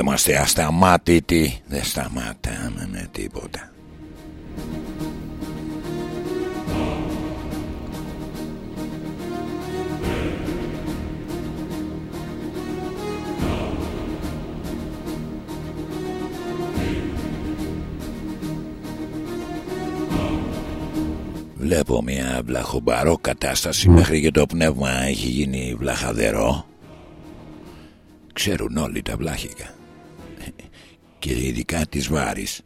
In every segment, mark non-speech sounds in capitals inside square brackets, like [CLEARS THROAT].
Εδώ είμαστε ασταμάτητοι. Δεν σταματάμε με τίποτα. Βλέπω μια βλαχομπαρό κατάσταση Μέχρι και το πνεύμα έχει γίνει βλαχαδερό. Ξέρουν όλοι τα βλάχικα Και ειδικά τις βάρης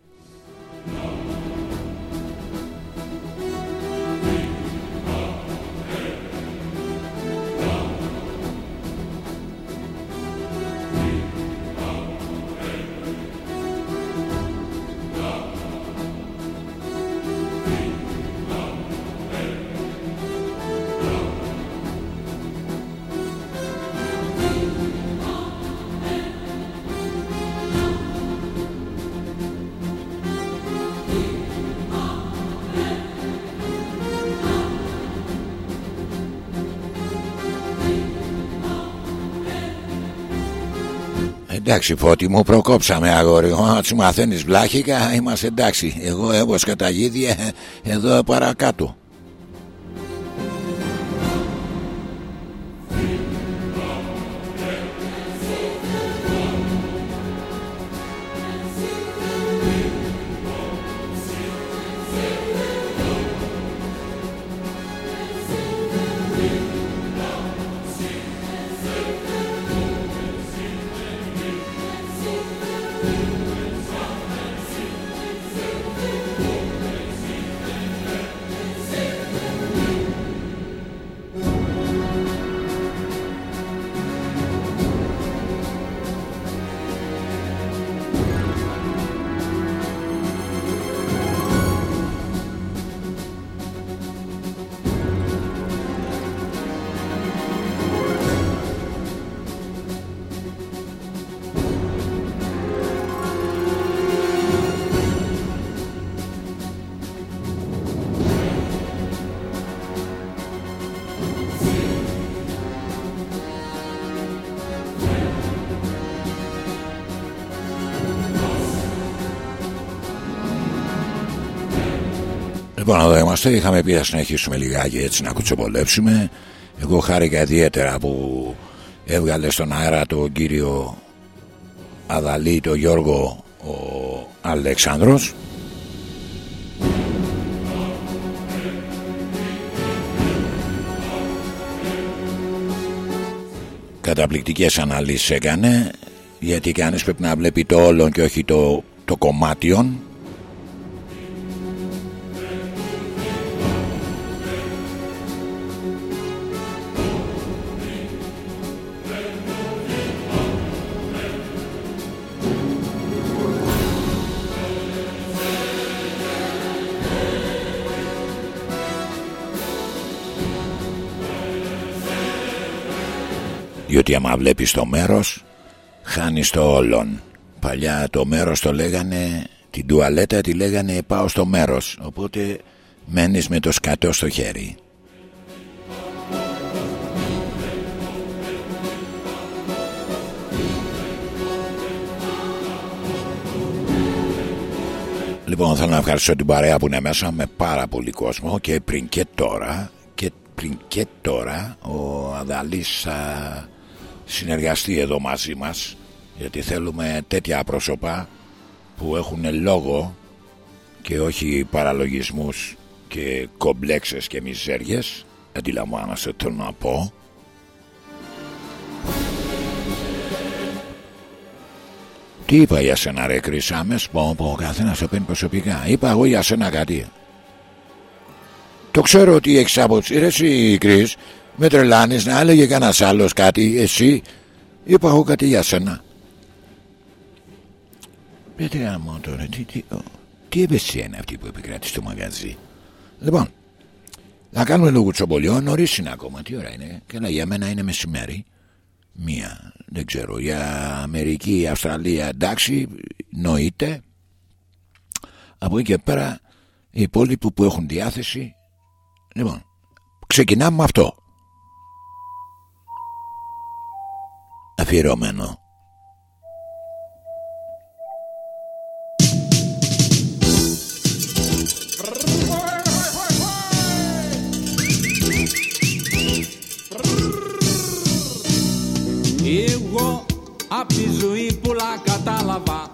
Εντάξει φώτη μου προκόψαμε αγόρι. Αν σου μαθαίνεις βλάχικα είμαστε εντάξει. Εγώ έχω καταγίδια εδώ παρακάτω είμαστε. Είχαμε πει να συνεχίσουμε λιγάκι έτσι να κουτσοπολέψουμε. Εγώ χάρηκα ιδιαίτερα που έβγαλε στον αέρα τον κύριο Αδαλή, τον Γιώργο ο Αλεξάνδρος. Καταπληκτικές αναλύσεις έκανε γιατί κανείς πρέπει να βλέπει το όλον και όχι το, το κομμάτιον διότι άμα βλέπεις το μέρος χάνεις το όλον. Παλιά το μέρος το λέγανε την τουαλέτα τη λέγανε πάω στο μέρος οπότε μένεις με το σκατό στο χέρι. Λοιπόν θέλω να ευχαριστήσω την παρέα που είναι μέσα με πάρα πολύ κόσμο και πριν και τώρα και πριν και τώρα ο Αδαλής συνεργαστεί εδώ μαζί μας γιατί θέλουμε τέτοια πρόσωπα που έχουν λόγο και όχι παραλογισμούς και κομπλέξες και μιζέριες. Αντιλαμβάνεστε το να πω. Τι είπα για σένα ρε Κρυσάμες Πω πω καθένας το παίρνει προσωπικά. Είπα εγώ για σένα κάτι. Το ξέρω ότι έχεις άποψη. Ρε εσύ Κρυς με τρελάνεις να έλεγε κανένας άλλος κάτι, εσύ. Είπα εγώ κάτι για σένα. Πέτρια μου τώρα, τι, τι, τι ευαισθησία είναι αυτή που επικράτει στο μαγαζί; Λοιπόν, να κάνουμε λίγο τσομπολιό, νωρίς είναι ακόμα. Τι ώρα είναι, καλά για μένα είναι μεσημέρι. Μία, δεν ξέρω. Για Αμερική, Αυστραλία, εντάξει, νοείται. Από εκεί και πέρα, οι υπόλοιποι που έχουν διάθεση. Λοιπόν, ξεκινάμε με αυτό. αφιερωμένο. Εγώ απ' τη ζωή πουλά κατάλαβα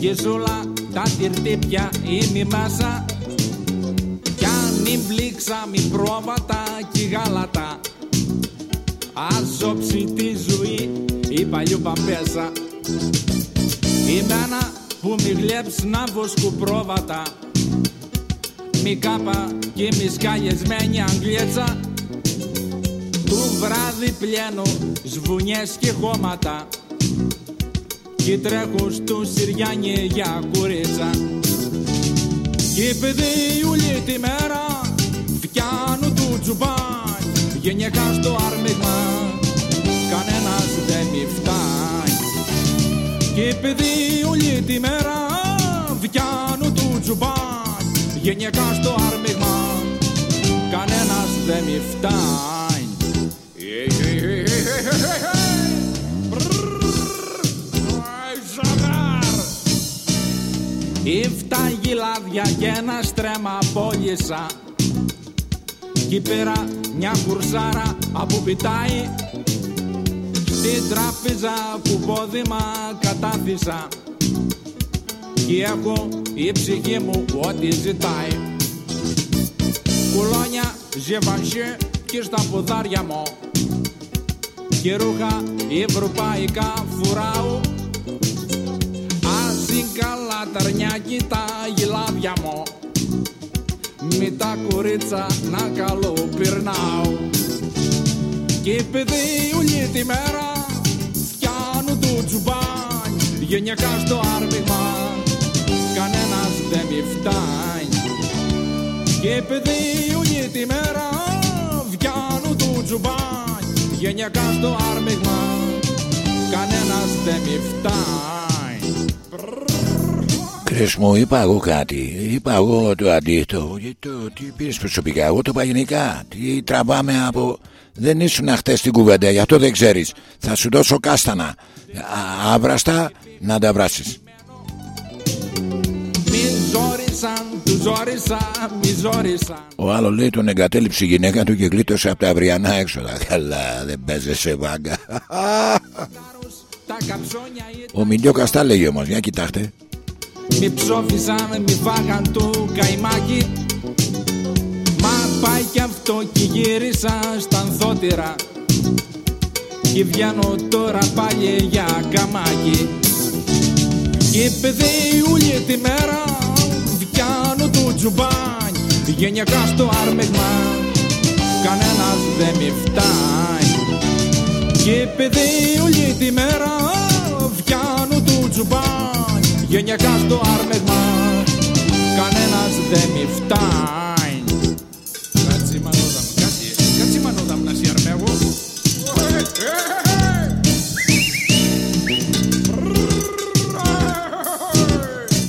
και σουλα τα τυρτύπια είμαι μέσα κι αν μην πλήξα μη πρόβατα και γάλατα αζόψη τη ζωή η παλιού παμπέσα Ημένα που μη γλέψ να βοσκού πρόβατα. Μη κάπα και μη σκαλιασμένη αγγλιέτσα του βράδυ πλένω σβουνιές και χώματα. Και τρέχω στο Συριάνι για κουρίτσα. Και παιδί ουλί τη μέρα φτιάνω του τζουμπάν γενικά στο άρμιγμα κανένας δεν μη φτάνει. Και επειδή όλη τη μέρα φτιάνω του τζουμπάν γενικά στο άρμιγμα κανένας δεν μη φτάνει. Ήφτα γυλάδια και ένα στρέμα απόλυσα. Κι πέρα μια κουρσάρα από πιτάει. Στην τράπεζα που πόδημα κατάθυσα Κι έχω η ψυχή μου ό,τι ζητάει. Κουλόνια, ζεβανσί και στα ποδάρια μου. Και ρούχα ευρωπαϊκά φουράου. Καλά τα αρνιάκι τα γυλάδια μου με τα κορίτσα να καλό περνάω και παιδί όλη τη μέρα φτιάνω το τζουμπάν γενιακά στο άρμιγμα κανένας δεν με φτάνει. Και παιδί όλη τη μέρα φτιάνω το τζουμπάν γενιακά στο άρμιγμα κανένας δεν με φτάνει Κρες μου είπα εγώ κάτι Είπα εγώ το αντίθετο το, Τι πήρες προσωπικά Εγώ το παγενικά Τι τραβάμε από Δεν ήσουν χτες στην κουβέντα Γι' αυτό δεν ξέρεις Θα σου δώσω κάστανα Άβραστα να τα βράσεις ο άλλος λέει τον εγκατέλειψε η γυναίκα του και γλίτωσε από τα αυριανά έξοδα. Καλά, δεν παίζεσαι βάγκα. Ο Μινιώκας τα λέγει όμως, για κοιτάξτε. Μη ψόφισαν, μη φάγαν το καημάκι. Μα πάει κι αυτό κι γύρισα στα ανθότυρα Κι βγαίνω τώρα πάλι για καμάκι. Κι παιδί ούλη τη μέρα Βγαίνω το τζουμπάνι. Γενιακά στο άρμεγμα Κανένας δεν με φτάνει. Κι παιδί ούλη τη μέρα Βγαίνω το τζουμπάνι γενιακά στο άρμεγμα κανένας δεν μη φτάνει Κάτσε μανόδα μου, κάτσε, κάτσε μανόδα μου να σε αρμέγω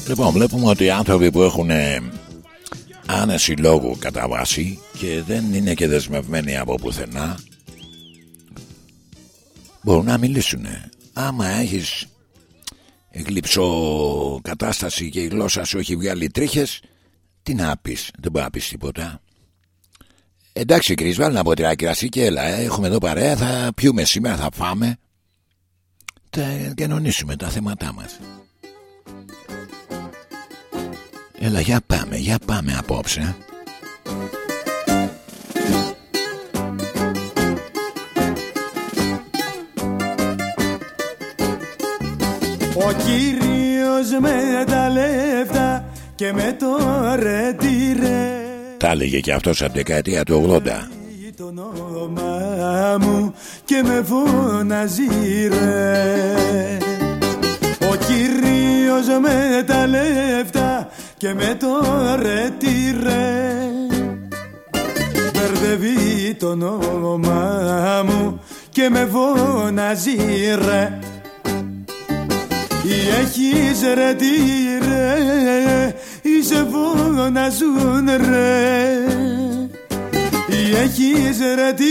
Λοιπόν, βλέπουμε ότι οι άνθρωποι που έχουν άνεση λόγου κατά βάση και δεν είναι και δεσμευμένοι από πουθενά μπορούν να μιλήσουν. Άμα έχεις κατάσταση και η γλώσσα σου έχει βγάλει τρίχες. Τι να πεις, δεν μπορεί να πεις τίποτα. Εντάξει Κρίς βάλει ένα ποτηράκι κρασί και έλα ε, Έχουμε εδώ παρέα θα πιούμε σήμερα θα φάμε. Θα κανονίσουμε τα θέματά μας. Έλα για πάμε, για πάμε απόψε Ο Κύριος με τα λεφτά και με το ρετήρε Τα έλεγε και αυτός από δεκαετία του 80 το όνομα μου και με φωνάζει ρε Ο Κύριος με τα λεφτά και με το ρετήρε Μπερδεύει το όνομα μου και με φωνάζει ρε Έχεις ρε τι ρε Είσαι φωναζούν ρε. Έχεις ρε τι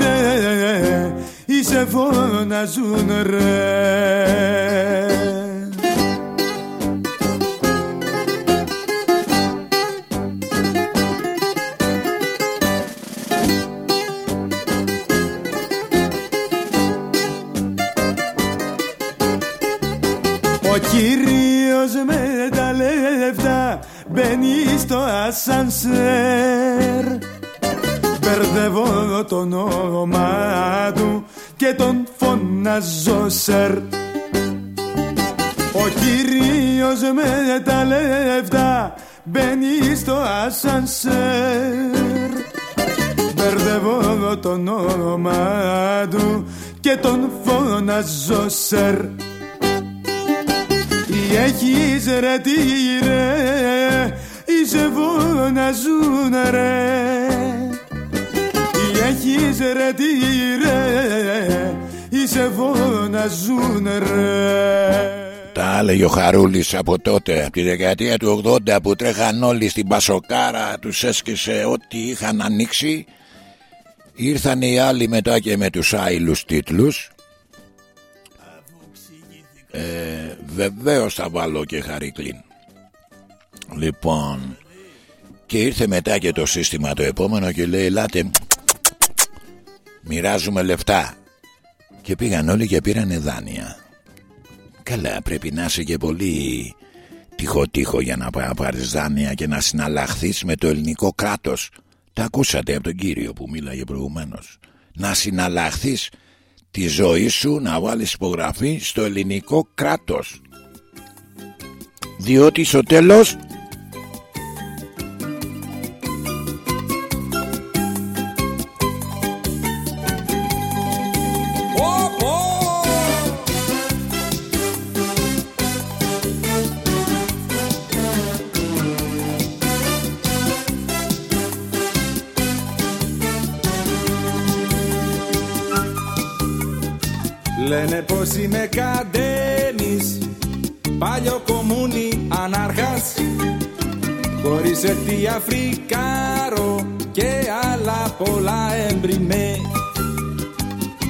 ρε Είσαι φωναζούν ρε κύριος με τα λεφτά μπαίνει στο ασανσέρ. Μπερδεύω το όνομα του και τον φωνάζω σερ. Ο κύριος με τα λεφτά μπαίνει στο ασανσέρ. Μπερδεύω το όνομα του και τον φωνάζω σερ Έχεις ρε τι ρε Είσαι φωναζούν ρε Έχεις ρε τι ρε Είσαι φωναζούν ρε τα έλεγε ο Χαρούλης από τότε, από τη δεκαετία του 80 που τρέχαν όλοι στην Πασοκάρα, τους έσκησε ό,τι είχαν ανοίξει. Ήρθαν οι άλλοι μετά και με τους άειλους τίτλους. Ε, βεβαίως θα βάλω και Χαρίκλιν. Λοιπόν, και ήρθε μετά και το σύστημα το επόμενο και λέει ελάτε μοιράζουμε λεφτά. Και πήγαν όλοι και πήραν δάνεια. Καλά πρέπει να είσαι και πολύ τυχο τύχο για να πάρεις δάνεια και να συναλλαχθείς με το ελληνικό κράτος. Τα ακούσατε από τον κύριο που μίλαγε προηγουμένως. Να συναλλαχθείς τη ζωή σου να βάλεις υπογραφή στο ελληνικό κράτος. Διότι στο τέλος Λένε πως είμαι καντένης Παλιό κομμούνι ανάρχας. Χωρίς αιτία φρικάρο Και άλλα πολλά έμπριμέ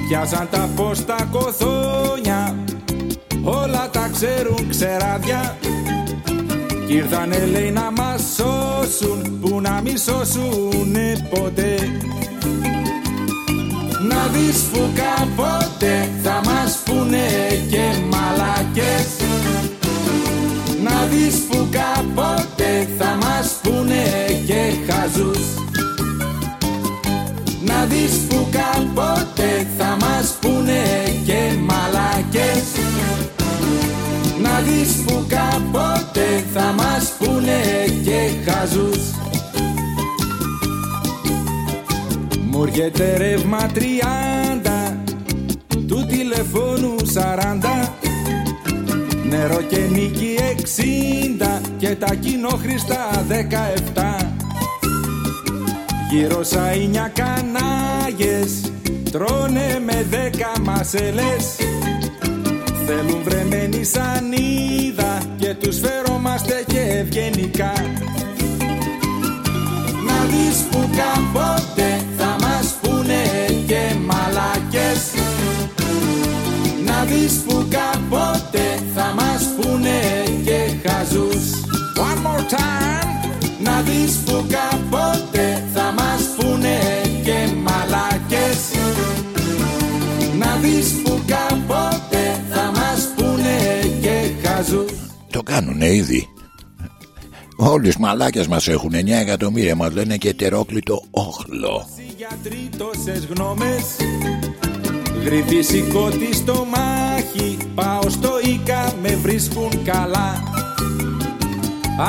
Πιάσαν τα φως τα κοθόνια Όλα τα ξέρουν ξεράδια. Κι ήρθανε λέει να μας σώσουν Που να μη σώσουνε ποτέ να δεις που κάποτε θα μας πούνε και μαλακές Να δεις που κάποτε θα μας πούνε και χαζούς. Να δεις που κάποτε θα μας πούνε και μαλακές Να δεις που κάποτε θα μας πούνε και χαζούς Μου έρχεται ρεύμα τριάντα Του τηλεφώνου σαράντα. Νερό και νίκη εξήντα Και τα κοινόχρηστα δεκαεφτά Γύρω σαΐνια κανάγες Τρώνε με δέκα μασελές. Θέλουν βρεμένη σανίδα Και τους φερόμαστε και ευγενικά. Να δεις που κάποτε Να δεις που κάποτε θα μας πούνε και χαζούς. One more time. Να δεις που κάποτε θα μας πούνε και μαλάκες. Να δεις που κάποτε θα μας πούνε και χαζούς. Το κάνουνε ήδη. Όλοι οι μαλάκες μας έχουν 9 εκατομμύρια Μας λένε και τερόκλητο όχλο Γιατροί τόσες γνώμες Γρήπη σηκώτη στο μάχη Πάω στο Ίκα με βρίσκουν καλά.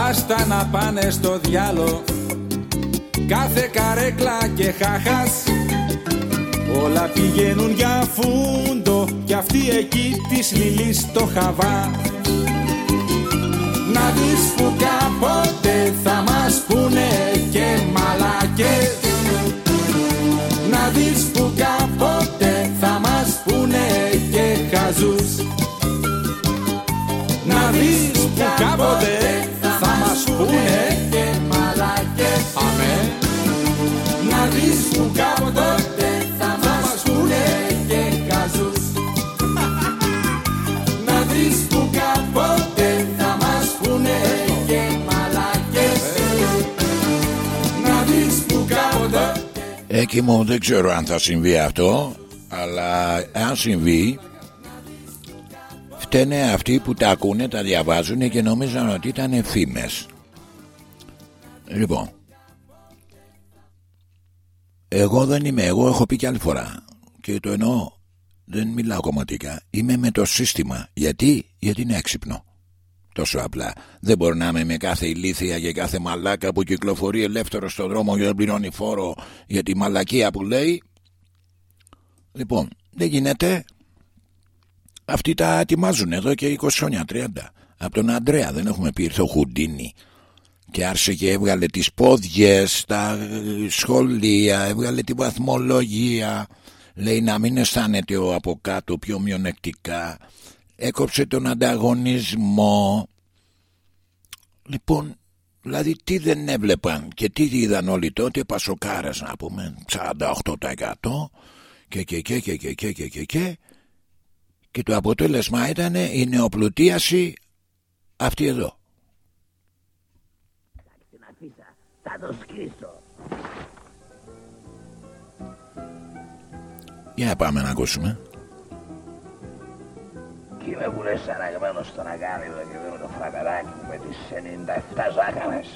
Άστα να πάνε στο διάλο Κάθε καρέκλα και χάχας Όλα πηγαίνουν για φούντο Κι αυτή εκεί της λιλής στο χαβά. Να δεις που κάποτε θα μας πούνε Εκεί μου δεν ξέρω αν θα συμβεί αυτό Αλλά αν συμβεί φταίνε αυτοί που τα ακούνε, τα διαβάζουν και νομίζαν ότι ήταν φήμες. Λοιπόν, εγώ δεν είμαι, εγώ έχω πει και άλλη φορά και το εννοώ, δεν μιλάω κομματικά, είμαι με το σύστημα. Γιατί, γιατί είναι έξυπνο. Τόσο απλά. Δεν μπορεί να είμαι με κάθε ηλίθεια και κάθε μαλάκα που κυκλοφορεί ελεύθερο στον δρόμο και δεν πληρώνει φόρο για τη μαλακία που λέει. Λοιπόν, δεν γίνεται. Αυτοί τα ετοιμάζουν εδώ και 20 χρόνια, 30. Από τον Αντρέα δεν έχουμε πει ήρθε ο Χουντίνη και άρχισε και έβγαλε τις πόδιες στα σχολεία, έβγαλε τη βαθμολογία. Λέει να μην αισθάνεται ο από κάτω πιο μειονεκτικά έκοψε τον ανταγωνισμό. Λοιπόν δηλαδή τι δεν έβλεπαν και τι είδαν όλοι τότε πασοκάρες να πούμε 48% και και και και και και και και και. Και το αποτέλεσμα ήταν η νεοπλουτίαση αυτή εδώ. Θα το σκίσω Για να πάμε να ακούσουμε Κι είμαι που λες αραγμένος στον αγκάλιδο και δίνω το φραπεράκι μου με τις 97 ζάχαρες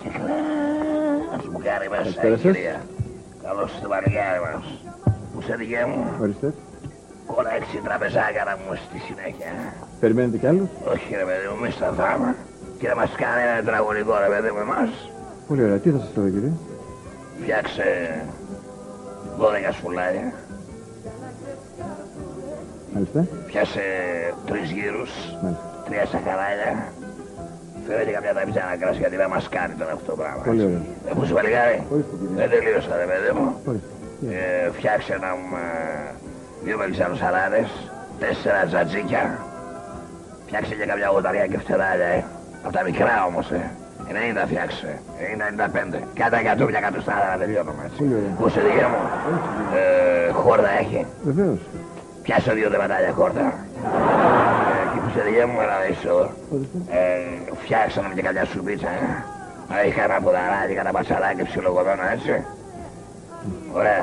Και κλαις μου κάνει μέσα η κυρία Καλώς το βαριάρι μας Που σε δικαί μου; Ορίστε. Κόλλα έξι τραπεζάκια να μου στη συνέχεια Περιμένετε κι άλλους; Όχι ρε παιδί μου, μη σταθάμε Και να μας κάνει ένα τραγωνικό ρε παιδί μου εμάς Πολύ ωραία. Τι θα σας πω κύριε; Φτιάξε 12 σφουλάρια Μάλιστα. Πιάσε τρεις γύρους, τρία σαχαράλια. Φέρετε καμιά ταμπιτζά να κράσει γιατί δεν μας κάνει τώρα αυτό το πράγμα. Πολύ ωραία. Ε, Σου. Δεν τελείωσα, ρε παιδί μου. Ε, φτιάξε να μου ε, δύο μελισσάνου σαλάδε, τέσσερα τζατζίκια. Φτιάξε και καμιά γοταριά και φτεράλια, ε. Από τα μικρά όμως, ε. 90 φτιάξε, 90-95. Κάτα για τούπια, κάτω στα άλλα, τελειώνουμε έτσι. Πιάσε δύο τεπατάλια χόρτα. Ε, εκεί που σε δικαί μου έλα είσαι εδώ. Ορίστε. Ε, φτιάξαμε και κάποια σουπίτσα, ε. Να είχα ένα ποδαράκι, ένα πατσαράκι ψιλοκοδόνα, έτσι. Ωραία.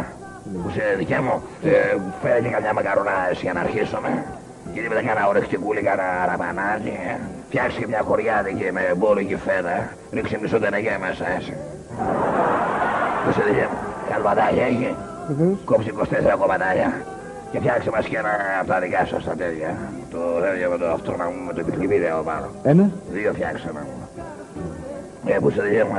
Που σε δικαί μου, ε, φέρε και καμιά μακαρονά έτσι για να αρχίσουμε. Γιατί μετά κάνα ορεχτικούλι, κάνα ραπανάκι, ε. Φτιάξε και μια χωριάδικη με μπόλο και φέτα. Ρίξε μισό τενεγέ μέσα, έτσι. Που σε δικαί μου, καλβατάκι έχει. Βεβαίως. Κόψε 24 κομματάκια και φτιάξε μας και ένα από τα δικά σας τα τέτοια. Το τέτοιο με το αυτό να μου με το επικλειβίδι εδώ πάνω. Ένα. Δύο φτιάξε να μου. Ε, που σε δικαί μου,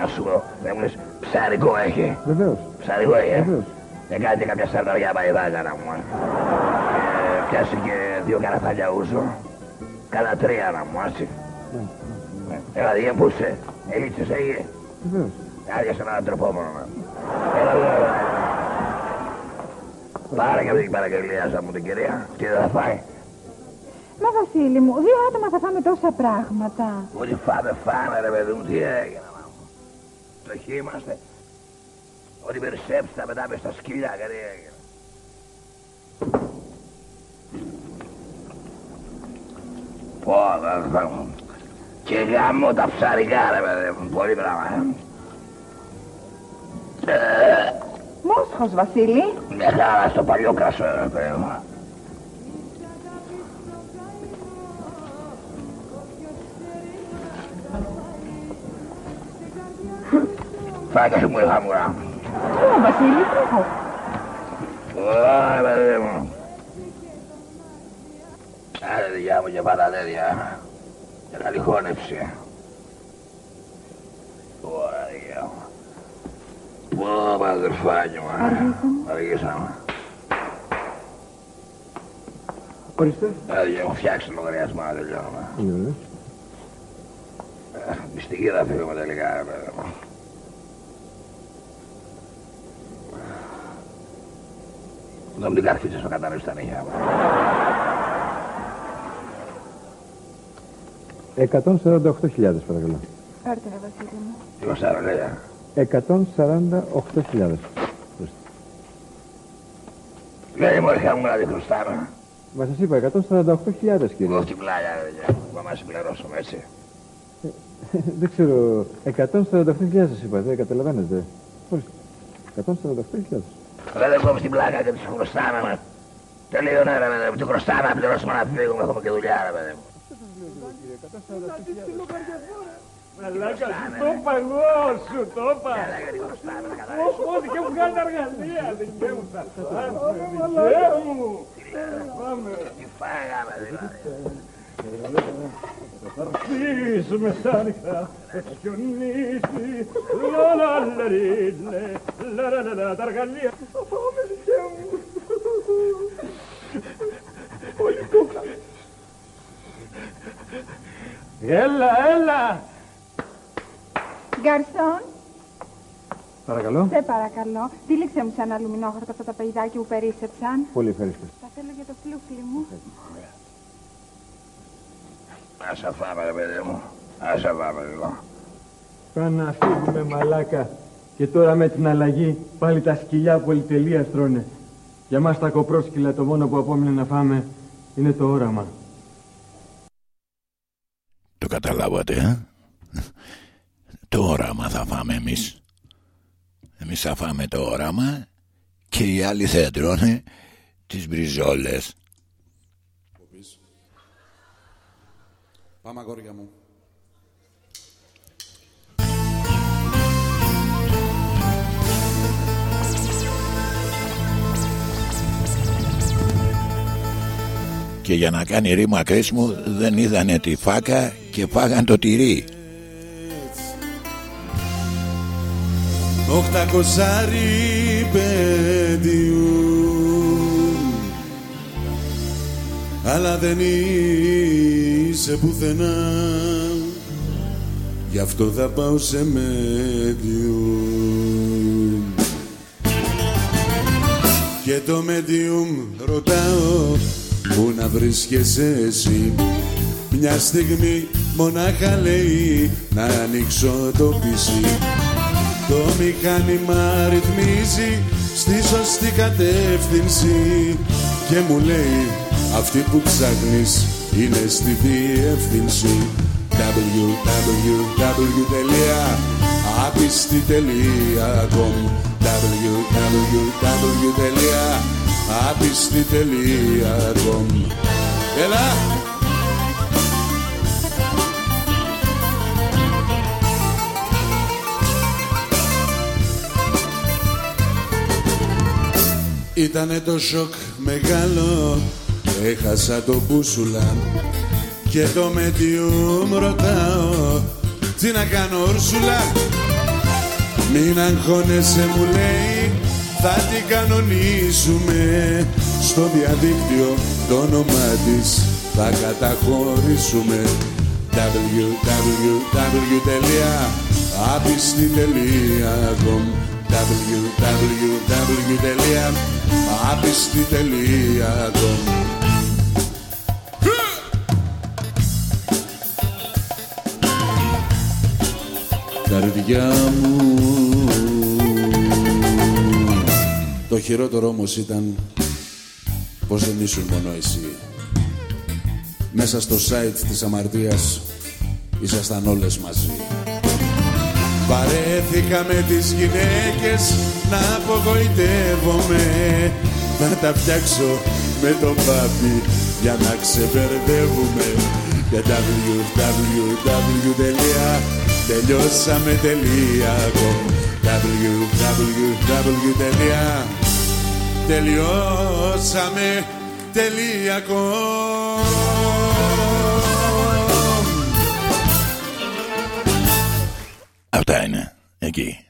να σου πω, δεν μου λες ψαρικό έχει. Βεβαίως. Ψαρικό έχει, ε. Βεβαίως. Δεν κάνει κάποια σαρδαριά παϊδάκια να μου. Ε, Ε, πιάσε και δύο καραφάλια ούζο. Κάνα τρία να μου, έτσι. Ε, Έλα, διέ, πού είσαι. Ελίτσες, έγινε. Βεβαίως. Άδειασε έναν τροπόμενο να μου. Έλα, έλα, έλα. Πάρε και αυτή την παραγγελία σαν μου την κυρία. Τι δεν θα φάει. Μα Βασίλη μου, δύο άτομα θα φάμε τόσα πράγματα. Ό,τι φάμε, φάμε ρε παιδί μου. Τι έγινε να μου. Το χ είμαστε. Ό,τι περισσέψει θα πετάμε στα σκυλιά. Γιατί έγινε. Πω, δεν θα μου. Και γάμω τα ψαρικά ρε παιδί μου. Πολύ πράγμα. ε. Ε, Μόσχος, Βασίλη. Μια χαρά στο παλιό κρασό, ρε παιδί μου. Φάκα σου μου η χαμουρά. Ω, Βασίλη, τρίχος. Ωρα, παιδί μου. Άρε δικιά μου και πάρα τέτοια. Και καλή χώνευση. Ωρα, δικιά μου. Πω, αδερφάκι μου. ε. Αργήσαμε. Ορίστε. Άδεια μου φτιάξει λογαριασμό να τελειώνουμε. Πολύ ωραία. Ε, Μυστική θα φύγουμε τελικά, ρε παιδί μου. Να μου την καρφίτσε στο κατάρρευση στα νύχια μου. 148.000 παρακαλώ. Πάρτε, ρε Βασίλη μου. Τι μας άραγε, 148.000. Λέει μου είχα μου να τη χρωστάμε. Μα σας είπα 148.000 κύριε. Εγώ στην πλάγια, ρε παιδιά. Μα μας συμπληρώσουμε έτσι. [LAUGHS] Δεν ξέρω. 148.000 σας είπα, δεν καταλαβαίνετε. Ορίστε. 148.000. Ρε δεν κόβεις την πλάκα και τις χρωστάμε μας. Τελείωνε ρε παιδί μου, τι χρωστάμε να πληρώσουμε να φύγουμε, έχουμε και δουλειά ρε παιδί μου. Μαλάκα, σου το είπα εγώ, σου το είπα. Έλα γιατί χρωστάμε να καταλάβεις. Όχι, όχι, και μου κάνει τα εργαλεία. Δικαί μου θα Δικαί μου. Πάμε. Τι φάγαμε δηλαδή. Θα έρθεις μεσάνυχτα, θα χιονίσει. Λα, λα, λα, ρι, λε, λα, λα, λα, λα, τα εργαλεία. Θα πάμε, δικαί μου. Όλοι κόκκα. Έλα, έλα. Γκαρσόν, Παρακαλώ. σε παρακαλώ, τύλιξε μου σαν αλουμινόχαρτο αυτά τα παϊδάκια που περίσσεψαν. Πολύ ευχαριστώ. Τα θέλω για το φλούφλι μου. Άσα φάμε ρε παιδί μου. Άσα φάμε λίγο. Πάνε να φύγουμε μαλάκα. Και τώρα με την αλλαγή πάλι τα σκυλιά πολυτελεία τρώνε. Για μας τα κοπρόσκυλα το μόνο που απόμεινε να φάμε είναι το όραμα. Το καταλάβατε, ε; Το όραμα θα φάμε εμείς. Εμείς θα φάμε το όραμα και οι άλλοι θα τρώνε τις μπριζόλες. Πάμε αγόρια μου. Και για να κάνει ρήμα κρίσιμο δεν είδανε τη φάκα και φάγαν το τυρί. Οχτακοσάρι παιδιούν Αλλά δεν είσαι πουθενά. Γι' αυτό θα πάω σε medium Και το medium ρωτάω Πού να βρίσκεσαι εσύ; Μια στιγμή μονάχα λέει Να ανοίξω το πισί το μηχάνημα ρυθμίζει στη σωστή κατεύθυνση και μου λέει αυτή που ψάχνεις είναι στη διεύθυνση www.apisτη.com www.apisτη.com Έλα! Ήτανε το σοκ μεγάλο Έχασα το μπούσουλα. Και το medium ρωτάω Τι να κάνω Ούρσουλα; Μην αγχώνεσαι μου λέει Θα την κανονίσουμε Στο διαδίκτυο το όνομά της Θα καταχωρήσουμε www.apisτη.com www.apisτη.com Καρδιά μου. Το χειρότερο όμως ήταν πως δεν ήσουν μόνο εσύ. Μέσα στο site της αμαρτίας ήσασταν όλες μαζί. Παρέθηκα με τις γυναίκες να απογοητεύομαι. Να τα φτιάξω με τον πάπι για να ξεπερδεύουμε Για www.τελειώσαμε.com www.τελειώσαμε.com Αυτά είναι. Εκεί.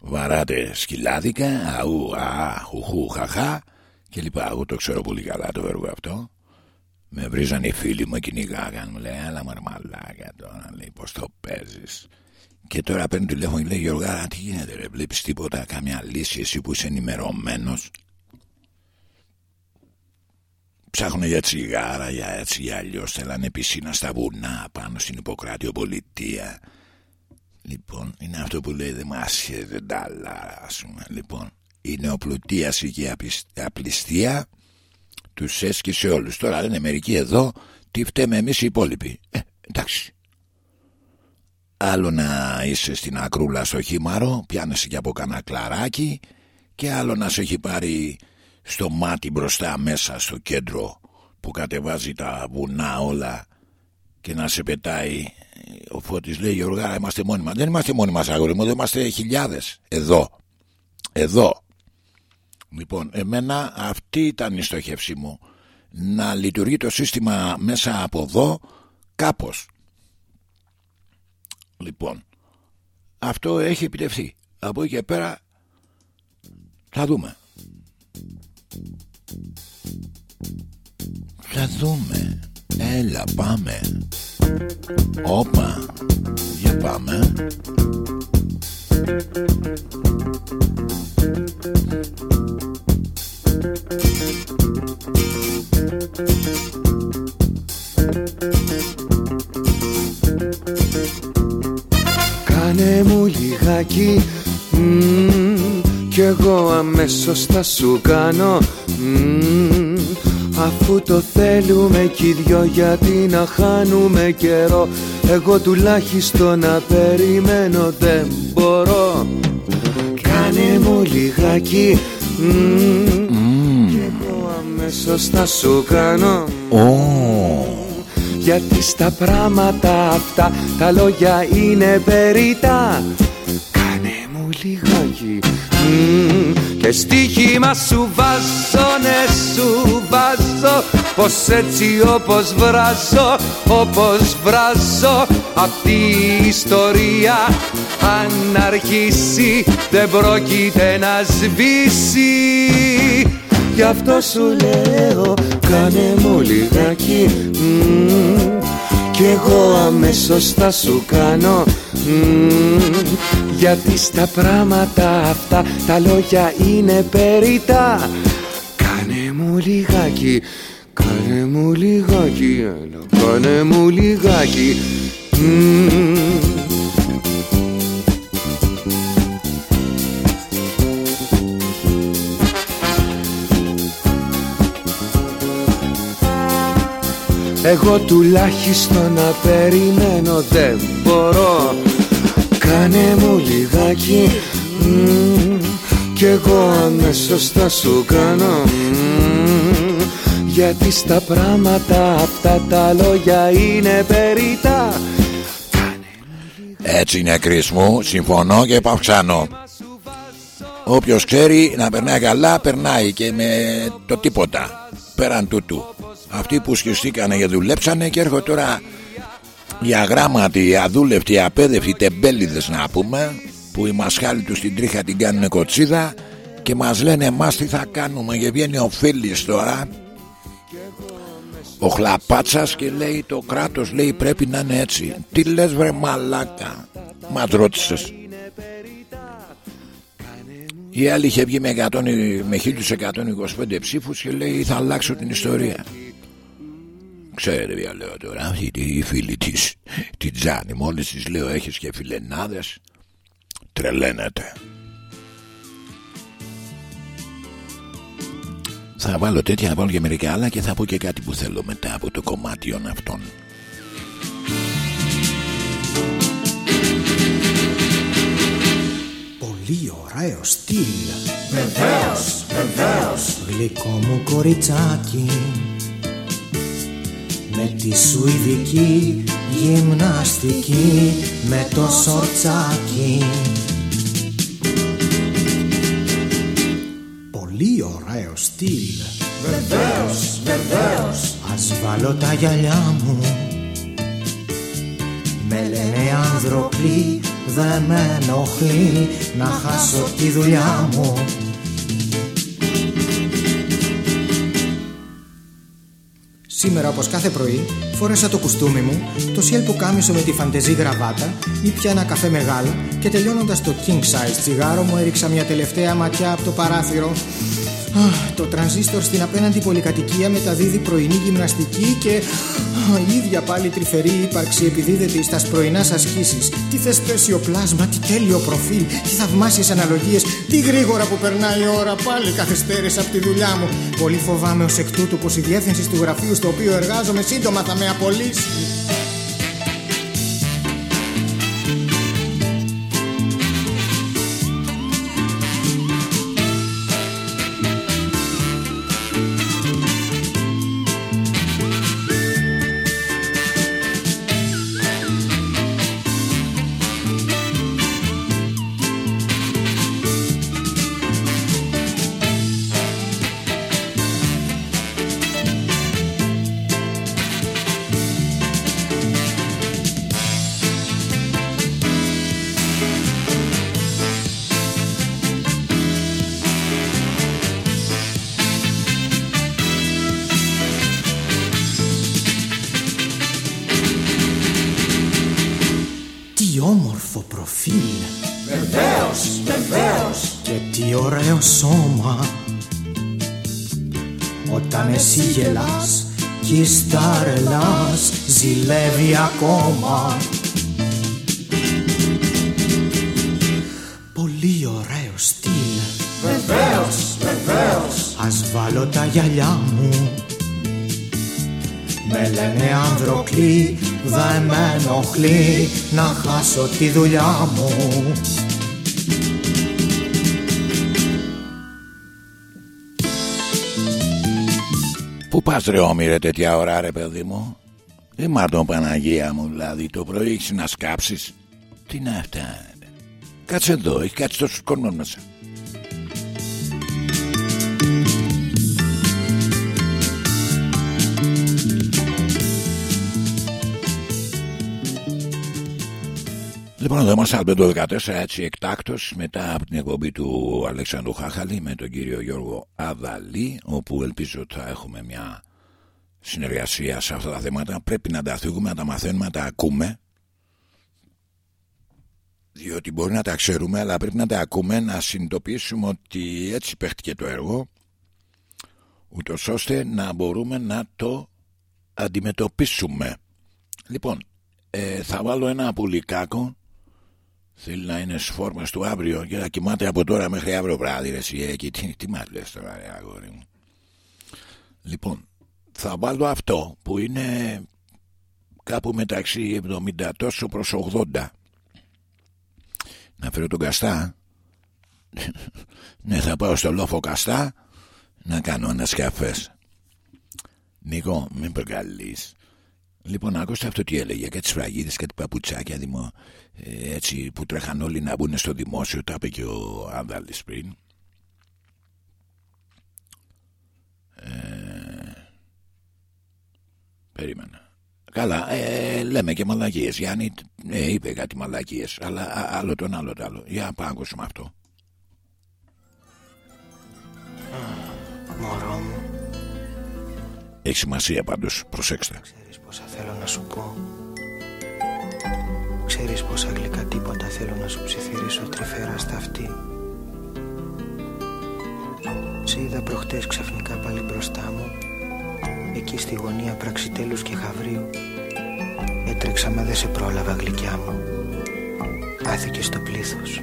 Βαράτε σκυλάδικα, αού, α, χουχού, χαχά και λοιπά. Εγώ το ξέρω πολύ καλά το έργο αυτό. Με βρίζανε οι φίλοι μου, κυνηγάγαν. Μου λέει, άλλα μαρμαλάκια τώρα, λέει, πώς το παίζεις. Και τώρα παίρνει τηλέφωνο και λέει, Γιώργα, τι γίνεται ρε, βλέπεις τίποτα, καμιά λύση εσύ που είσαι ενημερωμένος. Ψάχνουν για τσιγάρα, για έτσι, για αλλιώς. Θέλανε πισίνα στα βουνά, πάνω στην υποκράτειο πολιτεία. Λοιπόν, είναι αυτό που λέει δεν μας δεν τα αλλάζουμε. Λοιπόν, η νεοπλουτίαση και η απισ- απληστία τους έσκησε όλους. Τώρα λένε μερικοί εδώ τι φταίμε εμείς οι υπόλοιποι. Ε, εντάξει. Άλλο να είσαι στην ακρούλα στο χήμαρο, πιάνεσαι και από κανένα κλαράκι και άλλο να σε έχει πάρει στο μάτι μπροστά μέσα στο κέντρο που κατεβάζει τα βουνά όλα και να σε πετάει ο Φώτης λέει Γιώργα είμαστε μόνοι μας δεν είμαστε μόνοι μας αγόρι μου εδώ είμαστε χιλιάδες. Εδώ. Εδώ λοιπόν εμένα αυτή ήταν η στοχεύση μου. Να λειτουργεί το σύστημα μέσα από εδώ κάπως. Λοιπόν αυτό έχει επιτευχθεί. Από εκεί και πέρα θα δούμε. Θα δούμε Έλα πάμε. Όπα Για πάμε. Κάνε μου λιγάκι Κι εγώ αμέσως θα σου κάνω Αφού το θέλουμε κι οι δυο γιατί να χάνουμε καιρό. Εγώ τουλάχιστον να περιμένω δεν μπορώ. Κάνε μου λιγάκι Κι εγώ αμέσως θα σου κάνω. Γιατί στα πράγματα αυτά τα λόγια είναι περίτα. Κάνε μου λιγάκι και στοίχημα σου βάζω, ναι σου βάζω Πως έτσι όπως βράζω, όπως βράζω Αυτή η ιστορία αν αρχίσει δεν πρόκειται να σβήσει. Γι' αυτό σου λέω κάνε μου λιγάκι Κι εγώ αμέσως θα σου κάνω. Γιατί στα πράγματα αυτά τα λόγια είναι περίτα. Κάνε μου λιγάκι, κάνε μου λιγάκι, κάνε μου λιγάκι Εγώ τουλάχιστον να περιμένω δεν μπορώ. Κάνε μου λιγάκι Κι εγώ αμέσως θα σου κάνω Γιατί στα πράγματα αυτά τα λόγια είναι περίτα. Έτσι είναι Κρίς μου, συμφωνώ και παυξάνω Όποιος ξέρει να περνάει καλά περνάει και με το τίποτα. Πέραν τούτου Αυτοί που σκιστήκανε και δουλέψανε και έρχονται τώρα οι αγράμματοι, αδούλευτοι, απέδευτοι τεμπέληδες να πούμε που οι μασχάλοι τους στην τρίχα την κάνουν κοτσίδα και μας λένε εμάς τι θα κάνουμε και βγαίνει ο Φίλης τώρα ο Χλαπάτσας και λέει το κράτος λέει πρέπει να είναι έτσι τι λες βρε μαλάκα μας ρώτησες. Η άλλη είχε βγει με, 100, με 1125 ψήφους και λέει θα αλλάξω την ιστορία Ξέρετε ποια λέω τώρα Αυτή η φίλη της Την Τζάνη Μόλις της λέω έχεις και φιλενάδες. Τρελαίνεται. Θα βάλω τέτοια Θα βάλω και μερικά άλλα Και θα πω και κάτι που θέλω μετά από το κομμάτι αυτών Πολύ ωραίο στυλ. Βεβαίως, βεβαίως. Γλυκό μου κοριτσάκι με τη σουηδική γυμναστική με το σορτσάκι. Πολύ ωραίο στυλ. Βεβαίως, βεβαίως. Ας βάλω τα γυαλιά μου. Με λένε ανδροκλή δεν με ενοχλεί να χάσω τη δουλειά μου Σήμερα όπως κάθε πρωί φόρεσα το κουστούμι μου, το σιέλ που κάμισο με τη φαντεζή γραβάτα, ήπια ένα καφέ μεγάλο και τελειώνοντας το king size τσιγάρο μου έριξα μια τελευταία ματιά από το παράθυρο. Το τρανζίστορ στην απέναντι πολυκατοικία μεταδίδει πρωινή γυμναστική και η ίδια πάλι τρυφερή ύπαρξη επιδίδεται στα πρωινά ασκήσει. Τι θεσπέσιο πλάσμα, τι τέλειο προφίλ, τι θαυμάσιες αναλογίες, τι γρήγορα που περνάει η ώρα. Πάλι καθυστέρησα από τη δουλειά μου. Πολύ φοβάμαι ως εκ τούτου πως η διεύθυνση του γραφείου στο οποίο εργάζομαι σύντομα θα με απολύσει. Ζηλεύει ακόμα. Πολύ ωραίο στυλ. Βεβαίως, βεβαίως. Ας βάλω τα γυαλιά μου. Με λένε ανδροκλή Δεν με ενοχλεί Να χάσω τη δουλειά μου. Πού πας ρε όμοιρε τέτοια ώρα ρε παιδί μου; Ή μάρτον Παναγία μου δηλαδή το πρωί έχεις να σκάψεις. Τι είναι αυτά. Κάτσε εδώ έχει κάτσει τόσο κόσμο μέσα Λοιπόν, εδώ είμαστε Αλμπέντο 14, έτσι εκτάκτος μετά από την εκπομπή του Αλέξανδρου Χάχαλη με τον κύριο Γιώργο Αβαλή, όπου ελπίζω ότι θα έχουμε μια συνεργασία σε αυτά τα θέματα. Πρέπει να τα θίγουμε, να τα μαθαίνουμε, να τα ακούμε. Διότι μπορεί να τα ξέρουμε, αλλά πρέπει να τα ακούμε, να συνειδητοποιήσουμε ότι έτσι παίχτηκε το έργο, ούτως ώστε να μπορούμε να το αντιμετωπίσουμε. Λοιπόν, ε, θα βάλω ένα πουλικάκο Θέλει να είναι στις φόρμες του αύριο και να κοιμάται από τώρα μέχρι αύριο βράδυ. Ρε, εσύ, εκεί, τι, τι μα λε τώρα, ρε, αγόρι μου. Λοιπόν, θα βάλω αυτό που είναι κάπου μεταξύ 70 τόσο προς 80. Να φέρω τον Καστά. ναι, θα πάω στο λόφο Καστά να κάνω ένα σκαφέ. Νίκο, μην προκαλείς. Λοιπόν, άκουσα αυτό τι έλεγε για τι φραγίδε, κάτι παπουτσάκια δημο, ε, έτσι που τρέχαν όλοι να μπουν στο δημόσιο. Τα είπε και ο Άνδαλη πριν. Ε, περίμενα. Καλά, ε, λέμε και μαλακίες Γιάννη, ε, είπε κάτι μαλακίες Αλλά άλλο τον άλλο το άλλο. Για πάμε ακούσουμε αυτό. Μωρό μου. Έχει σημασία πάντως, προσέξτε. Ξέρεις πόσα θέλω να σου πω Ξέρεις πόσα γλυκά τίποτα θέλω να σου ψιθυρίσω τρυφερά στα αυτή Σε είδα προχτές ξαφνικά πάλι μπροστά μου Εκεί στη γωνία πραξιτέλους και χαβρίου Έτρεξα μα δεν σε πρόλαβα γλυκιά μου. Άθηκε στο πλήθος.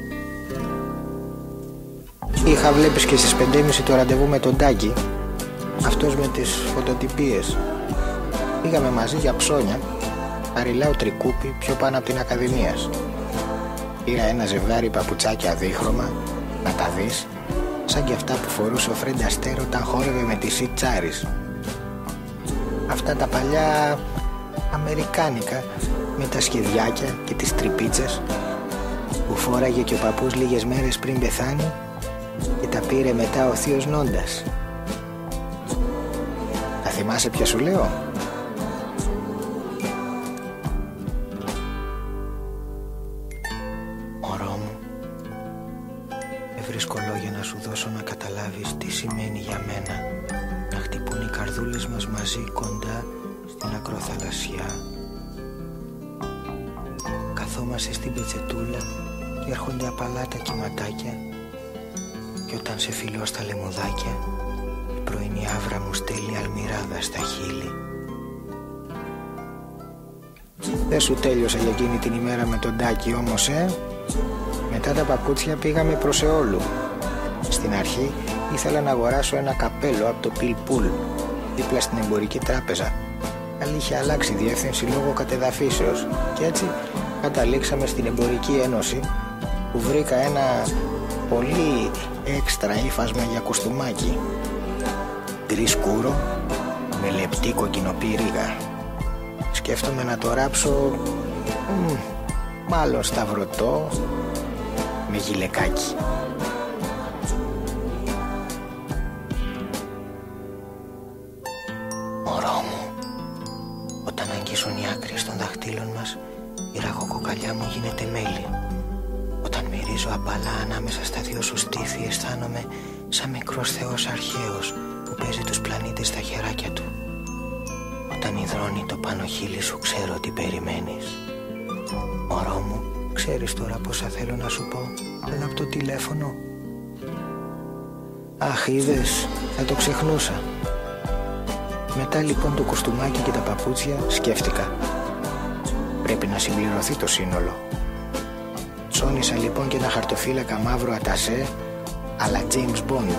Είχα βλέπεις και στις 5.30 το ραντεβού με τον Τάκη. Αυτός με τις φωτοτυπίες. Πήγαμε μαζί για ψώνια. Παριλάω τρικούπι πιο πάνω από την Ακαδημία. Πήρα ένα ζευγάρι παπουτσάκια δίχρωμα Να τα δεις. Σαν και αυτά που φορούσε ο Φρέντα Αστέρ όταν χόρευε με τη Σιτ Τσάρις Αυτά τα παλιά Αμερικάνικα Με τα σχεδιάκια και τις τρυπίτσες Που φόραγε και ο παππούς λίγες μέρες πριν πεθάνει Και τα πήρε μετά ο θείος Νόντας. Θα θυμάσαι ποια σου λέω; Μωρό μου Δεν βρίσκω λόγια να σου δώσω να καταλάβεις τι σημαίνει για μένα. Να χτυπούν οι καρδούλες μας μαζί κοντά στην ακροθαλασσιά. Καθόμαστε στην πετσετούλα και έρχονται απαλά τα κυματάκια Και όταν σε φιλώ στα λεμουδάκια Η πρωινή άβρα μου στέλνει αλμυράδα στα χείλη. Δεν σου τέλειωσε για εκείνη την ημέρα με τον Τάκη όμως ε; Μετά τα παπούτσια πήγαμε προς Εόλου. Στην αρχή ήθελα να αγοράσω ένα καπέλο από το Πιλ Πουλ, δίπλα στην εμπορική τράπεζα. Αλλά είχε αλλάξει διεύθυνση λόγω κατεδαφίσεως και έτσι καταλήξαμε στην εμπορική ένωση που βρήκα ένα πολύ έξτρα ύφασμα για κουστούμάκι. Γκρι σκούρο με λεπτή κοκκινοπύριγα. Σκέφτομαι να το ράψω μ, μάλλον σταυρωτό με γυλεκάκι. Ξέρεις τώρα πόσα θέλω να σου πω. Πριν από το τηλέφωνο. Αχ είδες Θα το ξεχνούσα. Μετά λοιπόν το κοστούμάκι και τα παπούτσια Σκέφτηκα. Πρέπει να συμπληρωθεί το σύνολο. Τσόνισα λοιπόν και ένα χαρτοφύλακα μαύρο ατασέ Αλλά James Bond.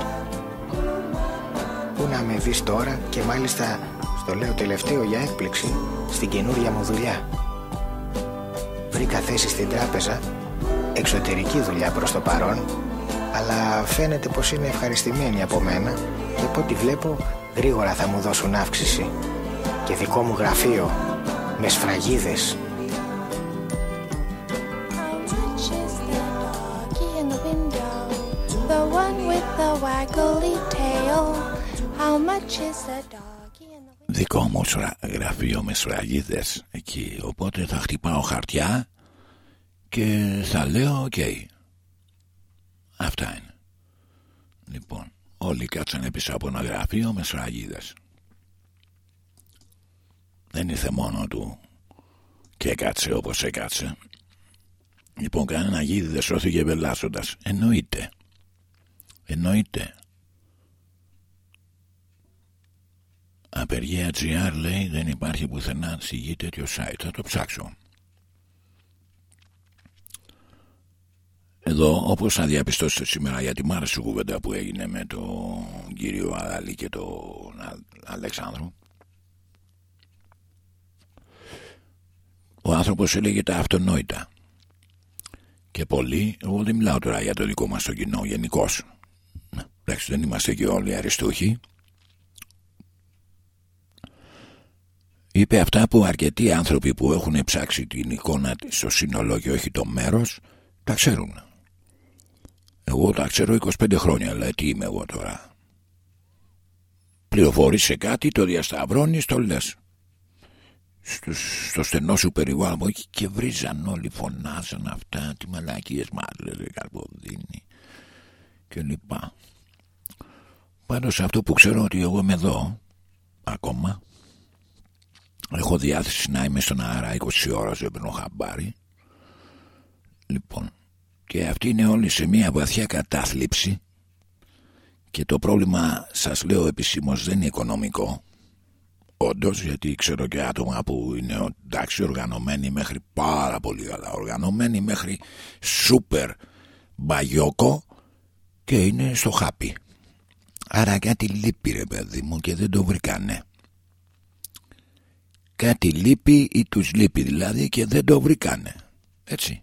Πού να με δεις τώρα Και μάλιστα στο λέω τελευταίο για έκπληξη Στην καινούρια μου δουλειά Βρήκα θέση στην τράπεζα. Εξωτερική δουλειά προς το παρόν. Αλλά φαίνεται πως είναι ευχαριστημένοι από μένα Και από ό,τι βλέπω γρήγορα θα μου δώσουν αύξηση. Και δικό μου γραφείο Με σφραγίδες Δικό μου γραφείο με σφραγίδες εκεί. Οπότε θα χτυπάω χαρτιά Και θα λέω οκ Αυτά είναι. Λοιπόν Όλοι κάτσανε πίσω από ένα γραφείο με σφραγίδες. Δεν ήρθε μόνο του Και κάτσε όπως έκατσε. Λοιπόν κανένα γίδι δεν σώθηκε βελάζοντας Εννοείται. Εννοείται Απεργία GR λέει δεν υπάρχει πουθενά στη τέτοιο site. Θα το ψάξω. Εδώ όπως θα διαπιστώσετε σήμερα γιατί μ' άρεσε η κουβέντα που έγινε με τον κύριο Αδαλή και τον Αλεξάνδρου ο άνθρωπος έλεγε τα αυτονόητα και πολλοί, εγώ δεν μιλάω τώρα για το δικό μας το κοινό γενικώς. εντάξει δεν είμαστε και όλοι αριστούχοι είπε αυτά που αρκετοί άνθρωποι που έχουν ψάξει την εικόνα στο σύνολο και όχι το μέρος τα ξέρουν. Εγώ τα ξέρω 25 χρόνια αλλά τι είμαι εγώ τώρα. Πληροφορείς κάτι το διασταυρώνεις το λες. Στο, στο στενό σου περιβάλλον και βρίζαν όλοι φωνάζαν αυτά τι μαλακίες μας λέει καρποδίνη. Και λοιπά. Πάνω αυτό που ξέρω ότι εγώ είμαι εδώ ακόμα Έχω διάθεση να είμαι στον αέρα 20 ώρα δεν παίρνω χαμπάρι. Λοιπόν, και αυτή είναι όλοι σε μια βαθιά κατάθλιψη και το πρόβλημα σας λέω επισήμως δεν είναι οικονομικό. Όντως, γιατί ξέρω και άτομα που είναι εντάξει οργανωμένοι μέχρι πάρα πολύ καλά, οργανωμένοι μέχρι σούπερ μπαγιόκο και είναι στο χάπι. Άρα κάτι λείπει ρε παιδί μου και δεν το βρήκανε κάτι λείπει ή τους λείπει δηλαδή και δεν το βρήκανε. Έτσι.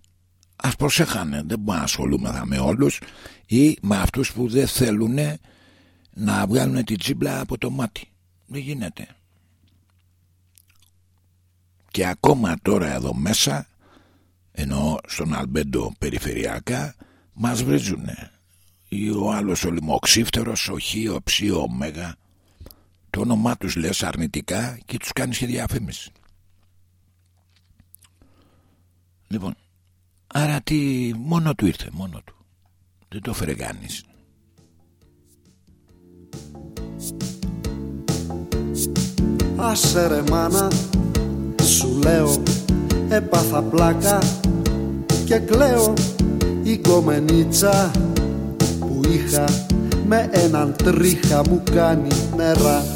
Ας προσέχανε δεν μπορούμε να ασχολούμαστε με όλους ή με αυτούς που δεν θέλουν να βγάλουν την τσίμπλα από το μάτι. Δεν γίνεται. Και ακόμα τώρα εδώ μέσα ενώ στον Αλμπέντο περιφερειακά μας βρίζουνε. Ή ο άλλος ο λιμοξύφτερος ο Χ, ο Ψ, ο Μέγα το όνομά τους λες αρνητικά και τους κάνεις και διαφήμιση. Λοιπόν άρα τι μόνο του ήρθε μόνο του. Δεν το έφερε κανείς. Άσε ρε μάνα σου λέω έπαθα πλάκα και κλαίω. Η κομμενίτσα που είχα με έναν τρίχα μου κάνει νερά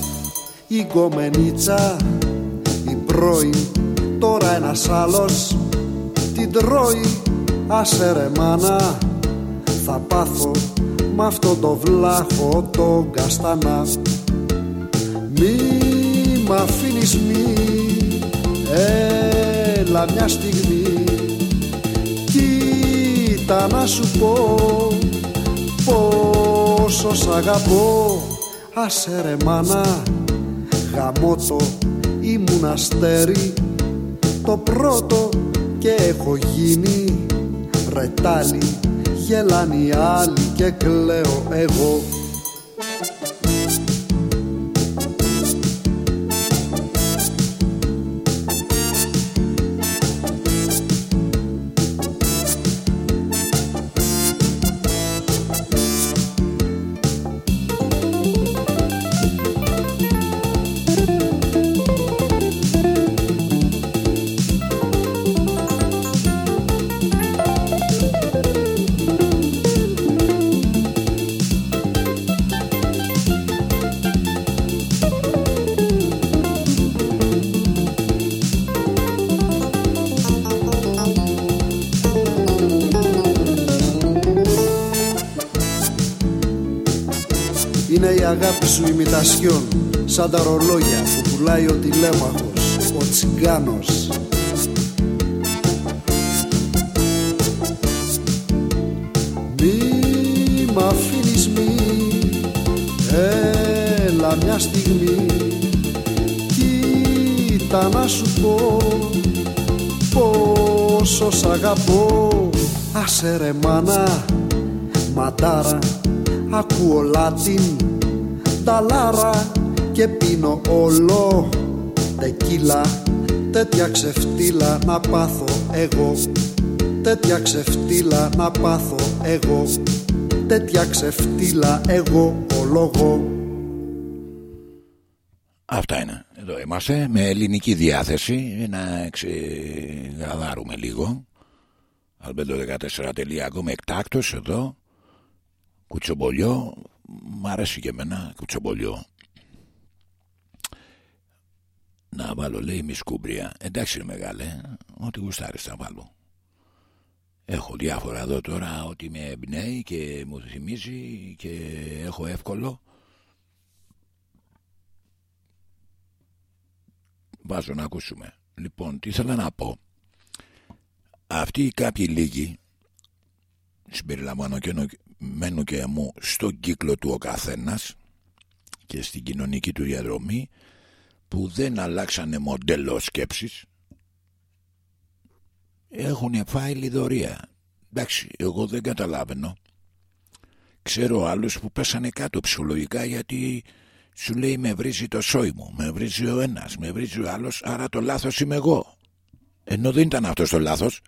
η γκομενίτσα η πρώην τώρα ένας άλλος την τρώει άσε ρε μάνα θα πάθω μ' αυτό το βλάχο το καστανά. Μη μ' αφήνεις μη έλα μια στιγμή κοίτα να σου πω πόσο σ' αγαπώ. Άσε ρε μάνα γαμώτο ήμουν αστέρι. Το πρώτο και έχω γίνει. Ρετάλι γελάνε οι άλλοι και κλαίω εγώ αγάπη σου ημιτασιών Σαν τα ρολόγια που πουλάει ο τηλέμαχος Ο τσιγκάνος. Μη μ' αφήνεις μη. Έλα μια στιγμή. Κοίτα να σου πω Πόσο σ' αγαπώ. Άσε ρε μάνα Μαντάρα Ακούω Λάτιν Ταλάρα Και πίνω όλο Τεκίλα Τέτοια ξεφτύλα να πάθω εγώ Τέτοια ξεφτύλα να πάθω εγώ Τέτοια ξεφτύλα εγώ ο λόγο Αυτά είναι. Εδώ είμαστε με ελληνική διάθεση να ξεγαδάρουμε λίγο. Αλμπέντο14.com εκτάκτος εδώ. Κουτσομπολιό. Μ' αρέσει και εμένα κουτσομπολιό. Να βάλω λέει μισκούμπρια. Εντάξει είναι μεγάλε. Ό,τι γουστάρεις θα βάλω. Έχω διάφορα εδώ τώρα ότι με εμπνέει και μου θυμίζει και έχω εύκολο. Βάζω να ακούσουμε. Λοιπόν, τι ήθελα να πω. Αυτοί οι κάποιοι λίγοι συμπεριλαμβάνω και μένω και μου στον κύκλο του ο καθένας και στην κοινωνική του διαδρομή που δεν αλλάξανε μοντέλο σκέψης έχουν φάει λιδωρία. Εντάξει, εγώ δεν καταλάβαινω. Ξέρω άλλους που πέσανε κάτω ψυχολογικά γιατί σου λέει με βρίζει το σόι μου, με βρίζει ο ένας, με βρίζει ο άλλος, άρα το λάθος είμαι εγώ. Ενώ δεν ήταν αυτό το λάθος.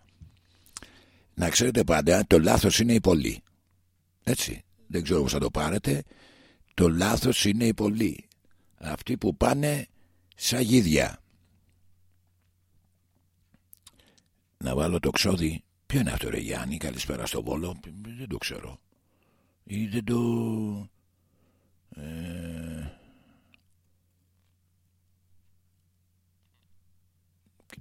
Να ξέρετε πάντα, το λάθος είναι η πολλή. Έτσι, δεν ξέρω πώς θα το πάρετε. Το λάθος είναι η πολλή. Αυτοί που πάνε σαγίδια. να βάλω το ξόδι. Ποιο είναι αυτό ρε Γιάννη, καλησπέρα στο Βόλο. Δεν το ξέρω. Ή δεν το... Ε...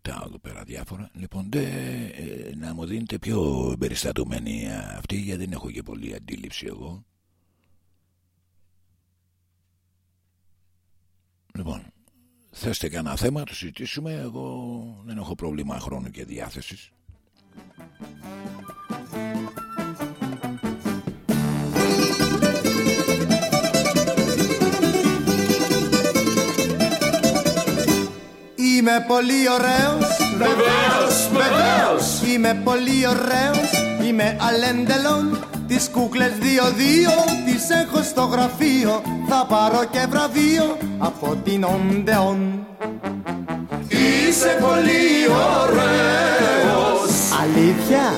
Κοιτάω εδώ πέρα διάφορα. Λοιπόν, δε, ε, να μου δίνετε πιο εμπεριστατωμένη αυτή, γιατί δεν έχω και πολύ αντίληψη εγώ. Λοιπόν, Θέστε κανένα θέμα, το συζητήσουμε. Εγώ δεν έχω πρόβλημα χρόνου και διάθεσης. Είμαι πολύ ωραίος. Βεβαίως, βεβαίως. Είμαι πολύ ωραίος. Είμαι αλέντελον Τις κούκλες δύο-δύο τις έχω στο γραφείο. Θα πάρω και βραβείο από την Οντεόν. Είσαι πολύ ωραίος. Αλήθεια;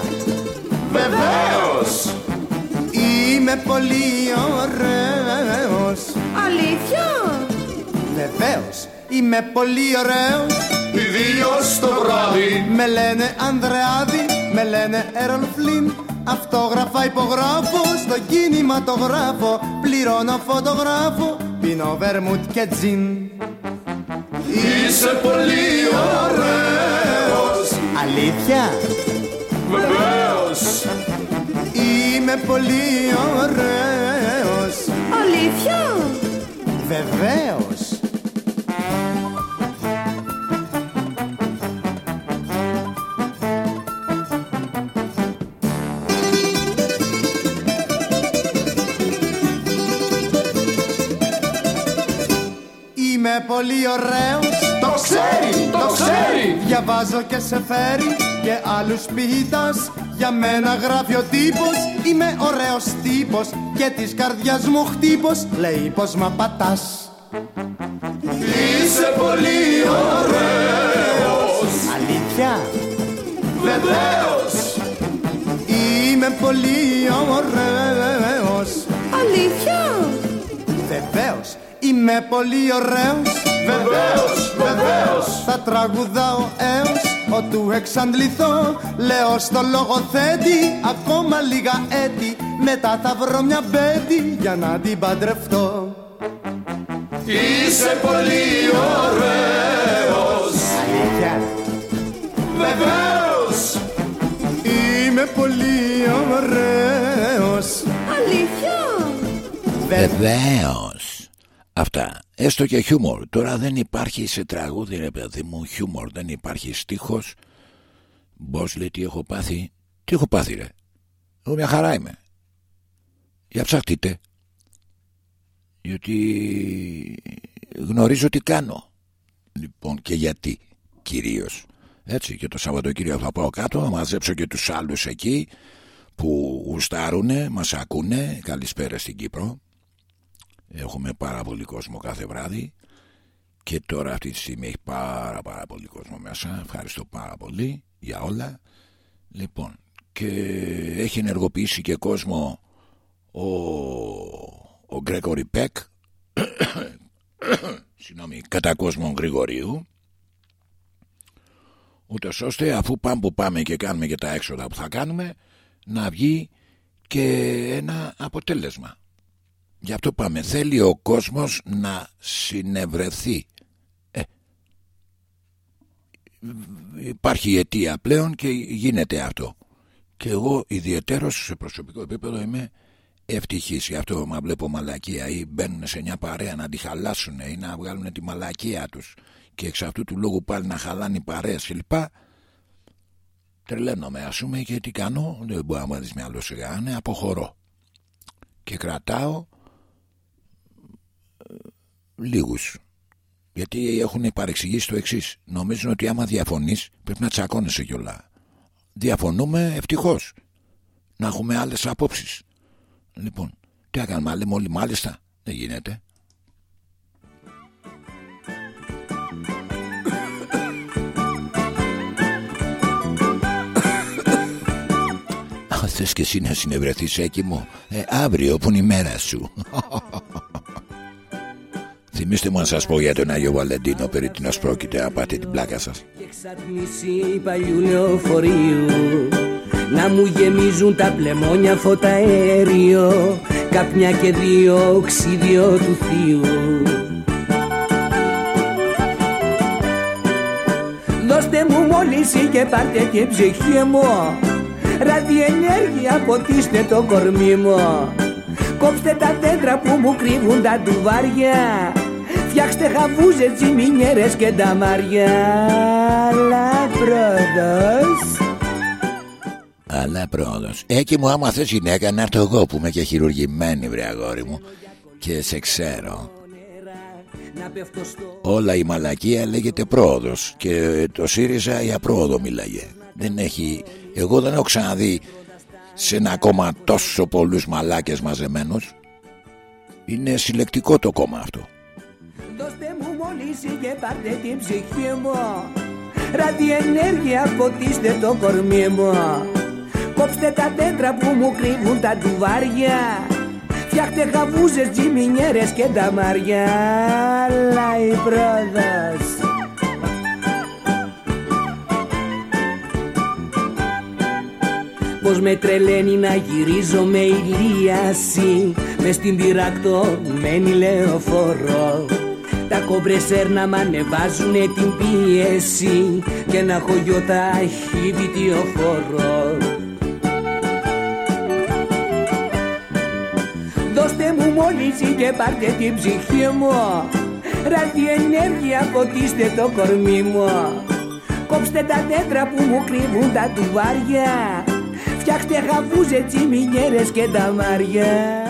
Βεβαίως. Είμαι πολύ ωραίος. Αλήθεια; Βεβαίως Είμαι πολύ ωραίος. Ιδίως το βράδυ. Με λένε Ανδρεάδη Με λένε Έρολ Φλίν Αυτόγραφα υπογράφω στο κινηματογράφο. Πληρώνω φωτογράφο Πίνω βερμούτ και τζιν. Είσαι πολύ ωραίος. Αλήθεια; Βεβαίως. Είμαι πολύ ωραίος. Αλήθεια; Βεβαίως Είμαι πολύ ωραίος Το ξέρει, το ξέρει. Διαβάζω και σε φέρει και άλλους ποιητάς Για μένα γράφει ο τύπος Είμαι ωραίος τύπος. Και της καρδιάς μου χτύπος Λέει πως μ' απατάς. Είσαι πολύ ωραίος. Αλήθεια; Βεβαίως. Είμαι πολύ ωραίος. Αλήθεια; Βεβαίως Είμαι πολύ ωραίος. Βεβαίως, βεβαίως. Θα τραγουδάω έως Ότου εξαντληθώ. Λέω στο λογοθέτη Ακόμα λίγα έτη. Μετά θα βρω μια μπέτη Για να την παντρευτώ. Είσαι πολύ ωραίος. Αλήθεια. Βεβαίως. Είμαι πολύ ωραίος. Αλήθεια. Βεβαίως. Αυτά. Έστω και χιούμορ. Τώρα δεν υπάρχει σε τραγούδι, ρε παιδί μου, χιούμορ. Δεν υπάρχει στίχος. Πώ λέει τι έχω πάθει. Τι έχω πάθει, ρε. Εγώ μια χαρά είμαι. Για ψαχτείτε. Γιατί γνωρίζω τι κάνω. Λοιπόν και γιατί κυρίως. Έτσι και το Σαββατοκύριακο θα πάω κάτω να μαζέψω και τους άλλους εκεί που γουστάρουνε, μας ακούνε. Καλησπέρα στην Κύπρο. Έχουμε πάρα πολύ κόσμο κάθε βράδυ και τώρα αυτή τη στιγμή έχει πάρα πάρα πολύ κόσμο μέσα. Ευχαριστώ πάρα πολύ για όλα. Λοιπόν, και έχει ενεργοποιήσει και κόσμο ο, ο Γκρέκορι Πεκ [COUGHS] συγγνώμη, κατά κόσμο Γρηγορίου ούτε ώστε αφού πάμε που πάμε και κάνουμε και τα έξοδα που θα κάνουμε να βγει και ένα αποτέλεσμα γι' αυτό πάμε. Θέλει ο κόσμος να συνευρεθεί. Ε, υπάρχει αιτία πλέον και γίνεται αυτό. Και εγώ ιδιαίτερος σε προσωπικό επίπεδο είμαι ευτυχής. Γι' αυτό μα βλέπω μαλακία ή μπαίνουν σε μια παρέα να τη χαλάσουν ή να βγάλουν τη μαλακία τους. Και εξ αυτού του λόγου πάλι να χαλάνε οι παρέες κλπ. Τρελαίνομαι ας πούμε και τι κάνω δεν μπορώ να μου δεις μυαλό σιγά ναι, αποχωρώ. Και κρατάω ε, λίγους γιατί έχουν παρεξηγήσει το εξής. Νομίζουν ότι άμα διαφωνείς πρέπει να τσακώνεσαι κιόλα. Διαφωνούμε ευτυχώς. Να έχουμε άλλες απόψεις. Λοιπόν, τι να κάνουμε, λέμε όλοι μάλιστα. Δεν γίνεται. Θες και εσύ να συνευρεθείς έκιμο ε, Αύριο που είναι η μέρα σου [LAUGHS] Θυμήστε μου να σας πω για τον Άγιο Βαλεντίνο Περί την πρόκειται να πάτε την πλάκα σας. Και εξατμίσει παλιού λεωφορείου Να μου γεμίζουν τα πλεμόνια φώτα αέριο Καπνιά και δύο οξύδιο του θείου. Δώστε μου μόλις και πάρτε και ψυχή μου Ραδιενέργεια ποτίστε το κορμί μου. Κόψτε τα δέντρα που μου κρύβουν τα τουβάρια Φτιάξτε χαβούζες, τσιμινιέρες και νταμάρια Αλλά πρόοδος Αλλά πρόοδος Έκει μου άμα θες γυναίκα να έρθω εγώ που είμαι και χειρουργημένη βρε αγόρι μου. Και σε ξέρω. Όλα η μαλακία λέγεται πρόοδος Και το ΣΥΡΙΖΑ για πρόοδο μιλάγε. Δεν έχει Εγώ δεν έχω ξαναδεί σε ένα κόμμα τόσο πολλούς μαλάκες μαζεμένους. Είναι συλλεκτικό το κόμμα αυτό Δώστε μου μόλις και πάρτε την ψυχή μου. Ραδιενέργεια φωτίστε το κορμί μου. Κόψτε τα τέτρα που μου κρύβουν τα τουβάρια Φτιάχτε χαβούζες, τζιμινιέρες και νταμάρια Αλλά η πρόδος Πως με τρελαίνει να γυρίζω με ηλίαση μες στην πυρακτωμένη λεωφόρο. Τα κομπρεσέρ να μ' ανεβάζουνε την πίεση Και να έχω γιο ταχύτητιοφόρο Δώστε μου μόλις και πάρτε την ψυχή μου. Ραδιενέργεια φωτίστε το κορμί μου. Κόψτε τα τέτρα που μου κρύβουν τα τουβάρια. Φτιάχτε χαβούζε, τσιμινιέρες και μάρια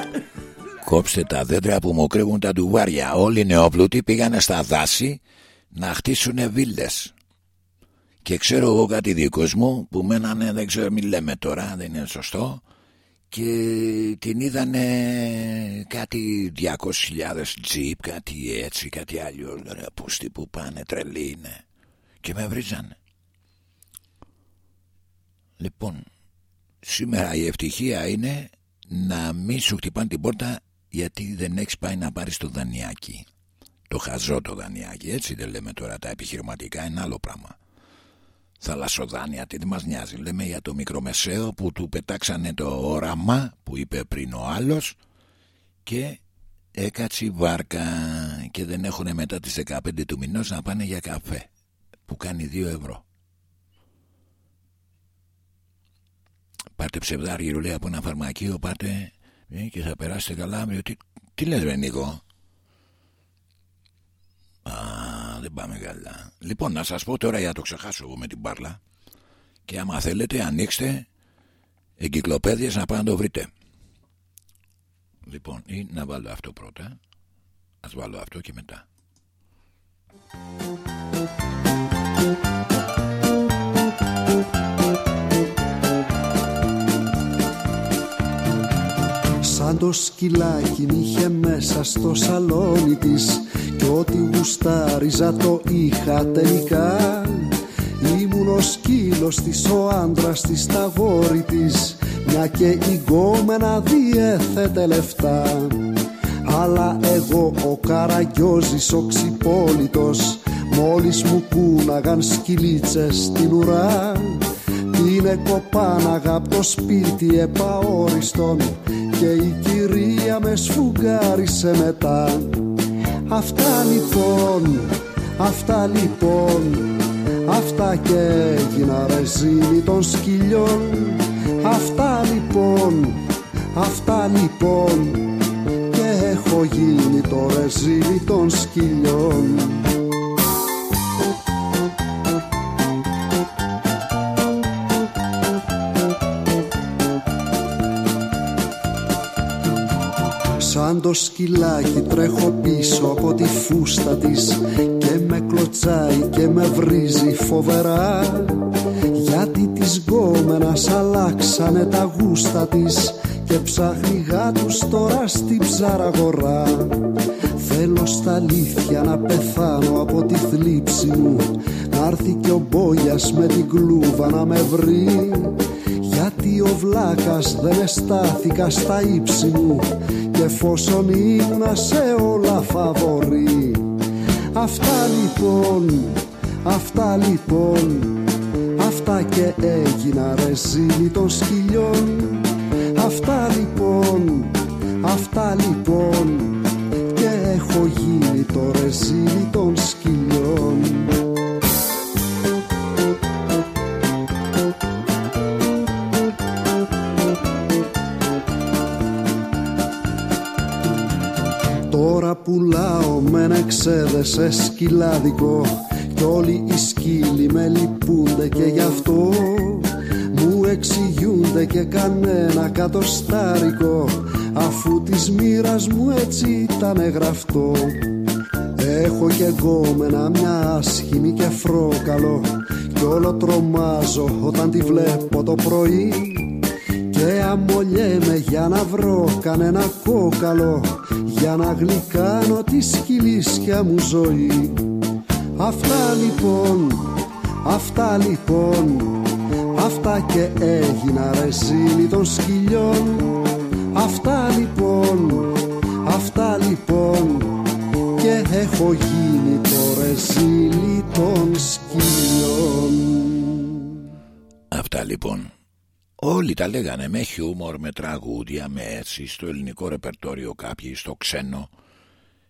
Κόψτε τα δέντρα που μου κρύβουν τα ντουβάρια. Όλοι οι νεοπλούτοι πήγανε στα δάση Να χτίσουν βίλες. Και ξέρω εγώ κάτι δικός μου Που μένανε δεν ξέρω μην λέμε τώρα Δεν είναι σωστό. Και την είδανε Κάτι 200.000 τζιπ Κάτι έτσι κάτι άλλο. Ρε πούστη που πάνε τρελή είναι. Και με βρίζανε. Λοιπόν Σήμερα η ευτυχία είναι να μην σου χτυπάνε την πόρτα γιατί δεν έχεις πάει να πάρεις το δανειάκι. Το χαζό το δανειάκι, έτσι δεν λέμε τώρα τα επιχειρηματικά, είναι άλλο πράγμα. Θαλασσοδάνεια, τι δεν μας νοιάζει. Λέμε για το μικρομεσαίο που του πετάξανε το όραμα που είπε πριν ο άλλος και έκατσε βάρκα και δεν έχουν μετά τις 15 του μηνός να πάνε για καφέ που κάνει 2 ευρώ. Πάρτε ψευδάργυρο λέει από ένα φαρμακείο, πάτε ε, και θα περάσετε καλά αύριο. Τι, Τι λες ρε Νίκο; Α, δεν πάμε καλά. Λοιπόν να σας πω τώρα για να το ξεχάσω εγώ με την μπάρλα Και άμα θέλετε ανοίξτε Εγκυκλοπαίδειες να πάτε να το βρείτε. Λοιπόν ή να βάλω αυτό πρώτα. Ας βάλω αυτό και μετά Σαν το σκυλάκι είχε μέσα στο σαλόνι της Κι ό,τι γουστάριζα το είχα τελικά Ήμουν ο σκύλος της, ο άντρας της, τα γόρι της. Μια και η γκόμενα διέθετε λεφτά. Αλλά εγώ ο καραγκιόζης ο ξυπόλυτος Μόλις μου κούναγαν σκυλίτσες στην ουρά. Την εκοπάναγα απ' το σπίτι επαόριστον Και η κυρία με σφουγγάρισε μετά. Αυτά λοιπόν, αυτά λοιπόν Αυτά και έγινα ρεζίλι των σκυλιών. Αυτά λοιπόν, αυτά λοιπόν Και έχω γίνει το ρεζίλι των σκυλιών Σαν το σκυλάκι τρέχω πίσω από τη φούστα της Και με κλωτσάει και με βρίζει φοβερά. Γιατί της γκόμενας αλλάξανε τα γούστα της Και ψάχνει γάτους τώρα στην ψαραγορά. Θέλω στα αλήθεια να πεθάνω από τη θλίψη μου Να έρθει και ο Μπόγιας με την κλούβα να με βρει. Γιατί ο βλάκας δεν εστάθηκα στα ύψη μου Και εφόσον ήμουνα σε όλα φαβορεί. Αυτά λοιπόν, αυτά λοιπόν Αυτά και έγινα ρεζίλι των σκυλιών. Αυτά λοιπόν, αυτά λοιπόν Και έχω γίνει το ρεζίλι των σκυλιών ξέδε σε σκυλάδικο Κι όλοι οι σκύλοι με λυπούνται και γι' αυτό. Μου εξηγούνται και κανένα κατοστάρικο Αφού της μοίρας μου έτσι ήταν γραφτό. Έχω και γκόμενα μια άσχημη και φρόκαλο Κι όλο τρομάζω όταν τη βλέπω το πρωί. Και αμολιέμαι για να βρω κανένα κόκαλο Για να γλυκάνω τη σκυλίσια μου ζωή. Αυτά λοιπόν, αυτά λοιπόν Αυτά και έγινα ρεζίλι των σκυλιών. Αυτά λοιπόν, αυτά λοιπόν Και έχω γίνει το ρεζίλι των σκυλιών. Αυτά λοιπόν Όλοι τα λέγανε με χιούμορ, με τραγούδια, με έτσι Στο ελληνικό ρεπερτόριο κάποιοι, στο ξένο.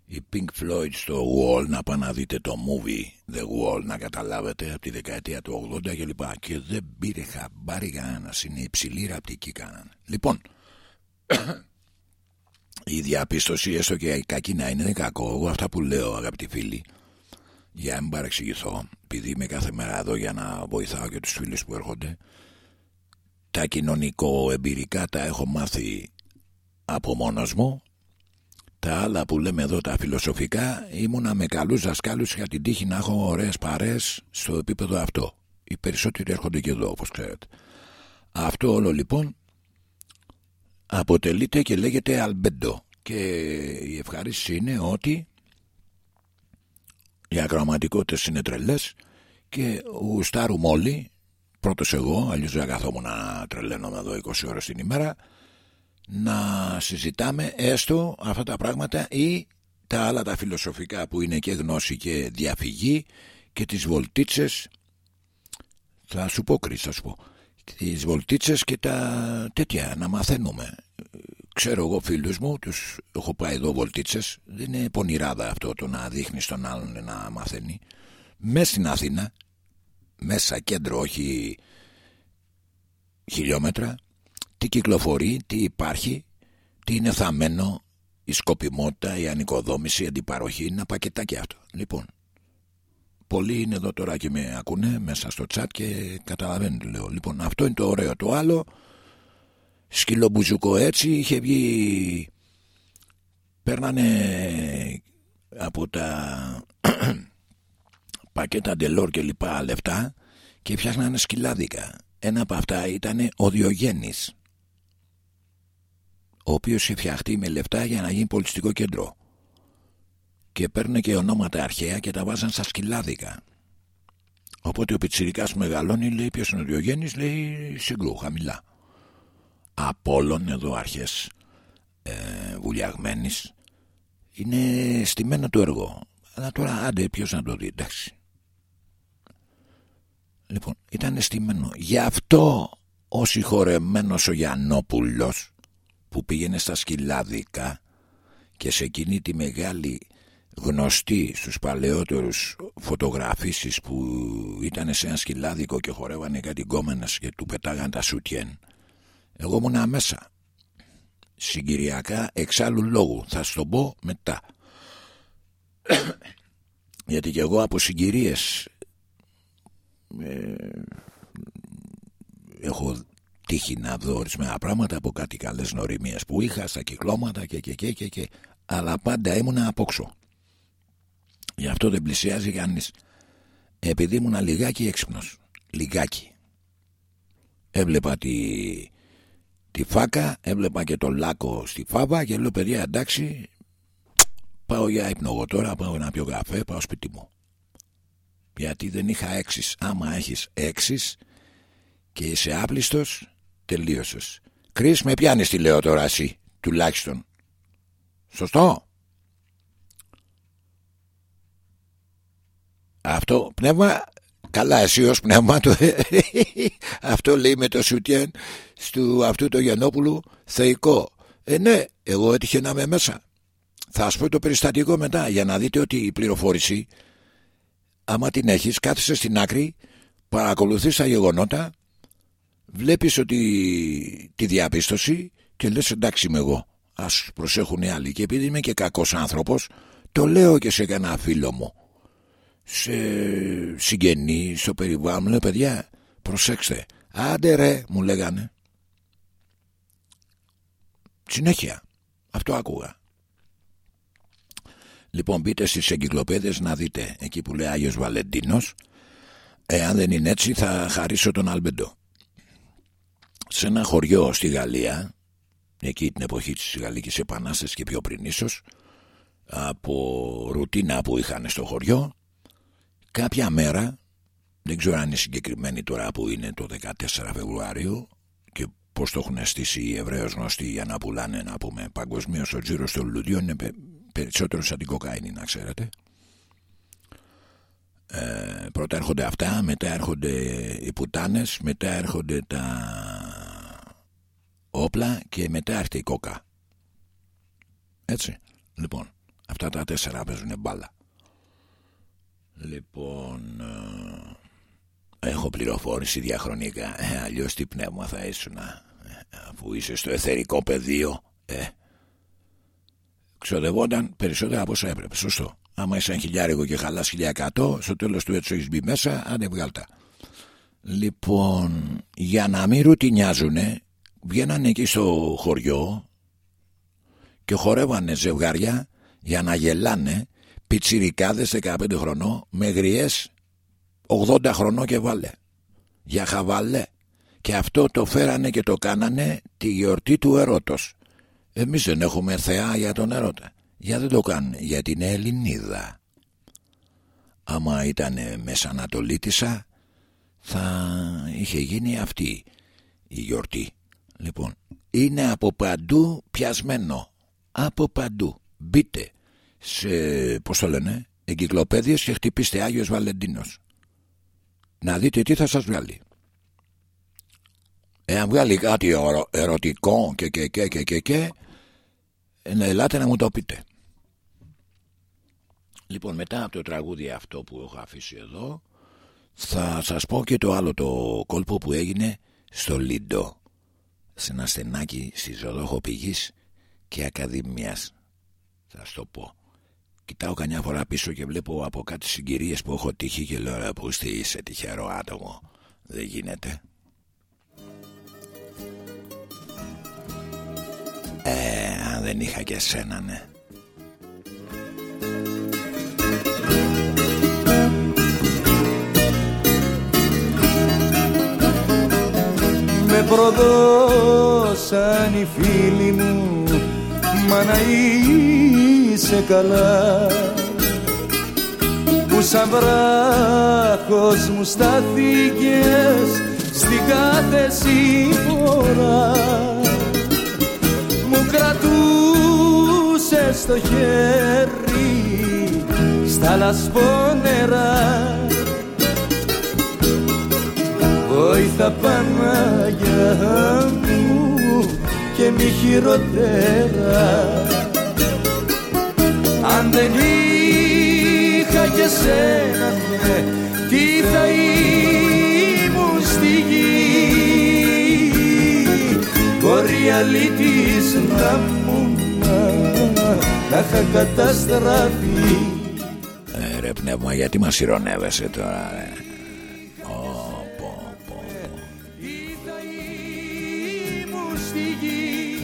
Η Pink Floyd στο Wall Να πάνε να δείτε το movie The Wall Να καταλάβετε από τη δεκαετία του 80 και λοιπά. Και δεν πήρε χαμπάρι κανένα Είναι υψηλή ραπτική κάναν Λοιπόν [COUGHS] η διαπίστωση έστω και η κακή να είναι κακό. Εγώ αυτά που λέω αγαπητοί φίλοι για να μην παρεξηγηθώ επειδή είμαι κάθε μέρα εδώ για να βοηθάω και τους φίλους που έρχονται τα κοινωνικό εμπειρικά τα έχω μάθει από μόνος μου. Τα άλλα που λέμε εδώ τα φιλοσοφικά ήμουνα με καλούς δασκάλους για την τύχη να έχω ωραίες παρές στο επίπεδο αυτό. Οι περισσότεροι έρχονται και εδώ όπως ξέρετε. Αυτό όλο λοιπόν αποτελείται και λέγεται αλμπέντο. Και η ευχαρίστηση είναι ότι οι ακροαματικότητες είναι τρελές και γουστάρουμε όλοι πρώτος εγώ, αλλιώς δεν καθόμουν να τρελαίνομαι εδώ 20 ώρες την ημέρα να συζητάμε έστω αυτά τα πράγματα ή τα άλλα τα φιλοσοφικά που είναι και γνώση και διαφυγή και τις βολτίτσες. Θα σου πω Κρίς, θα σου πω. Τις βολτίτσες και τα τέτοια να μαθαίνουμε. Ξέρω εγώ φίλους μου τους έχω πάει εδώ βολτίτσες. Δεν είναι πονηράδα αυτό το να δείχνεις τον άλλον να μαθαίνει. Μέσα στην Αθήνα μέσα κέντρο όχι χιλιόμετρα τι κυκλοφορεί, τι υπάρχει τι είναι θαμένο η σκοπιμότητα, η ανοικοδόμηση, η αντιπαροχή είναι ένα πακετάκι αυτό. Λοιπόν, πολλοί είναι εδώ τώρα και με ακούνε μέσα στο chat και καταλαβαίνουν τι λέω. Λοιπόν, αυτό είναι το ωραίο. Το άλλο, σκυλομπουζουκό έτσι, είχε βγει. Παίρνανε από τα πακέτα ντελόρ και λοιπά λεφτά και φτιάχνανε σκυλάδικα. Ένα από αυτά ήταν ο Διογέννης ο οποίος είχε φτιαχτεί με λεφτά για να γίνει πολιτιστικό κέντρο. Και παίρνε και ονόματα αρχαία και τα βάζαν στα σκυλάδικα. Οπότε ο πιτσιρικάς μεγαλώνει λέει ποιος είναι ο Διογέννης λέει συγκρού χαμηλά Απόλλων εδώ αρχές ε, βουλιαγμένης. Είναι στημένο το έργο. Αλλά τώρα άντε ποιος να το δει εντάξει Λοιπόν, ήταν αισθημένο. Γι' αυτό ο συγχωρεμένος ο Γιαννόπουλος που πήγαινε στα σκυλάδικα και σε εκείνη τη μεγάλη γνωστή στους παλαιότερους φωτογραφίσεις που ήταν σε ένα σκυλάδικο και χορεύανε κάτι γκόμενες και του πετάγαν τα σούτιεν εγώ ήμουν μέσα συγκυριακά εξάλλου λόγου θα σου το πω μετά [COUGHS] γιατί και εγώ από συγκυρίες ε, έχω τύχει να δω ορισμένα πράγματα από κάτι καλές νοριμίες που είχα στα κυκλώματα και και και και, και αλλά πάντα ήμουν απόξω γι' αυτό δεν πλησιάζει κανείς. Επειδή ήμουν λιγάκι έξυπνος λιγάκι. Έβλεπα τη, τη φάκα έβλεπα και το λάκκο στη φάβα και λέω παιδιά εντάξει πάω για ύπνο εγώ τώρα πάω να πιω καφέ πάω σπίτι μου γιατί δεν είχα έξις. Άμα έχεις έξις και είσαι άπλιστος τελείωσες. Κρίς με πιάνεις τι λέω τώρα εσύ τουλάχιστον. Σωστό. Αυτό πνεύμα καλά εσύ ως πνεύμα το, [LAUGHS] αυτό λέει με το σουτιέν του αυτού το Γιαννόπουλου θεϊκό. Ε ναι εγώ έτυχε να είμαι μέσα. Θα σου πω το περιστατικό μετά για να δείτε ότι η πληροφόρηση άμα την έχεις κάθεσαι στην άκρη παρακολουθείς τα γεγονότα βλέπεις ότι τη διαπίστωση και λες εντάξει είμαι εγώ ας προσέχουν οι άλλοι και επειδή είμαι και κακός άνθρωπος το λέω και σε κανένα φίλο μου. Σε συγγενή στο περιβάλλον λέω παιδιά προσέξτε άντε ρε μου λέγανε. Συνέχεια. Αυτό άκουγα Λοιπόν μπείτε στις εγκυκλοπαίδες να δείτε εκεί που λέει Άγιος Βαλεντίνος. Εάν δεν είναι έτσι θα χαρίσω τον Αλμπεντό Σε ένα χωριό στη Γαλλία Εκεί την εποχή της Γαλλικής Επανάστασης και πιο πριν ίσως Από ρουτίνα που είχαν στο χωριό Κάποια μέρα Δεν ξέρω αν είναι συγκεκριμένη τώρα που είναι το 14 Φεβρουάριο Και πως το έχουν στήσει οι Εβραίοι γνωστοί για να πουλάνε να πούμε παγκοσμίως ο τζίρος των λουδιών είναι περισσότερο σαν την κοκαίνη να ξέρετε. Ε, πρώτα έρχονται αυτά μετά έρχονται οι πουτάνες μετά έρχονται τα όπλα και μετά έρχεται η κόκα. Έτσι. Λοιπόν αυτά τα τέσσερα παίζουν μπάλα. Λοιπόν ε, έχω πληροφόρηση διαχρονικά. Ε, αλλιώς τι πνεύμα θα ήσουν ε, αφού είσαι στο εθερικό πεδίο. Ε, ξοδευόταν περισσότερα από όσα έπρεπε. Σωστό. Άμα είσαι ένα χιλιάρικο και χαλάς 1100, στο τέλος του έτσι έχεις μπει μέσα, άνε βγάλτα. Λοιπόν, για να μην ρουτινιάζουνε, βγαίνανε εκεί στο χωριό και χορεύανε ζευγάρια για να γελάνε πιτσιρικάδες 15 χρονών με γριές 80 χρονών και βάλε. Για χαβάλε. Και αυτό το φέρανε και το κάνανε τη γιορτή του ερώτος. Εμείς δεν έχουμε θεά για τον έρωτα. Για δεν το κάνουν. Γιατί είναι Ελληνίδα. Άμα ήταν Μεσανατολίτισσα θα είχε γίνει αυτή η γιορτή. Λοιπόν, είναι από παντού πιασμένο. Από παντού. Μπείτε σε, πώς το λένε, εγκυκλοπαίδειες και χτυπήστε Άγιος Βαλεντίνος. Να δείτε τι θα σας βγάλει. Εάν βγάλει κάτι ερωτικό και και και και και, και να ελάτε να μου το πείτε. Λοιπόν μετά από το τραγούδι αυτό που έχω αφήσει εδώ θα σας πω και το άλλο το κόλπο που έγινε στο Λίντο σε ένα στενάκι στη Ζωδόχο Πηγής και Ακαδημίας Θα σου το πω. Κοιτάω κανιά φορά πίσω και βλέπω από κάτι συγκυρίες που έχω τύχει και λέω ρε που είσαι τυχερό άτομο. Δεν γίνεται. Ε, αν δεν είχα και σένα, ναι. Με προδώσαν οι φίλοι μου Μα να είσαι καλά Που σαν βράχος μου στάθηκες Στην κάθε σύμφωνα κρατούσες το χέρι Στα λασπόνερα Βόηθα Παναγιά μου και μη χειροτέρα. Αν δεν είχα και σένα ναι, τι θα ήμουν στη γη. Μπορεί αλήτης να μου να είχα καταστραφεί. Ε, ρε πνεύμα γιατί μας ηρωνεύεσαι τώρα ρε;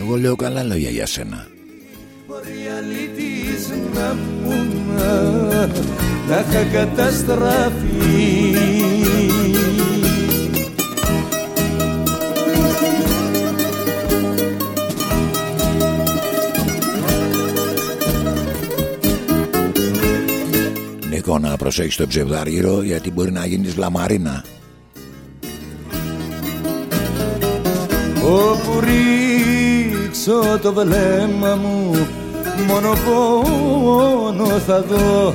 Εγώ λέω καλά λόγια για σένα. Μπορεί αλήτης να μου να είχα καταστραφεί Νίκο να προσέχεις το ψευδάργυρο γιατί μπορεί να γίνεις λαμαρίνα. Όπου ρίξω το βλέμμα μου μόνο πόνο θα δω.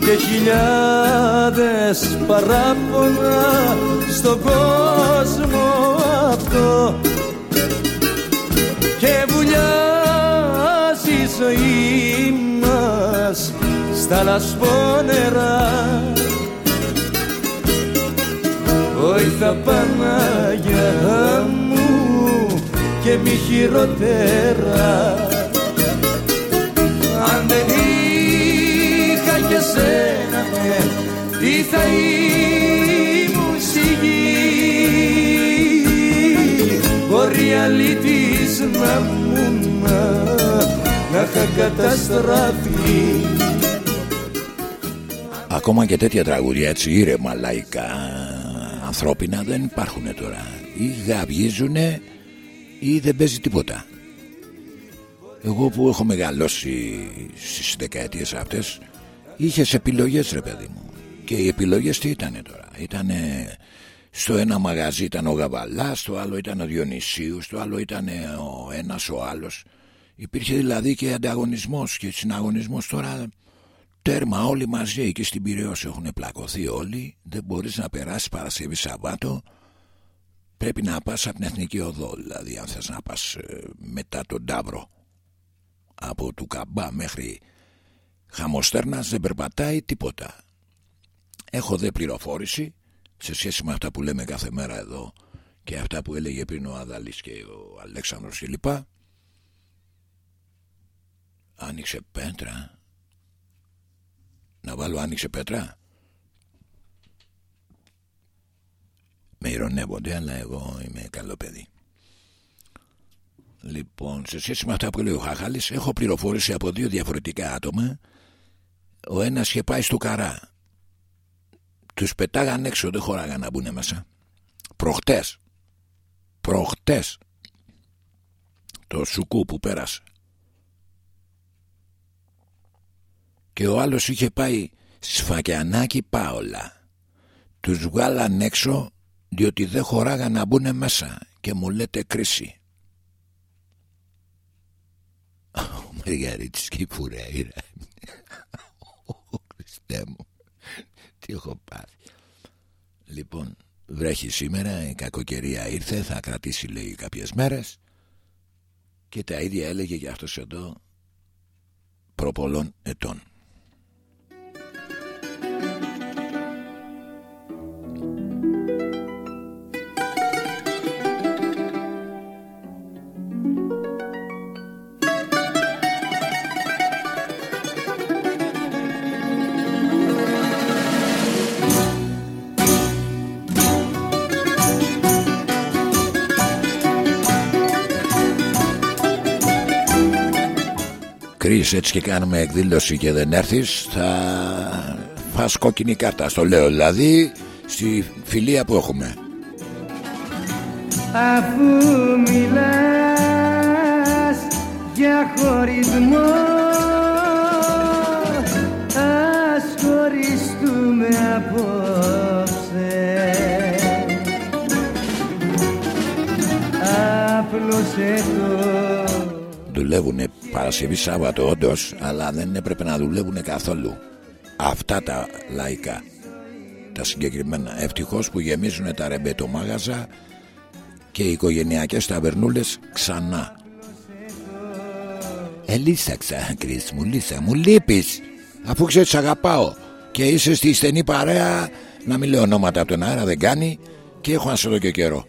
Και χιλιάδες παράπονα στον κόσμο αυτό. Και βουλιάζει η ζωή μας στα λασπόνερα. Βοήθα Παναγιά μου και μη χειροτέρα Αν δεν είχα και σένα ναι, τι θα ήμουν στη γη Μπορεί αλήτης να μου να είχα καταστραφεί Ακόμα και τέτοια τραγούδια έτσι ήρεμα λαϊκά ανθρώπινα δεν υπάρχουν τώρα. Ή γαβγίζουν ή δεν παίζει τίποτα. Εγώ που έχω μεγαλώσει στις δεκαετίες αυτές είχες επιλογές ρε παιδί μου. Και οι επιλογές τι ήτανε τώρα; Ήτανε στο ένα μαγαζί ήταν ο Γαβαλάς στο άλλο ήταν ο Διονυσίους στο άλλο ήταν ο ένας ο άλλος. Υπήρχε δηλαδή και ανταγωνισμός και συναγωνισμός. Τώρα Τέρμα όλοι μαζί εκεί στην Πυραιός έχουν πλακωθεί όλοι. Δεν μπορείς να περάσεις Παρασκευή Σαββάτο. Πρέπει να πας από την Εθνική Οδό Δηλαδή αν θες να πας ε, μετά τον Ταύρο. Από του Καμπά μέχρι Χαμοστέρνας δεν περπατάει τίποτα. Έχω δε πληροφόρηση Σε σχέση με αυτά που λέμε κάθε μέρα εδώ Και αυτά που έλεγε πριν ο Αδαλής και ο Αλέξανδρος κλπ. Άνοιξε πέτρα να βάλω άνοιξε πέτρα. Με ηρωνεύονται αλλά εγώ είμαι καλό παιδί. Λοιπόν σε σχέση με αυτά που λέει ο Χάχαλης Έχω πληροφόρηση από δύο διαφορετικά άτομα. Ο ένας είχε πάει στο καρά. Τους πετάγαν έξω Δεν χωράγαν να μπουν μέσα. Προχτές. Προχτές. Το σουκού που πέρασε και ο άλλος είχε πάει σφακιανάκι πάολα. Τους βγάλαν έξω διότι δεν χωράγαν να μπουν μέσα και μου λέτε κρίση. Ο Μαργαρίτης και η Φουρέιρα. Ο Χριστέ μου. Τι έχω πάθει. Λοιπόν, βρέχει σήμερα, η κακοκαιρία ήρθε, θα κρατήσει λέει κάποιες μέρες και τα ίδια έλεγε για αυτός εδώ προπολών ετών. Τρεις έτσι και κάνουμε εκδήλωση και δεν έρθεις θα φας κόκκινη κάρτα στο λέω δηλαδή στη φιλία που έχουμε. Αφού μιλάς για χωρισμό Ας χωριστούμε απόψε. Απλώσε το Δουλεύουν Παρασκευή Σάββατο όντως, αλλά δεν έπρεπε να δουλεύουν καθόλου. Αυτά τα λαϊκά. Τα συγκεκριμένα. Ευτυχώς που γεμίζουν τα ρεμπέτο μάγαζα και οι οικογενειακές ταβερνούλες ξανά. Ελίσσα ξανά, Κρίς μου, Λίσσα, μου λείπεις Αφού ξέρεις αγαπάω Και είσαι στη στενή παρέα Να μην λέω ονόματα από τον αέρα δεν κάνει Και έχω να σε δω και καιρό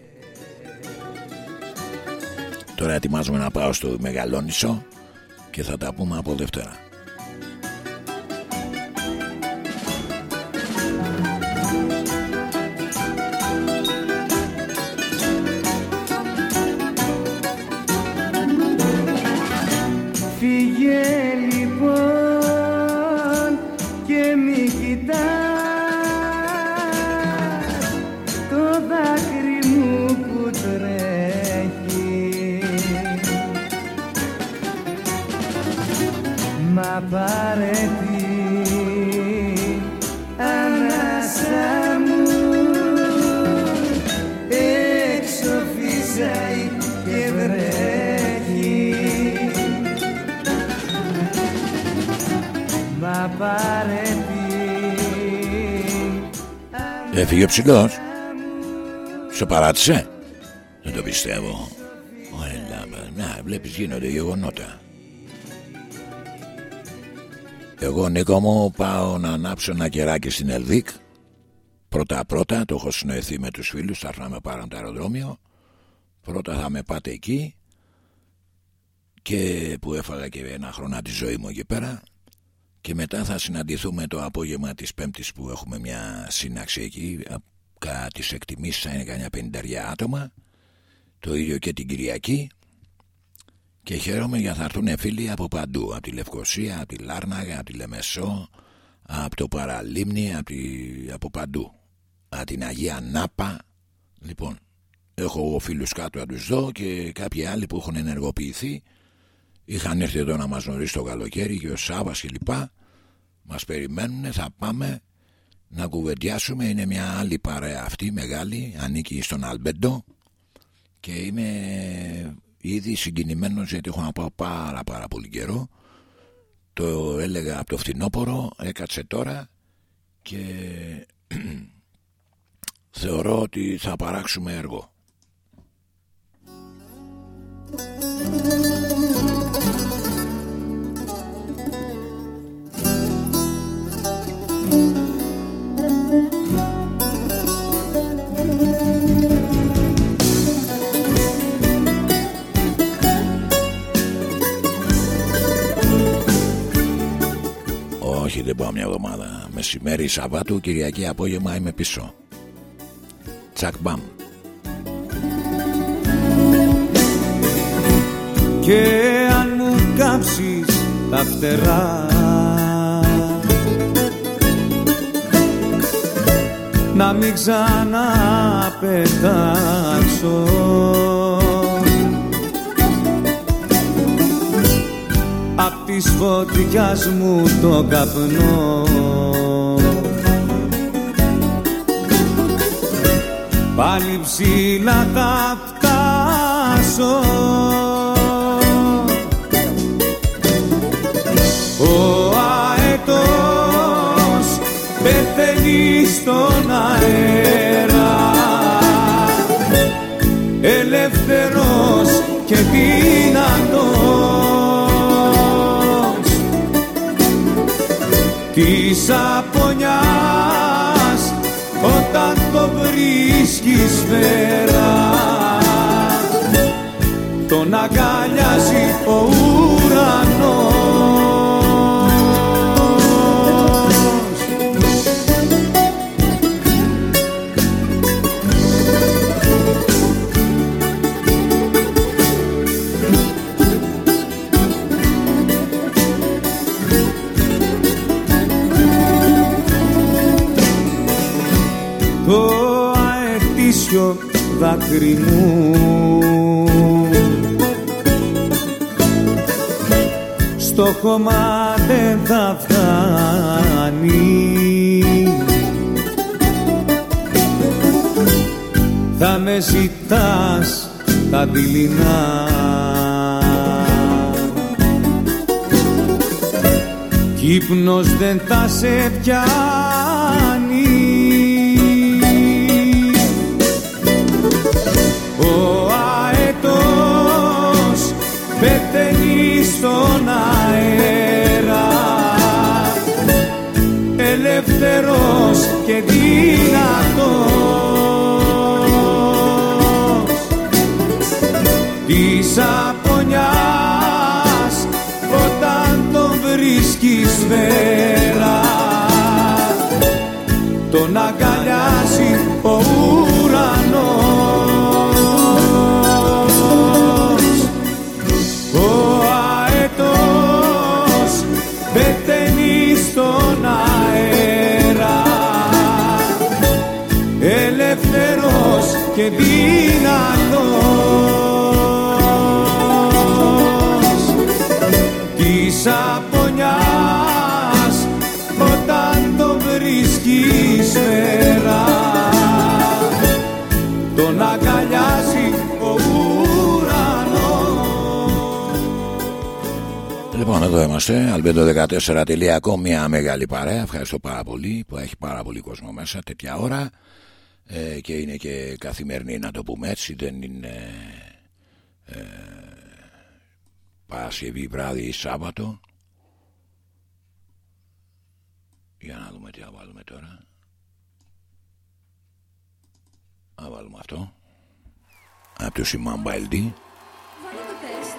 Τώρα ετοιμάζομαι να πάω στο Μεγαλόνισο Και θα τα πούμε από Δευτέρα Μα πάρε την ανάσα μου έξω φυσάει και βρέχει. Μα πάρε την Έφυγε ο ψηλός. Σε παράτησε; Δεν το πιστεύω. Έλα, να βλέπεις γίνονται γεγονότα Εγώ Νίκο μου πάω να ανάψω ένα κεράκι στην Ελδίκ Πρώτα πρώτα το έχω συνοηθεί με τους φίλους Θα έρθουν να με πάρουν το αεροδρόμιο. Πρώτα θα με πάτε εκεί Και που έφαγα και ένα χρόνο τη ζωή μου εκεί πέρα. Και μετά θα συναντηθούμε το απόγευμα της Πέμπτης που έχουμε μια σύναξη εκεί. Κατά τις εκτιμήσεις θα είναι κανένα πενταριά άτομα. Το ίδιο και την Κυριακή και χαίρομαι για θα έρθουν φίλοι από παντού. Από τη Λευκοσία, από τη Λάρναγα, από τη Λεμεσό από το Παραλίμνη από, τη... από παντού. Από την Αγία Νάπα. Λοιπόν έχω φίλους κάτω να τους δω και κάποιοι άλλοι που έχουν ενεργοποιηθεί. Είχαν έρθει εδώ να μας γνωρίσει το καλοκαίρι και ο Σάββας και λοιπά. Μας περιμένουν, θα πάμε να κουβεντιάσουμε. Είναι μια άλλη παρέα αυτή μεγάλη, ανήκει στον Αλμπέντο. Και είμαι ήδη συγκινημένος γιατί έχω να πάω πάρα πάρα πολύ καιρό. Το έλεγα από το φθινόπωρο, έκατσε τώρα και [CLEARS THROAT] θεωρώ ότι θα παράξουμε έργο. Όχι δεν πάω μια εβδομάδα. Μεσημέρι Σαββάτου Κυριακή απόγευμα είμαι πίσω. Τσακ μπαμ. Και αν μου κάψεις τα φτερά Να μην ξαναπετάξω Απ' της φωτιάς μου το καπνό. Πάλι ψηλά θα φτάσω. Ο αετός πεθαίνει στον αέρα της απονιάς όταν το βρίσκεις φέρα τον αγκαλιάζει ο ουρανός αετήσιο δάκρυ μου. Στο χώμα δεν θα φτάνει. Θα με ζητάς τα δειλινά. Κι ύπνος δεν θα σε πιάνει στον αέρα. Ελεύθερος και δυνατός. Της απονιάς όταν τον βρίσκεις σφαίρα τον αγκαλιάζει ο και δυνατός της απονιάς όταν τον βρίσκεις σφαίρα τον αγκαλιάζει ο ουρανός Λοιπόν, εδώ είμαστε. Αλμπέντο14.com, μια μεγάλη παρέα. Ευχαριστώ πάρα πολύ που έχει πάρα πολύ κόσμο μέσα τέτοια ώρα. Ε, και είναι και καθημερινή, να το πούμε έτσι. Δεν είναι ε, Παρασκευή βράδυ ή Σάββατο. Για να δούμε τι θα βάλουμε τώρα. Να βάλουμε αυτό. Από το Simon Baldi. Βραδιάζει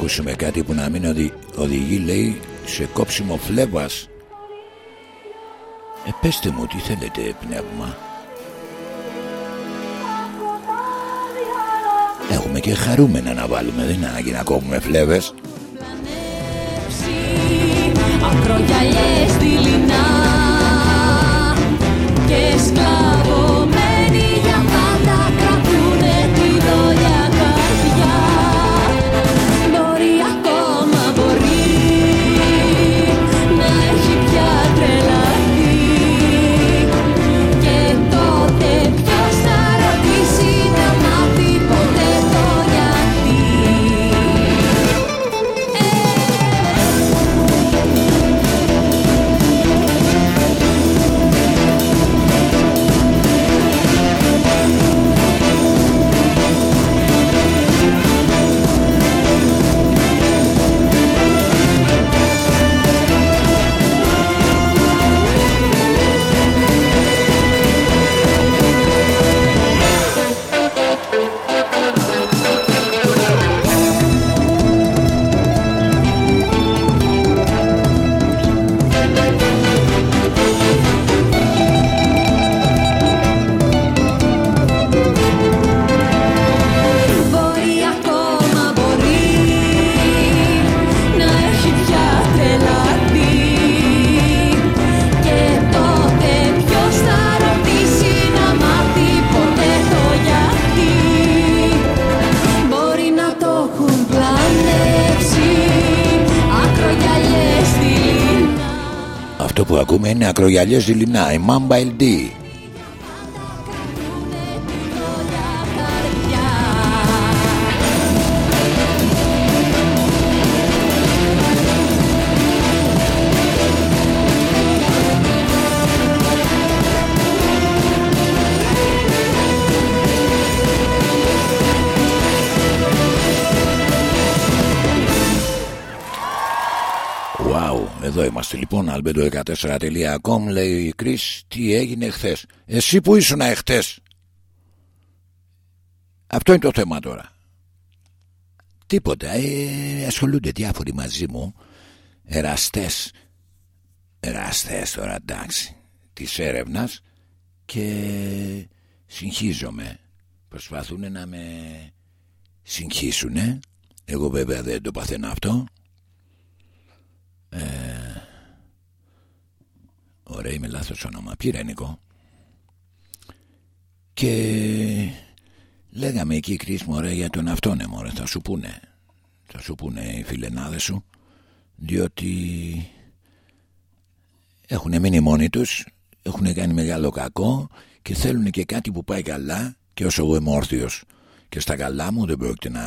ακούσουμε κάτι που να μην οδη- οδηγεί λέει σε κόψιμο φλέβας. Ε, πέστε μου τι θέλετε πνεύμα; Έχουμε και χαρούμενα να βάλουμε Δεν είναι ανάγκη να κόβουμε φλέβες. Ακρογιαλιές δειλινά και σκλαβωμένοι είναι ακρογιαλιές δειλινά, η Mamba LD. Είμαστε λοιπόν, albedo14.com λέει η Κρίς, τι έγινε χθες. Εσύ που ήσουν εχθές. Αυτό είναι το θέμα τώρα. Τίποτα, ε, ασχολούνται διάφοροι μαζί μου, εραστές, εραστές τώρα εντάξει, της έρευνας και συγχύζομαι. Προσπαθούν να με συγχύσουνε. Εγώ βέβαια δεν το παθαίνω αυτό. Ε, ωραία είμαι λάθος όνομα. Πυρενικό Και Λέγαμε εκεί Κρίς μωρέ για τον αυτόν μωρέ Θα σου πούνε. Θα σου πούνε οι φιλενάδες σου Διότι Έχουν μείνει μόνοι τους Έχουν κάνει μεγάλο κακό Και θέλουν και κάτι που πάει καλά Και όσο εγώ είμαι όρθιος Και στα καλά μου δεν πρόκειται να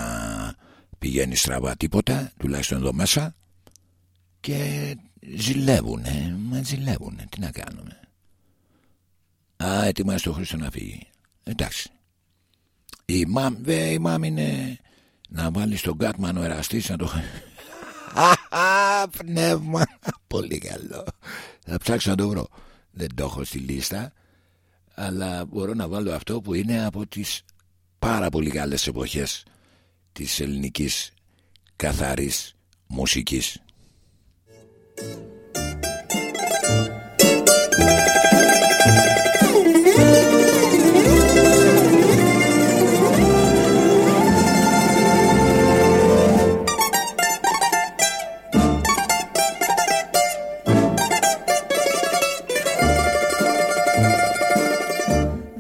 Πηγαίνει στραβά τίποτα Τουλάχιστον εδώ μέσα. Και ζηλεύουνε, μα ζηλεύουνε, τι να κάνουμε. Α, ετοιμάζει το Χρήστος να φύγει. Εντάξει. Η μάμ, δε, η μάμ είναι να βάλει τον Κάτμαν ο εραστής να το... [LAUGHS] Πνεύμα, πολύ καλό. Θα ψάξω να το βρω. Δεν το έχω στη λίστα, αλλά μπορώ να βάλω αυτό που είναι από τις πάρα πολύ καλές εποχές της ελληνικής καθαρής μουσικής.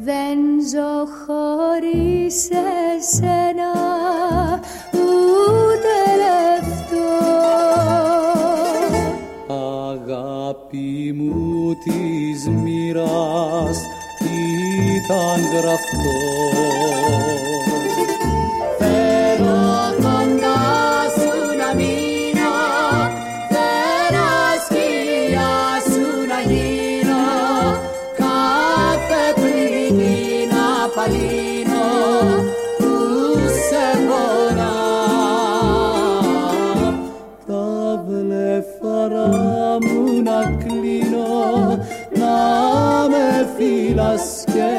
Δεν ζω χωρίς εσένα Αγάπη μου της μοίρας ήταν γραφτό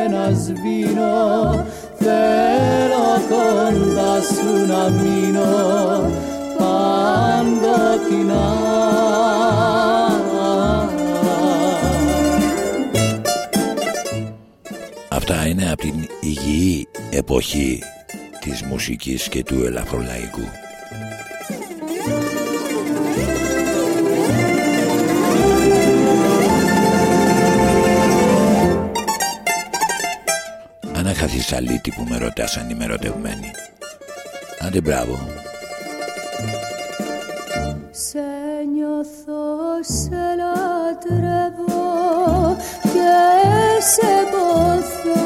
να σβήνω. Θέλω κοντά σου να μείνω. Παντοτινά Αυτά είναι από την υγιή εποχή της μουσικής και του ελαφρολαϊκού. Αν είχα Θησαλίτη που με ρωτάς αν είμαι ερωτευμένη. Άντε μπράβο. Σε νιώθω, σε λατρεύω και σε ποθώ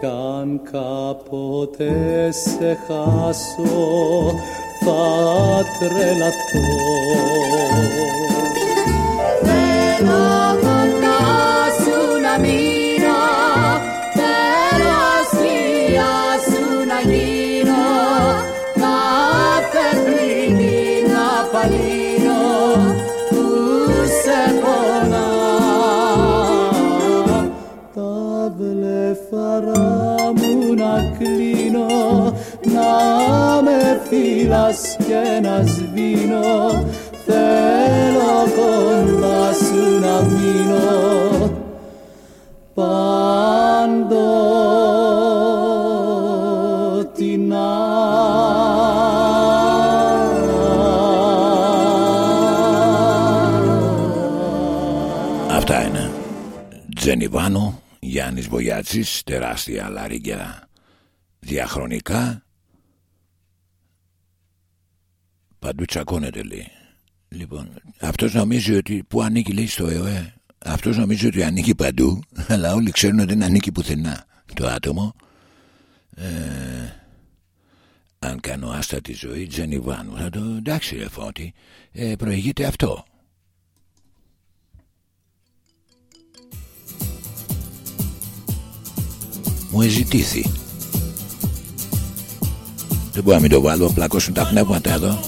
κι αν κάποτε σε χάσω θα τρελαθώ Θέλω με φύλας και να σβήνω θέλω κοντά σου να μείνω παντοτινά Αυτά είναι. Τζενιβάνο, Γιάννης Βοιάτσης, τεράστια λαρίγια διαχρονικά. Παντού τσακώνεται λέει. Λοιπόν, αυτός νομίζει ότι που ανήκει λέει στο ΕΟΕ. Αυτός νομίζει ότι ανήκει παντού, αλλά όλοι ξέρουν ότι δεν ανήκει πουθενά το άτομο. Ε, αν κάνω άστατη ζωή Τζενιβάνου θα το εντάξει ρε Φώτη ε, προηγείται αυτό μου εζητήθη δεν μπορώ να μην το βάλω πλακώσουν τα πνεύματα εδώ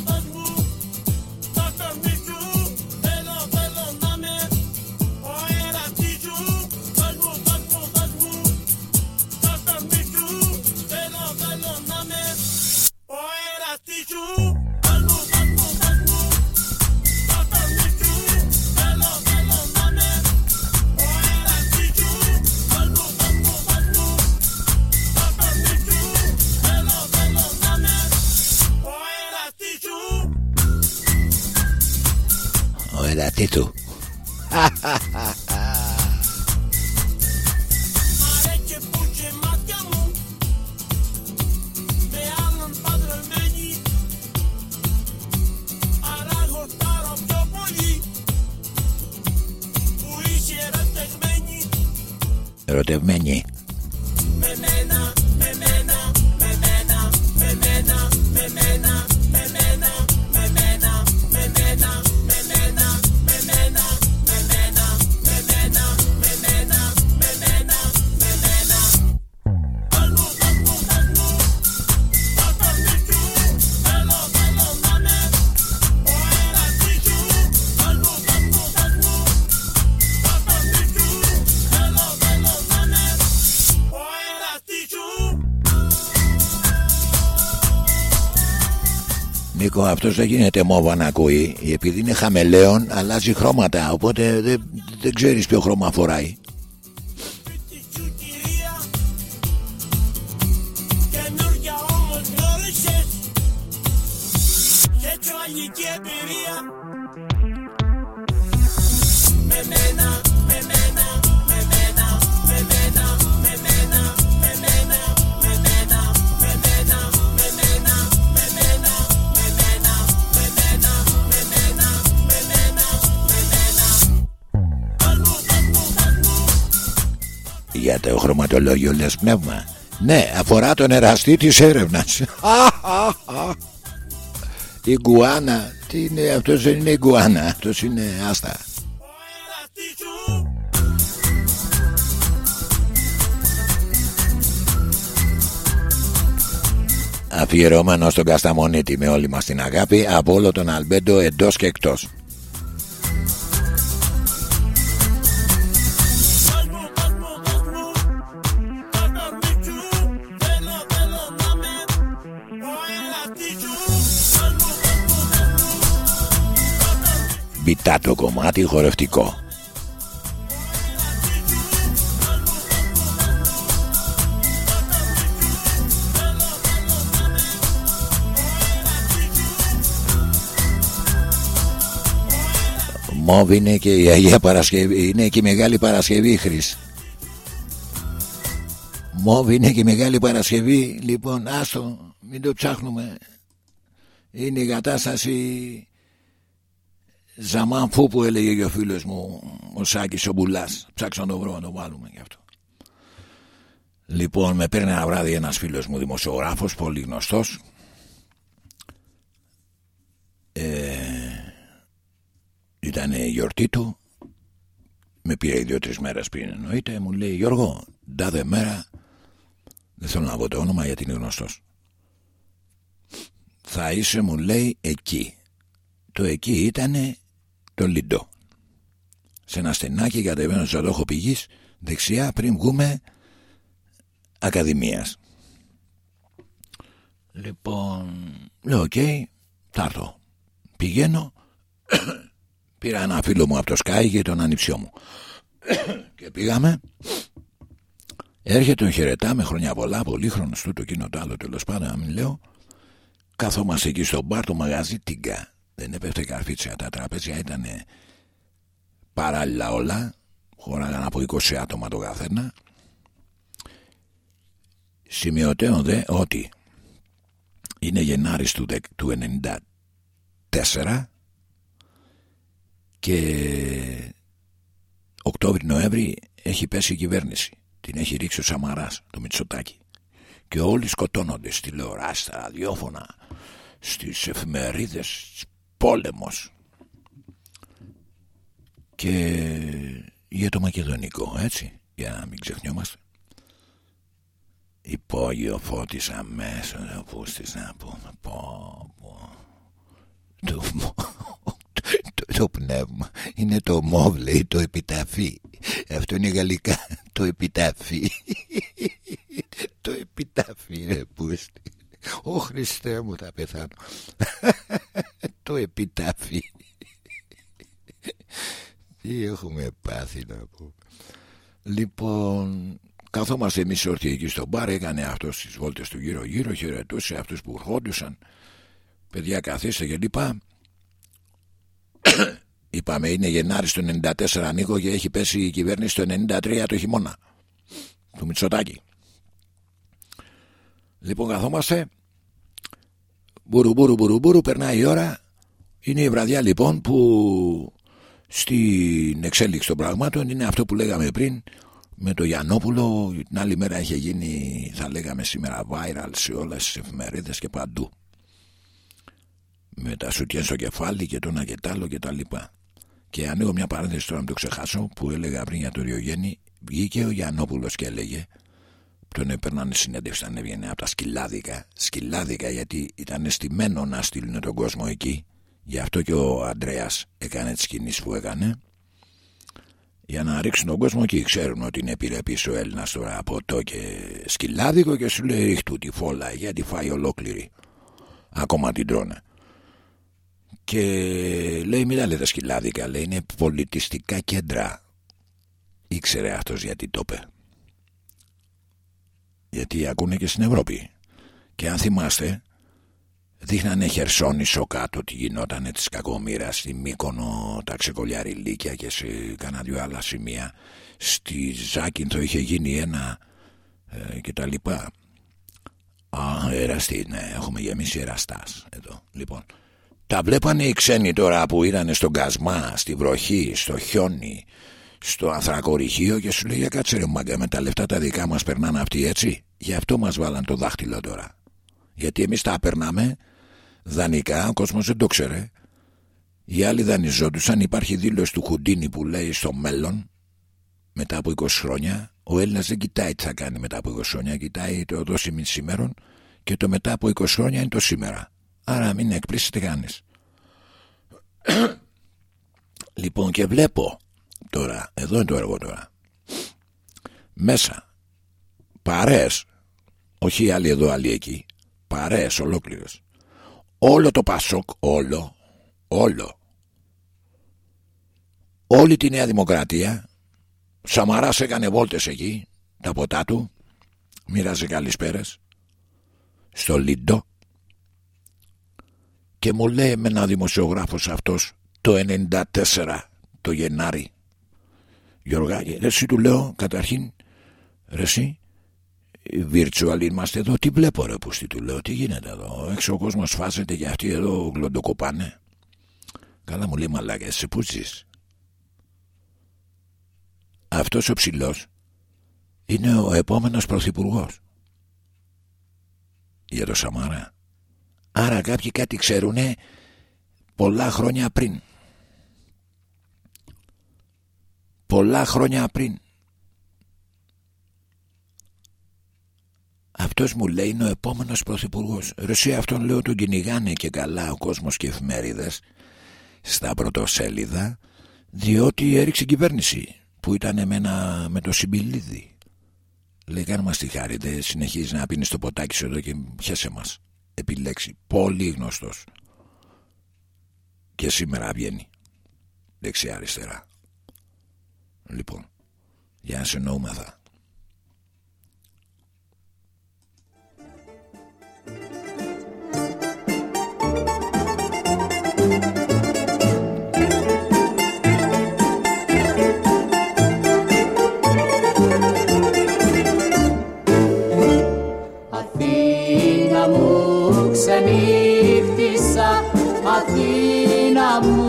Νίκο αυτός δεν γίνεται μόβα να ακούει Επειδή είναι χαμελέον αλλάζει χρώματα Οπότε δεν, δεν ξέρεις ποιο χρώμα φοράει Για το χρωματολόγιο λες πνεύμα. Ναι αφορά τον εραστή της έρευνας. [LAUGHS] Η γκουάνα Τι είναι αυτός δεν είναι η γκουάνα Αυτός είναι άστα. Αφιερώμενο στον Κασταμονίτη με όλη μας την αγάπη από όλο τον Αλμπέντο εντός και εκτός Μπιτά το κομμάτι χορευτικό. Μόβ είναι και η Αγία Παρασκευή Είναι και η Μεγάλη Παρασκευή Χρυσ. Μόβ είναι και η Μεγάλη Παρασκευή Λοιπόν άστο Μην το ψάχνουμε. Είναι η κατάσταση Ζαμάνφου που έλεγε και ο φίλος μου Ο Σάκης ο Μπουλάς. Ψάξω να το βρω να το βάλουμε γι' αυτό. Λοιπόν με παίρνει ένα βράδυ ένας φίλος μου Δημοσιογράφος πολύ γνωστός. Ε, ήταν η γιορτή του. Με πήρε δύο-τρει μέρες πριν εννοείται. Μου λέει Γιώργο τάδε μέρα δεν θέλω να πω το όνομα γιατί είναι γνωστός. θα είσαι μου λέει εκεί το εκεί ήταν το Λιντό σε ένα στενάκι κατεβαίνω στη Ζωοδόχου Πηγής δεξιά πριν βγούμε ακαδημίας λοιπόν λέω ok okay, θα έρθω πηγαίνω [COUGHS] Πήρα ένα φίλο μου από το ΣΚΑΪ και τον ανιψιό μου. [COUGHS] και πήγαμε. Έρχεται τον χαιρετάμε χρόνια πολλά, πολύ χρόνο του το κοινό το άλλο τέλος πάντων, να μην λέω. Κάθομαστε εκεί στο μπαρ το μαγαζί τίγκα. Δεν έπεφτε καρφίτσια. Τα τραπέζια ήταν παράλληλα όλα. Χωράγαν από 20 άτομα το καθένα. Σημειωτέων δε ότι είναι Γενάρης του, του 94 και Οκτώβρη-Νοέμβρη έχει πέσει η κυβέρνηση. Την έχει ρίξει ο Σαμαράς, το Μητσοτάκι. Και όλοι σκοτώνονται στη τηλεοράση, στα ραδιόφωνα, στις εφημερίδες, πόλεμος. Και για το μακεδονικό, έτσι, για να μην ξεχνιόμαστε. Υπόγειο φώτης αμέσως, πούστης να πούμε, πω, πω. Το, το, το πνεύμα είναι το μόβ, λέει, το επιταφή. Αυτό είναι γαλλικά, το επιταφή. το επιταφή, ρε πούστη. Ω Χριστέ μου θα πεθάνω. [LAUGHS] το επιταφή. Τι έχουμε πάθει να πω. Λοιπόν, καθόμαστε εμείς όρθιοι εκεί στο μπαρ, έκανε αυτός τις βόλτες του γύρω-γύρω, χαιρετούσε αυτούς που ερχόντουσαν. Παιδιά, καθίστε και λοιπά. [COUGHS] Είπαμε είναι Γενάρη το 94 Νίκο και έχει πέσει η κυβέρνηση το 93 το χειμώνα. Του Μητσοτάκη. Λοιπόν, καθόμαστε. Μπουρου, μπουρου, μπουρου, μπουρου, περνάει η ώρα. Είναι η βραδιά λοιπόν που στην εξέλιξη των πραγμάτων είναι αυτό που λέγαμε πριν με το Γιαννόπουλο. Την άλλη μέρα είχε γίνει θα λέγαμε σήμερα viral σε όλες τις εφημερίδες και παντού. Με τα σουτιές στο κεφάλι και το ένα και τ' άλλο και τα λοιπά. Και ανοίγω μια παρένθεση τώρα να το ξεχάσω που έλεγα πριν για το Ριογέννη βγήκε ο Γιαννόπουλος και έλεγε τον έπαιρναν συνέντευξη όταν έβγαινε από τα σκυλάδικα. Σκυλάδικα γιατί ήταν στημένο να στείλουν τον κόσμο εκεί. Γι' αυτό και ο Αντρέας έκανε τις κινήσεις που έκανε. Για να ρίξουν τον κόσμο και ξέρουν ότι είναι επιρρεπής ο Έλληνας τώρα από το και σκυλάδικο και σου λέει ρίχτου τη φόλα γιατί φάει ολόκληρη ακόμα την τρώνε. Και λέει μην τα λέτε σκυλάδικα λέει είναι πολιτιστικά κέντρα ήξερε αυτός γιατί το είπε γιατί ακούνε και στην Ευρώπη. Και αν θυμάστε δείχνανε Χερσόνησο κάτω τι γινόταν της κακομήρα στη Μύκονο τα ξεκολιαριλίκια και σε κανένα δυο άλλα σημεία. Στη Ζάκυνθο είχε γίνει ένα ε, και τα λοιπά. Α, εραστή, ναι, έχουμε γεμίσει εραστάς εδώ. Λοιπόν, τα βλέπανε οι ξένοι τώρα που ήταν στον κασμά, στη βροχή, στο χιόνι, στο ανθρακοριχείο και σου λέει για κάτσε ρε μάγκα με τα λεφτά τα δικά μας περνάνε αυτοί έτσι. Γι' αυτό μας βάλαν το δάχτυλο τώρα. Γιατί εμείς τα περνάμε δανεικά, ο κόσμος δεν το ξέρε. Οι άλλοι δανειζόντουσαν. Υπάρχει δήλωση του Χουντίνη που λέει στο μέλλον, μετά από 20 χρόνια, ο Έλληνας δεν κοιτάει τι θα κάνει μετά από 20 χρόνια, κοιτάει το εδώ σήμερα και το μετά από 20 χρόνια είναι το σήμερα. Άρα μην εκπλήσετε κανεί. [COUGHS] λοιπόν και βλέπω τώρα, εδώ είναι το έργο τώρα. Μέσα. Παρέες, όχι άλλοι εδώ, άλλοι εκεί, παρέες ολόκληρες. Όλο το Πασόκ, όλο, όλο, όλη τη Νέα Δημοκρατία, Σαμαράς έκανε βόλτες εκεί, τα ποτά του, μοίραζε καλησπέρες, στο Λίντο και μου λέει με ένα δημοσιογράφος αυτός το 94 το Γενάρη Γιώργα, εσύ του λέω καταρχήν ρε εσύ virtual είμαστε εδώ. Τι βλέπω ρε που του λέω τι γίνεται εδώ. Έξω ο κόσμος φάζεται και αυτοί εδώ γλοντοκοπάνε. Καλά μου λέει μαλάκα εσύ που ζεις. Αυτός ο ψηλός είναι ο επόμενος πρωθυπουργός για το Σαμάρα. Άρα κάποιοι κάτι ξέρουνε πολλά χρόνια πριν πολλά χρόνια πριν. Αυτός μου λέει είναι ο επόμενος πρωθυπουργός. Ρωσία αυτόν λέω τον κυνηγάνε και καλά ο κόσμος και εφημερίδες. Στα πρωτοσέλιδα Διότι έριξε κυβέρνηση Που ήταν με, με το Συμπιλίδη Λέει κάνε μας τη χάρη Δεν συνεχίζει να πίνεις το ποτάκι σου εδώ και πιάσε μας Επιλέξει Πολύ γνωστός. Και σήμερα βγαίνει Δεξιά αριστερά Λοιπόν Για να συνοούμεθα ξενύχτησα Αθήνα μου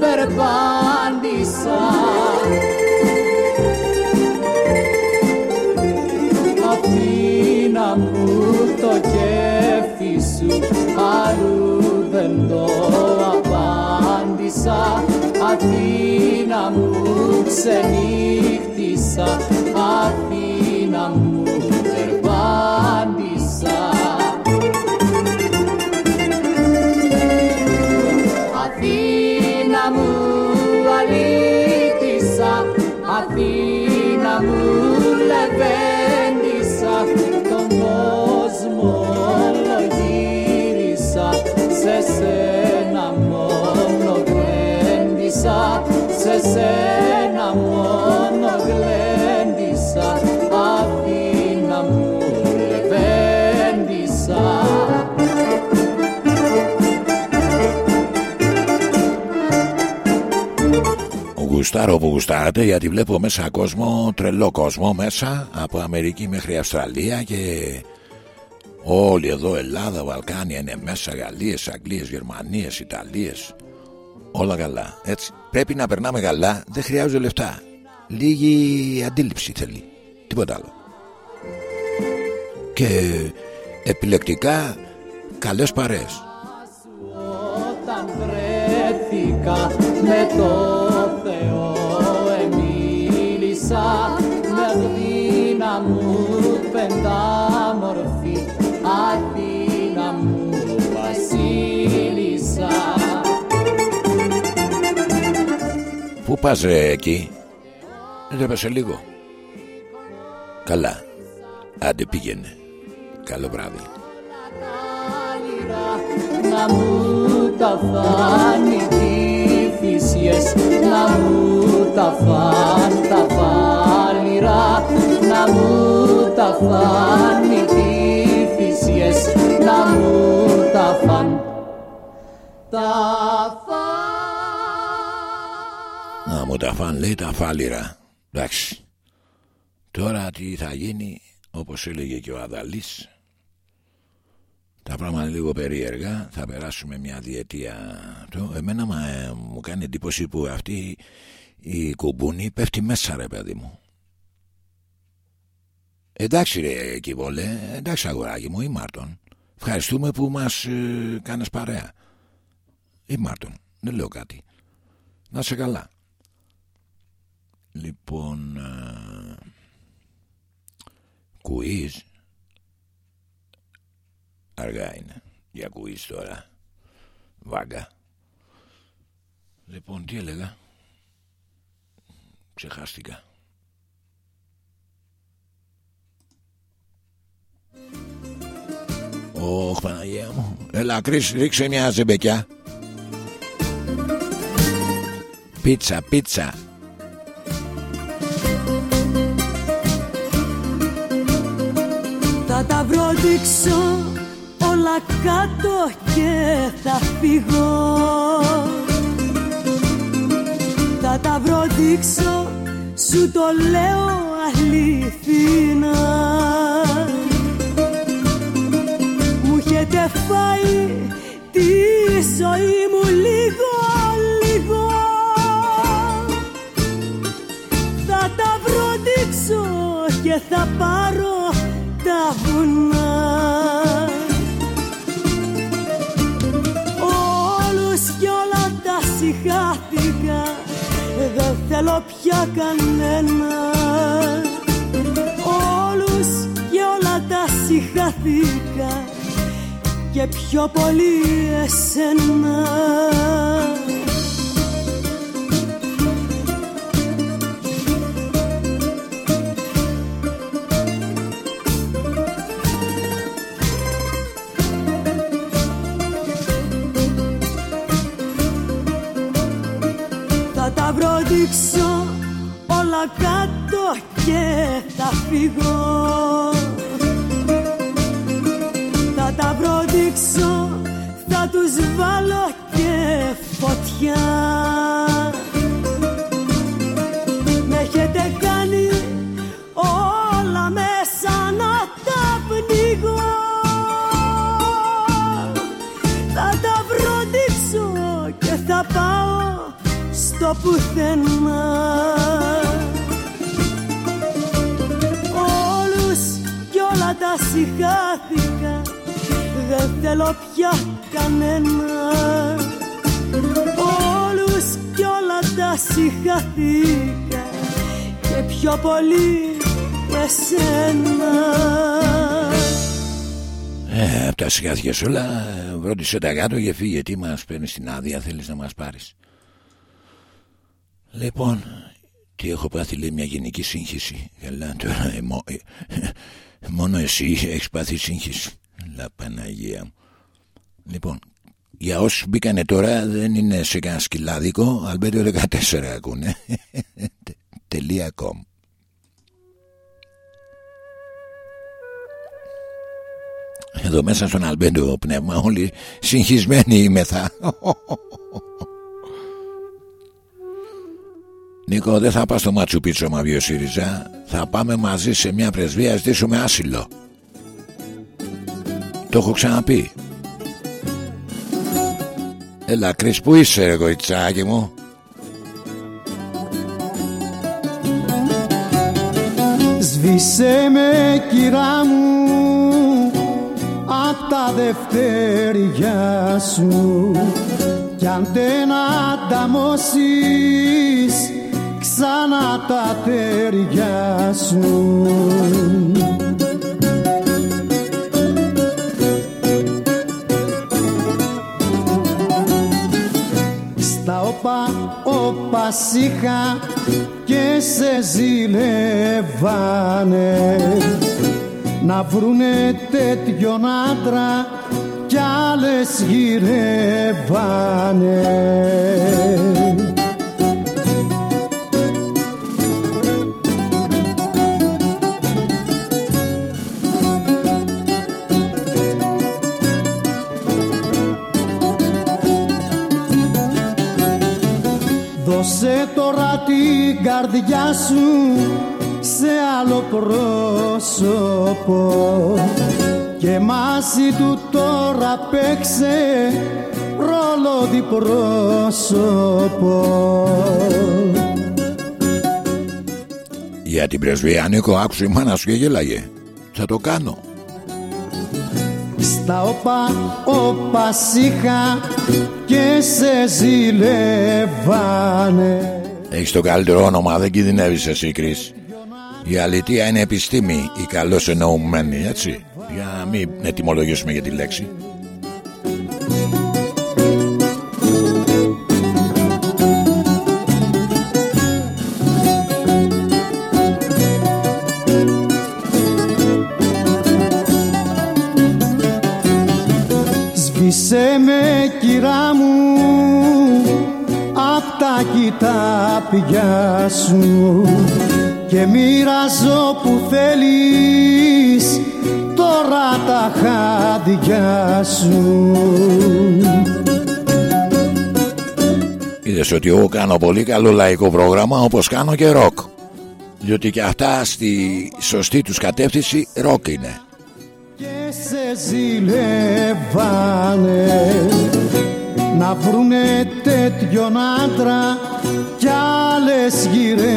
περπάντησα απάντησα Αθήνα μου ξενύχτησα Αθήνα μου περπάντησα γλέντισα σε σένα μόνο γλέντισα. Αθήνα μου λεβέντισα Γουστάρω που γουστάρατε γιατί βλέπω μέσα κόσμο, τρελό κόσμο μέσα από Αμερική μέχρι Αυστραλία και όλοι εδώ Ελλάδα, Βαλκάνια είναι μέσα, Γαλλίες, Αγγλίες, Γερμανίες, Ιταλίες όλα καλά έτσι. Πρέπει να περνάμε καλά δεν χρειάζονται λεφτά. Λίγη αντίληψη θέλει τίποτα άλλο. Και επιλεκτικά καλές παρέες. Όταν βρέθηκα με το Θεό εμίλησα με γδίνα μου πεντάμορφη Πού πας ρε εκεί. Δεν έπεσε λίγο. Καλά. Άντε πήγαινε. Καλό βράδυ. Να μου τα φάνει τι φυσιές να μου τα φάν τα βάλιρα να μου τα φάνει τι φυσιές να μου τα φάν τα Να μου τα φαν λέει τα φάλιρα Εντάξει. Τώρα τι θα γίνει Όπως έλεγε και ο Αδαλής. Τα πράγματα είναι λίγο περίεργα. Θα περάσουμε μια διετία. Το, Εμένα μα, ε, μου κάνει εντύπωση που αυτή η κουμπούνη πέφτει μέσα ρε παιδί μου. Εντάξει ρε Κιβόλε. Εντάξει αγοράκι μου ή Μάρτον. Ευχαριστούμε που μας ε, κάνεις παρέα. Ή Μάρτον Δεν λέω κάτι. Να σε καλά Λοιπόν ε, Κουίζ Αργά είναι Για κουίζ τώρα. Βάγκα. Λοιπόν τι έλεγα; Ξεχάστηκα. Ωχ Παναγία μου. Έλα Κρίς ρίξε μια ζεμπεκιά. Πίτσα πίτσα Θα τα βροντίξω όλα κάτω και θα φύγω. Θα τα βροντίξω, σου το λέω αληθινά. Μου έχετε φάει τη ζωή μου λίγο λίγο. Θα τα βροντίξω και θα πάρω τα βουνά Όλους κι όλα τα συχάθηκα Δεν θέλω πια κανένα. Όλους κι όλα τα συχάθηκα Και πιο πολύ εσένα Θα τα βροντίξω όλα κάτω και θα φύγω. Θα τα βροντίξω, θα τους βάλω και φωτιά. Με έχετε Θα τα βροντίξω και θα πάω βρω πουθενά Όλους κι όλα τα συγχάθηκα Δεν θέλω πια κανένα Όλους κι όλα τα συγχάθηκα Και πιο πολύ εσένα Ε, από τα σιγάθια σου όλα, ε, ρώτησε τα κάτω και φύγε. Τι μας παίρνεις την άδεια, θέλεις να μας πάρεις; Λοιπόν, τι έχω πάθει, λέει μια γενική σύγχυση. Καλά, τώρα ε, μο- ε, μόνο εσύ έχεις πάθει σύγχυση. Λα Παναγία μου. Λοιπόν, για όσους μπήκανε τώρα δεν είναι σε κανένα σκυλάδικο, Αλμπέντο 14 ακούνε. [LAUGHS] Τελεία com. Εδώ μέσα στον Αλμπέντο πνεύμα όλοι συγχυσμένοι είμεθα. [LAUGHS] Νίκο δεν θα πας στο Μάτσου Πίτσο μα βγει ΣΥΡΙΖΑ. Θα πάμε μαζί σε μια πρεσβεία ζητήσουμε άσυλο. Το έχω ξαναπεί. Έλα Κρίς που είσαι ρε γοητσάκι μου; Σβήσε με κυρά μου απ' τα δευτέρια σου. Κι αν δεν ανταμώσεις ξανά τα τέρια σου. Στα όπα όπα σίχα και σε ζηλεύανε. Να βρουνε τέτοιον άντρα κι άλλες γυρεύανε Δώσε τώρα την καρδιά σου σε άλλο πρόσωπο. Και μαζί του τώρα παίξε ρόλο διπρόσωπο. Για την πρεσβεία Νίκο άκουσε η μάνα σου και γέλαγε Θα το κάνω Στα όπα όπα σίχα και σε ζηλεύανε. Έχεις το καλύτερο όνομα δεν κινδυνεύεις εσύ Κρίς. Η αλήθεια είναι επιστήμη Η καλώς εννοούμενη έτσι. Για να μην ετοιμολογήσουμε για τη λέξη απ' τα κοιτάπια σου και μοιράζω που θέλεις τώρα τα χάδια σου. Είδες ότι εγώ κάνω πολύ καλό λαϊκό πρόγραμμα Όπως κάνω και ροκ. Διότι και αυτά στη σωστή τους κατεύθυνση ροκ είναι. Και σε ζηλεύανε να βρουνε τέτοιον άντρα κι άλλες γυρεύανε.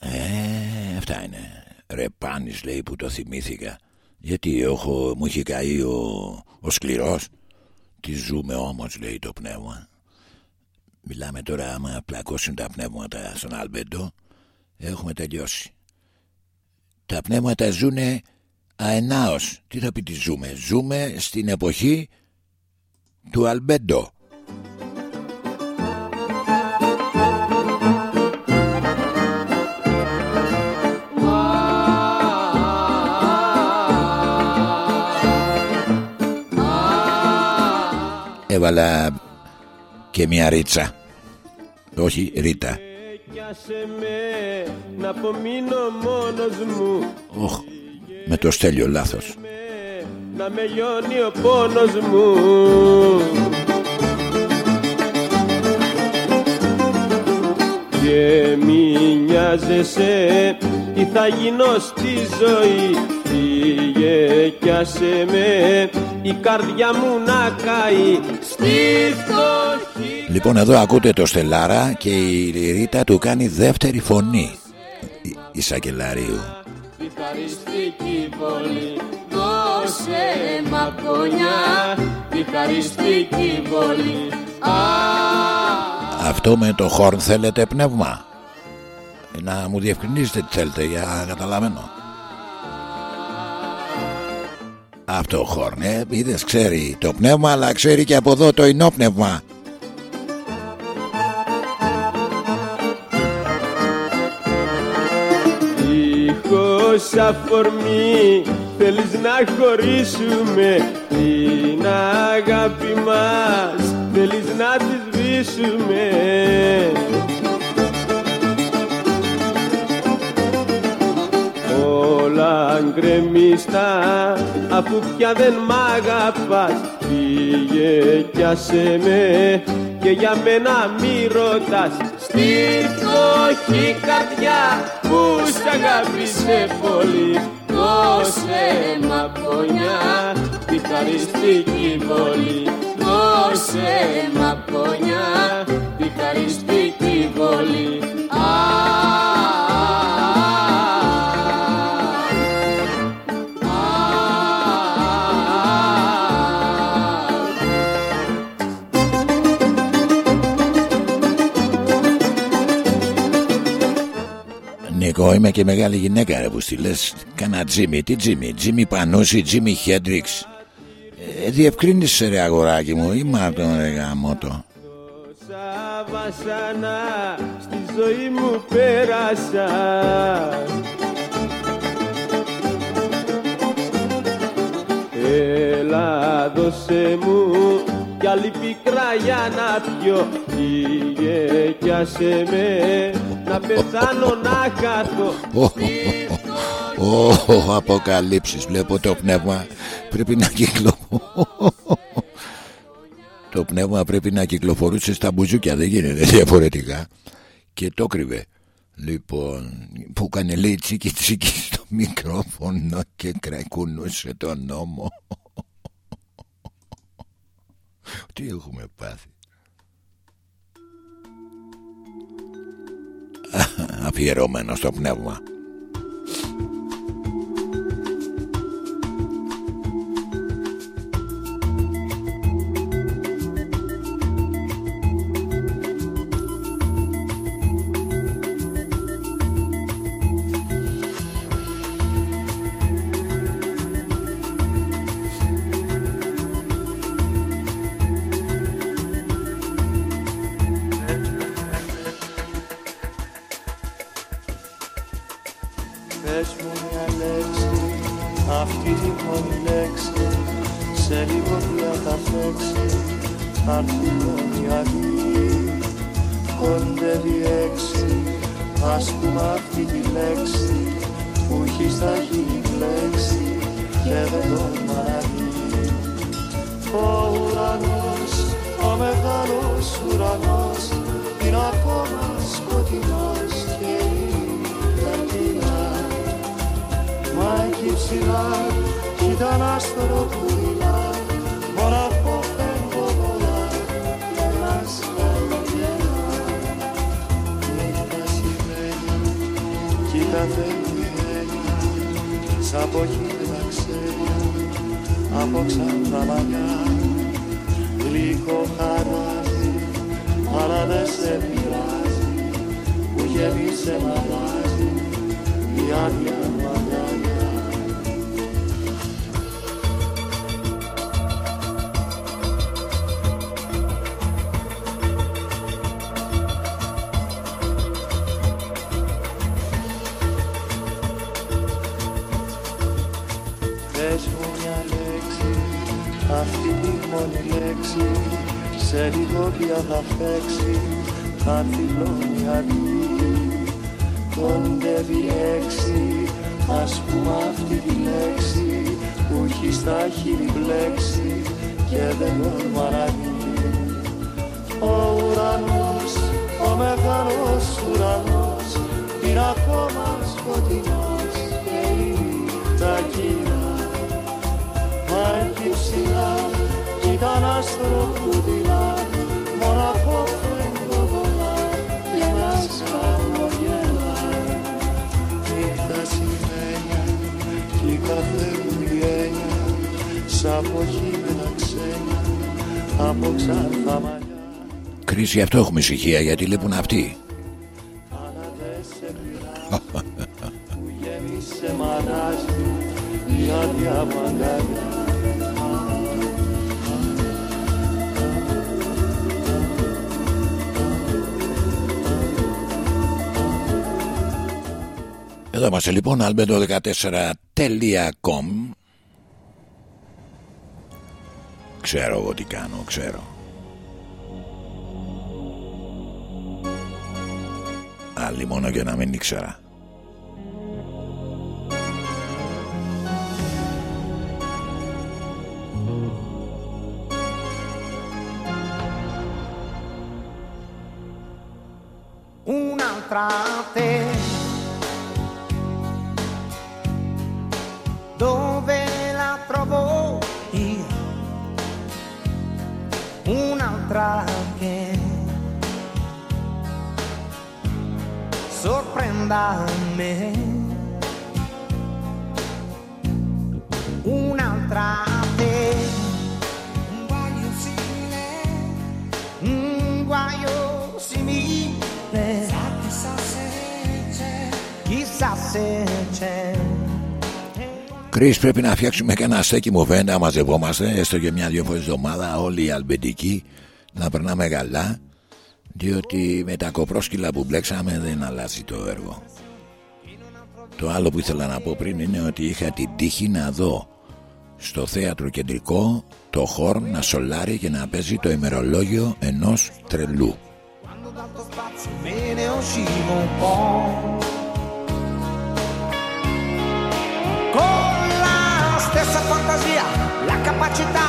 Ε, αυτά είναι. Ρε Πάνης λέει που το θυμήθηκα. Γιατί έχω, μου έχει καεί ο, ο σκληρός. Τι ζούμε όμως λέει το πνεύμα. Μιλάμε τώρα άμα πλακώσουν τα πνεύματα στον Αλμπέντο Έχουμε τελειώσει. Τα πνεύματα ζουνε αενάως Τι θα πει τι ζούμε; Ζούμε στην εποχή του Αλμπέντο. Έβαλα και μια ρίτσα. Όχι ρίτα Πιάσε με να απομείνω μόνος μου. Οχ, με το στέλιο λάθος. Να με λιώνει ο πόνος μου. Και μη νοιάζεσαι τι θα γίνω στη ζωή. Φύγε κι άσε με η καρδιά μου να καεί. Στη φτωχή Λοιπόν εδώ ακούτε το Στελάρα και η Ρίτα του κάνει δεύτερη φωνή η- η Σακελαρίου τη χαριστική πόλη δώσε μακονιά τη χαριστική πόλη Αυτό με το χόρν θέλετε πνεύμα; Να μου διευκρινίσετε τι θέλετε για να καταλαβαίνω. Αυτό χόρν ε, είδες ξέρει το πνεύμα αλλά ξέρει και από εδώ το ενόπνευμα Δίχως αφορμή θέλεις να χωρίσουμε Την αγάπη μας θέλεις να τη σβήσουμε. Όλα γκρεμιστά αφού πια δεν μ' αγαπάς Φύγε κι άσε με και για μένα μη ρωτάς Στη φτωχή καρδιά που σ' αγάπησε πολύ Δώσε μακονιά τη χαριστική πόλη Δώσε μακονιά τη χαριστική πόλη Νίκο είμαι και μεγάλη γυναίκα ρε που στη λες Κάνα Τζίμι, τι Τζίμι, Τζίμι Πανούση, Τζίμι Χέντριξ. Ε, Διευκρίνησε ρε αγοράκι μου. Ή μα τον ρε γαμότο Τόσα βασανά στη ζωή μου πέρασα. Έλα δώσε μου κι άλλη πικρά για να πιω. Φύγε κι άσε με να πεθάνω να χαθώ Ω, αποκαλύψεις. Βλέπω το πνεύμα πρέπει να κυκλοφορεί Το πνεύμα πρέπει να κυκλοφορούσε στα μπουζούκια. Δεν γίνεται διαφορετικά. Και το κρύβε. Λοιπόν Που έκανε λέει τσίκι τσίκι στο μικρόφωνο Και κρακουνούσε τον νόμο. Τι έχουμε πάθει; [LAUGHS] Αφιερωμένο στο πνεύμα είναι ακόμα σκοτεινός και τα κοινά. Μα ψηλά κι ήταν άστρο και κάθε σ' αποχή με τα μαλλιά. Κρίση αυτό έχουμε ησυχία γιατί λείπουν αυτοί. Εδώ είμαστε λοιπόν albedo14.com Ξέρω εγώ τι κάνω, ξέρω. Άλλη μόνο για να μην ήξερα. Un'altra Dove la trovo io? Un'altra che sorprenda me. Un'altra te. Un guaio simile. Un guaio simile. Chissà se c'è. Chissà se c'è. Κρίς πρέπει να φτιάξουμε και ένα στέκι μου φαίνεται να μαζευόμαστε έστω και μια-δυο φορές εβδομάδα όλοι οι αλμπεντικοί να περνάμε καλά διότι με τα κοπρόσκυλα που μπλέξαμε δεν αλλάζει το έργο. Το άλλο που ήθελα να πω πριν είναι ότι είχα την τύχη να δω στο θέατρο κεντρικό το χορν να σολάρει και να παίζει το ημερολόγιο ενός τρελού. capacità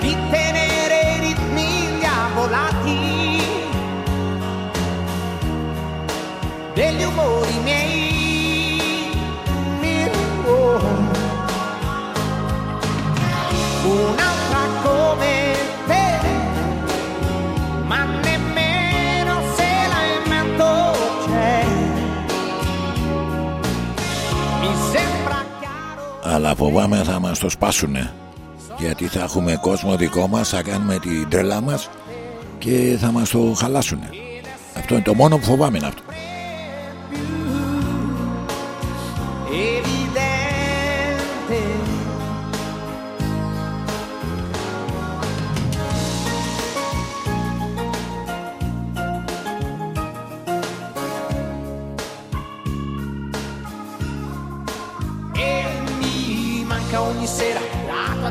di tenere i ritmi diavolati degli umori miei. Oh. Un'altra come te ma nemmeno se la invento c'è. Mi sembra Αλλά φοβάμαι θα μας το σπάσουνε Γιατί θα έχουμε κόσμο δικό μας θα κάνουμε την τρελά μας και θα μας το χαλάσουνε. Αυτό είναι το μόνο που φοβάμαι είναι αυτό. evidente. E mi manca ogni sera la tua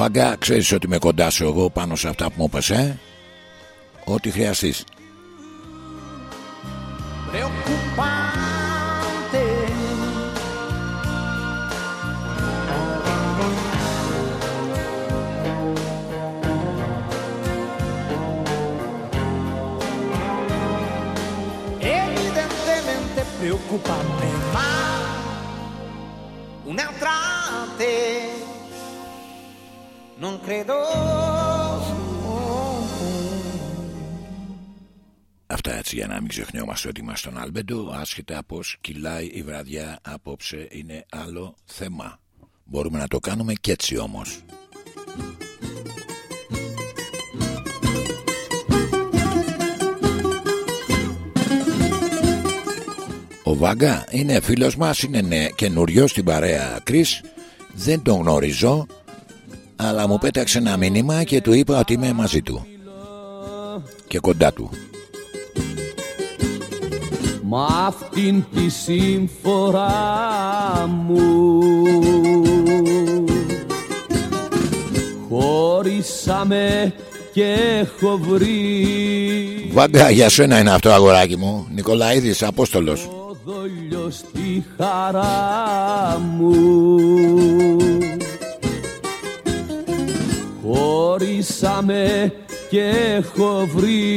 Βάγκα, ξέρεις ότι είμαι κοντά σου εγώ πάνω σε αυτά που μου είπες, ε; Ό,τι χρειαστείς. preoccupante. Evidentemente preoccupante, ma un'altra te Αυτά έτσι για να μην ξεχνιόμαστε ότι είμαστε στον Άλμπεντο, άσχετα πώς κυλάει η βραδιά απόψε είναι άλλο θέμα. Μπορούμε να το κάνουμε και έτσι όμως. Ο Βάγκα είναι φίλος μας, είναι καινούριο στην παρέα Κρίς. Δεν τον γνωρίζω, αλλά μου πέταξε ένα μήνυμα και του είπα ότι είμαι μαζί του. Και κοντά του. Μ' αυτήν τη σύμφορά μου Χωρίσαμε και έχω βρει Βάγκα, για σένα είναι αυτό αγοράκι μου. Νικολαίδης, Απόστολος. δόλιο στη χαρά μου Χωρίσαμε και έχω βρει.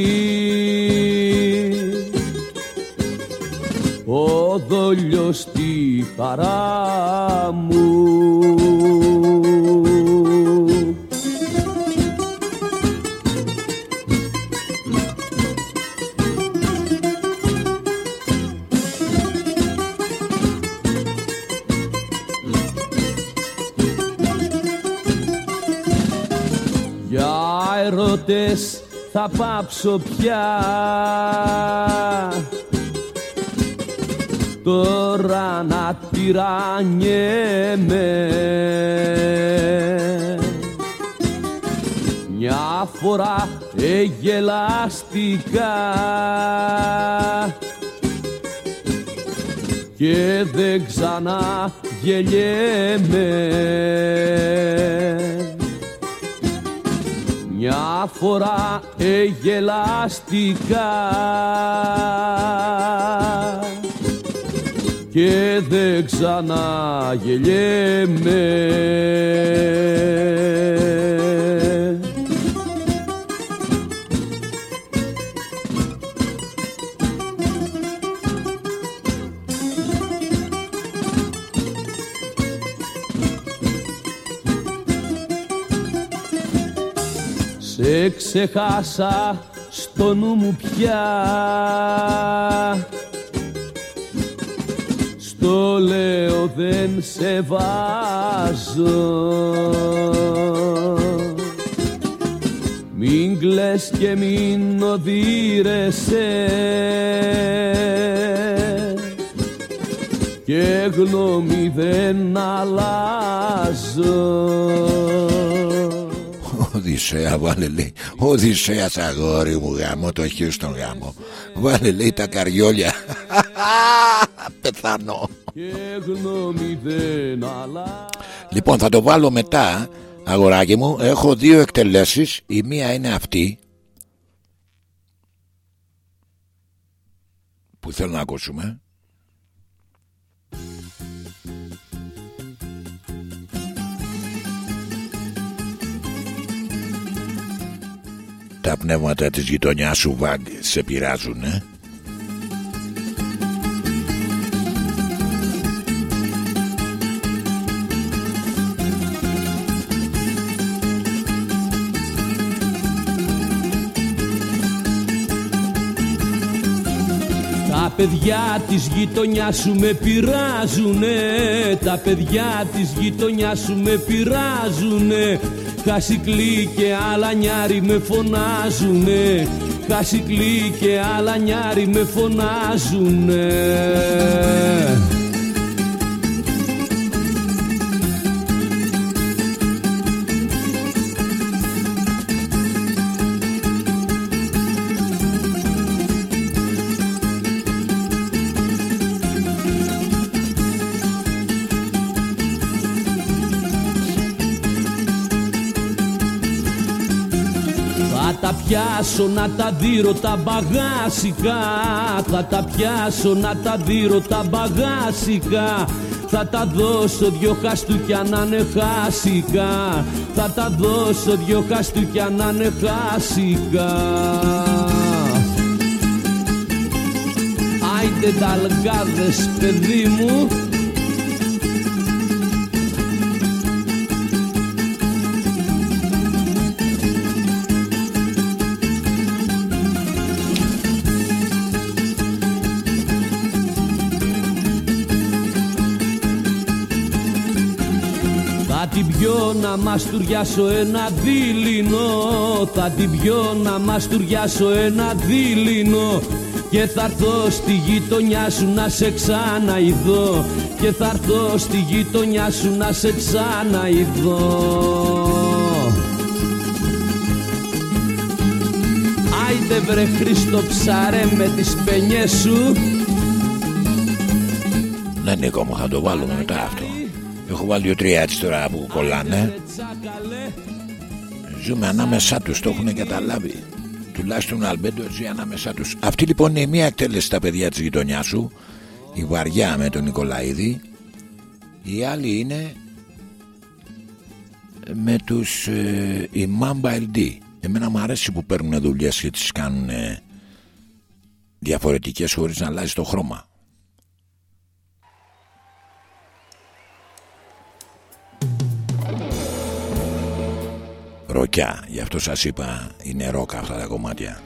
Ο δόλιος στη χαρά μου ερωτές θα πάψω πια. Τώρα να τυραννιέμαι Μια φορά εγελαστικά και δεν ξανά γελιέμαι μια φορά εγελαστικά και δεν ξανά Σε ξεχάσα στο νου μου πια. Στο λέω δεν σε βάζω Μην κλαις και μην οδύρεσαι. Και γνώμη δεν αλλάζω Οδυσσέα, βάλε λέει. Οδυσσέας αγόρι μου γάμο, το έχει στον γάμο. Βάλε λέει τα καριόλια. [LAUGHS] Πεθανώ. Και γνώμη δεν αλλάζω Λοιπόν, θα το βάλω μετά, αγοράκι μου. Έχω δύο εκτελέσεις. Η μία είναι αυτή. Που θέλω να ακούσουμε. Τα πνεύματα της γειτονιάς σου Βάγκ σε πειράζουν, ε; Τα παιδιά της γειτονιάς σου με πειράζουνε. Τα παιδιά της γειτονιάς σου με πειράζουνε Χασικλή και αλανιάρι με φωνάζουνε. Χασικλή και αλανιάρι με φωνάζουνε πιάσω να τα δύρω τα μπαγάσικα. Θα τα πιάσω να τα δύρω τα μπαγάσικα. Θα τα δώσω δυο χαστούκια να είναι χάσικα. Θα τα δώσω δυο χαστούκια να είναι χάσικα. Άιντε τα αλγάδες παιδί μου να μαστουριάσω ένα δίληνο Θα την πιω να μαστουριάσω ένα δίληνο και θα έρθω στη γειτονιά σου να σε ξαναειδώ. Και θα έρθω στη γειτονιά σου να σε ξαναειδώ. Άιντε βρε Χρήστο ψαρέ με τις πενιές σου. Ναι Νίκο μου θα το βάλουμε μετά αυτό Έχω βάλει δύο-τρία έτσι τώρα που κολλάνε. Ζούμε ανάμεσά τους, το έχουν καταλάβει. Τουλάχιστον ο Αλμπέντο ζει ανάμεσά τους. Αυτή λοιπόν είναι η μία εκτέλεση στα παιδιά της γειτονιάς σου Η βαριά με τον Νικολαίδη. Η άλλη είναι με τους ε, η Mamba LD Εμένα μου αρέσει που παίρνουν δουλειές και τις κάνουν ε, διαφορετικές χωρίς να αλλάζει το χρώμα Ροκιά, γι' αυτό σας είπα είναι ρόκα αυτά τα κομμάτια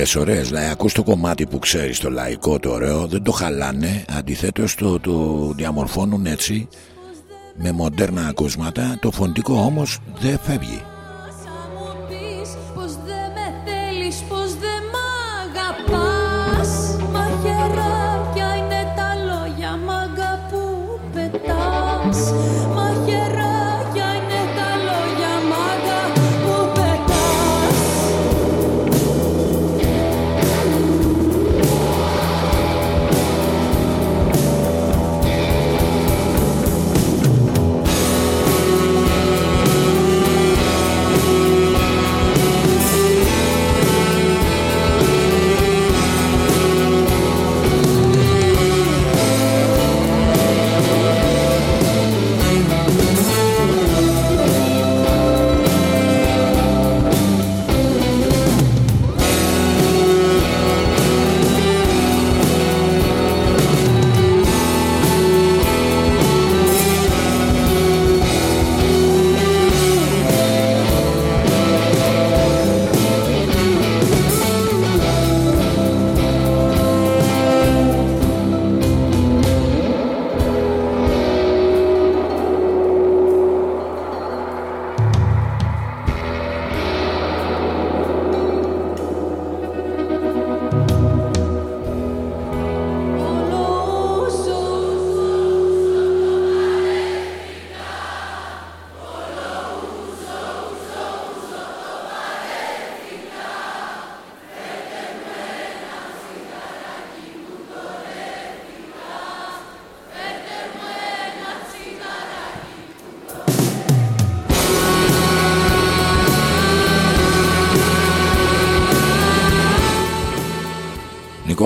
Είναι δουλειέ ωραίες. Δηλαδή, ακούς το κομμάτι που ξέρεις το λαϊκό, το ωραίο, δεν το χαλάνε. Αντιθέτως, το, το διαμορφώνουν έτσι με μοντέρνα ακούσματα. Το φωνητικό όμως δεν φεύγει.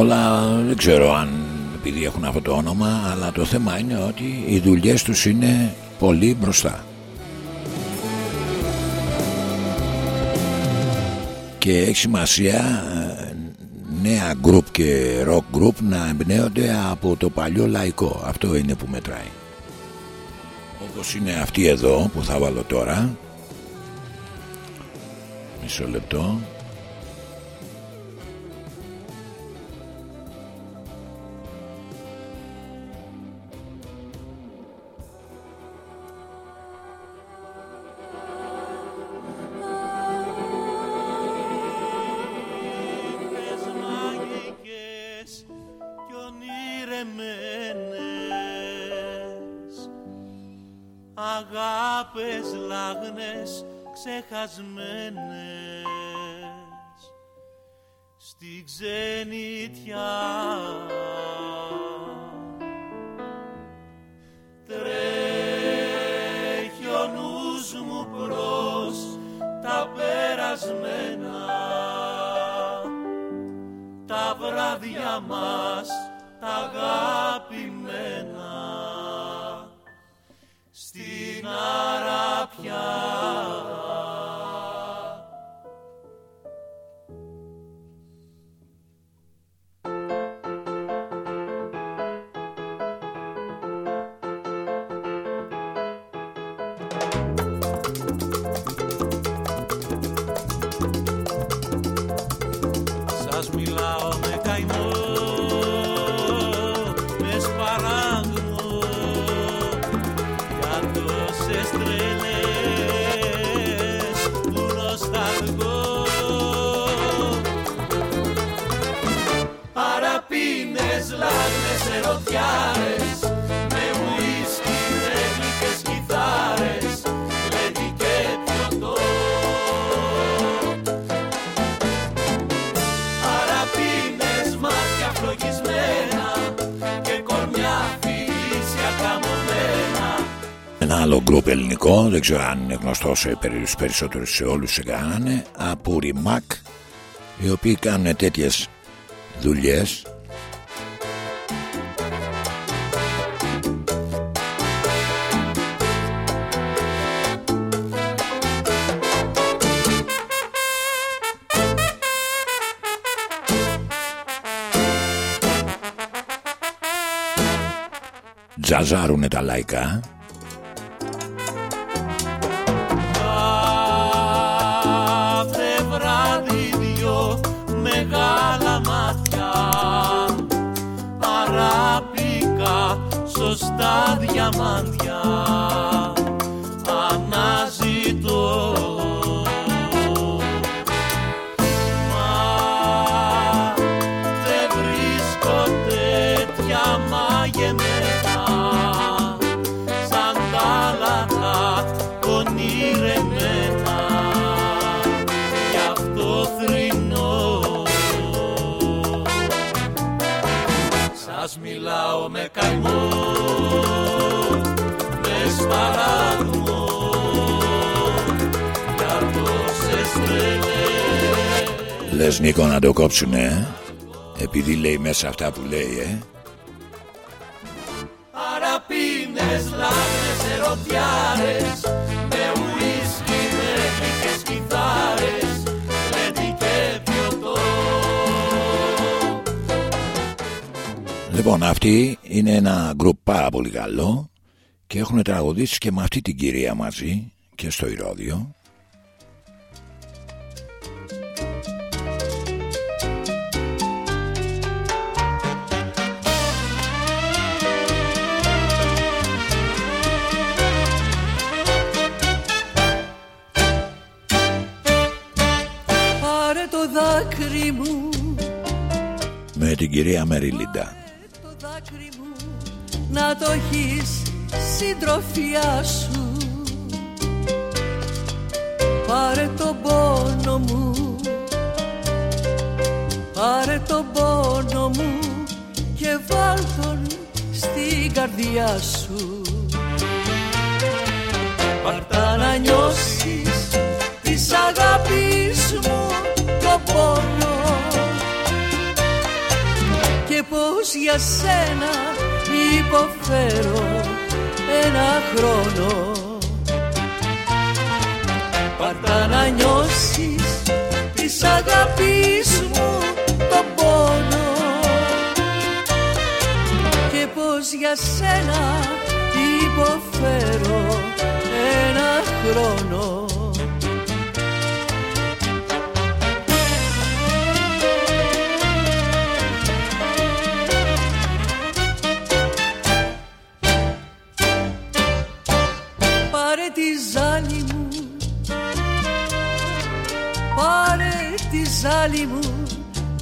Νικόλα δεν ξέρω αν επειδή έχουν αυτό το όνομα αλλά το θέμα είναι ότι οι δουλειές τους είναι πολύ μπροστά. Και έχει σημασία ε, νέα γκρουπ και rock γκρουπ να εμπνέονται από το παλιό λαϊκό. Αυτό είναι που μετράει. Όπως είναι αυτή εδώ που θα βάλω τώρα μισό λεπτό λάγνες ξεχασμένες στη ξενιτιά. Τρέχει ο νους μου προς τα περασμένα. Τα βράδια μας τα αγαπημένα στην αραπιά Ένα άλλο γκρουπ ελληνικό, δεν ξέρω αν είναι γνωστό σε περι- περισσότερους σε όλους σε κάνανε, από Ριμάκ, οι οποίοι κάνουν τέτοιες δουλειές. Τζαζάρουνε τα λαϊκά. Διαμάντια Λες Νίκο να το κόψουνε ε; Επειδή λέει μέσα αυτά που λέει ε; Παραπίνες, λάγνες, ερωτιάρες Με ουίσκι, με γλυκές κιθάρες Λέτη και πιωτό Λοιπόν αυτοί είναι ένα γκρουπ πάρα πολύ καλό Και έχουν τραγουδήσει και με αυτή την κυρία μαζί Και στο Ηρώδιο κυρία Μεριλίντα το δάκρυ μου Να το έχεις συντροφιά σου. Πάρε το πόνο μου. Πάρε το πόνο μου Και βάλ τον στην καρδιά σου. Πάρτα να νιώσεις της αγάπης μου το πόνο για σένα υποφέρω ένα χρόνο. Πάρτα να νιώσεις της αγάπης μου τον πόνο. Και πως για σένα υποφέρω ένα χρόνο Πάρε τη ζάλη μου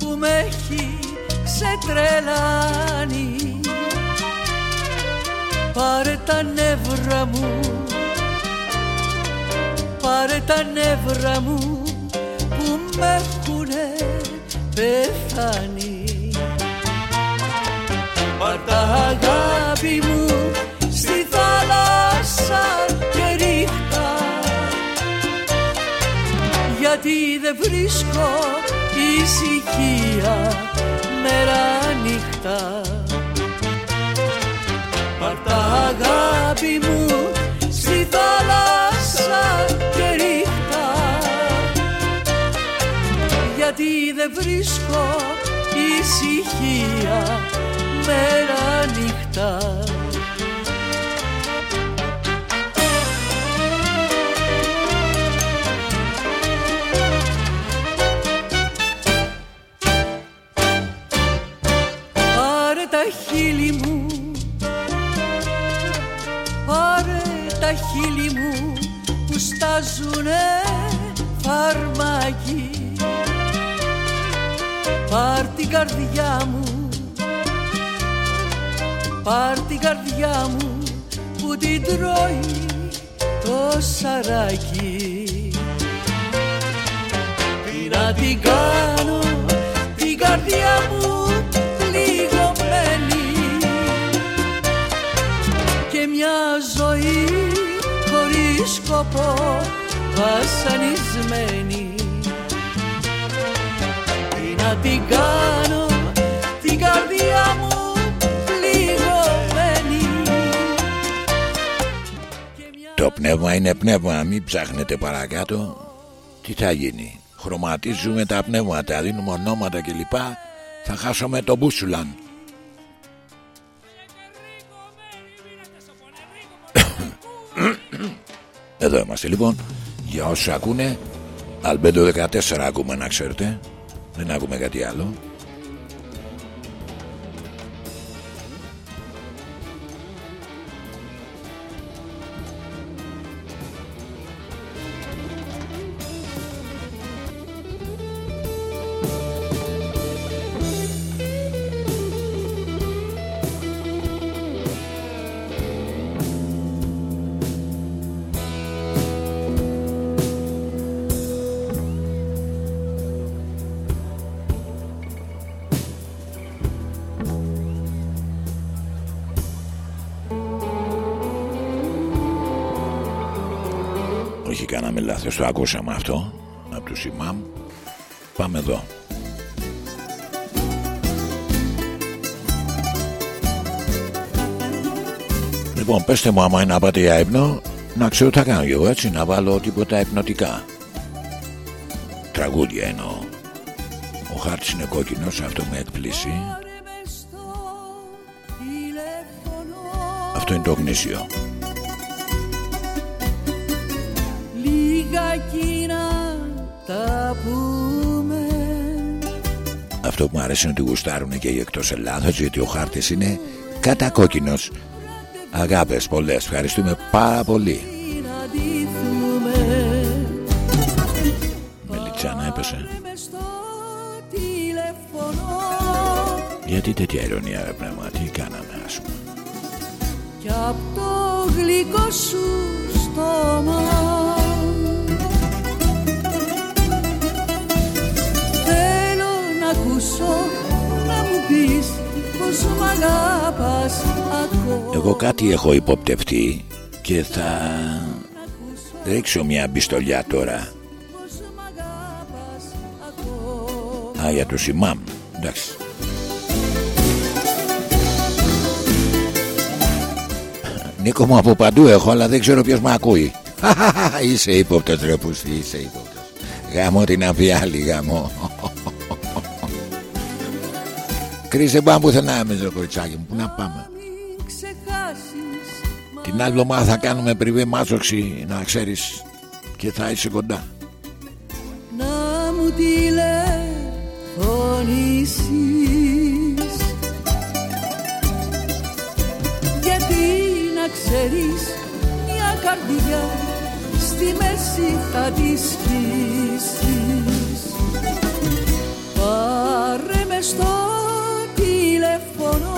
που με έχει ξετρελάνει. Πάρε τα νεύρα μου Πάρε τα νεύρα μου που με έχουνε πεθάνει. Πάρ' τα αγάπη μου γιατί δεν βρίσκω ησυχία μέρα νύχτα. Πάρ' τα αγάπη μου στη θάλασσα και ρίχτα γιατί δεν βρίσκω ησυχία μέρα νύχτα χείλη μου που στάζουνε φαρμάκι Πάρ την καρδιά μου Πάρ την καρδιά μου που την τρώει το σαράκι. Τι να την κάνω την καρδιά μου σκοπό βασανισμένη Τι να την κάνω την καρδιά μου πληγωμένη Το πνεύμα είναι πνεύμα, μην ψάχνετε παρακάτω. Τι θα γίνει, χρωματίζουμε τα πνεύματα, δίνουμε ονόματα κλπ. Θα χάσουμε το μπούσουλαν. Εδώ είμαστε λοιπόν. Για όσους ακούνε, Αλμπέντο 14 ακούμε να ξέρετε. Δεν ακούμε κάτι άλλο. Ακούσαμε αυτό Από τους ημάμ Πάμε εδώ. Λοιπόν πέστε μου άμα είναι να πάτε για ύπνο Να ξέρω τι θα κάνω και εγώ έτσι Να βάλω τίποτα υπνοτικά. Τραγούδια εννοώ. Ο χάρτης είναι κόκκινος Αυτό με εκπλήσει. Αυτό είναι το γνήσιο Αυτό που μου αρέσει είναι ότι γουστάρουν και οι εκτός Ελλάδος Γιατί ο χάρτης είναι κατακόκκινος. Αγάπες πολλές Ευχαριστούμε πάρα πολύ. Να ντυθούμε Μελιτσάνα έπεσε. Στο τηλεφωνό Γιατί τέτοια ειρωνία ρε πνεύμα Τι κάναμε ας πούμε. Κι απ' το γλυκό σου στόμα ακούσω να μου πεις πως μ' αγαπάς ακόμα. Εγώ κάτι έχω υποπτευτεί και θα ρίξω μια μπιστολιά τώρα. Α για το Σιμάμ εντάξει. Νίκο μου από παντού έχω αλλά δεν ξέρω ποιος με ακούει. [LAUGHS] Είσαι ύποπτος ρε πούστη είσαι ύποπτος Γαμώ την αμφιάλη γαμώ Κρίσε πάμε πουθενά εμείς ρε κοριτσάκι μου. Πού να πάμε; Την άλλη εβδομάδα θα κάνουμε πριβή μάσοξη Να ξέρεις Και θα είσαι κοντά. Να μου τηλεφωνήσεις. Γιατί να ξέρεις μια καρδιά στη μέση θα της σκίσεις Πάρε μες στο τηλέφωνο.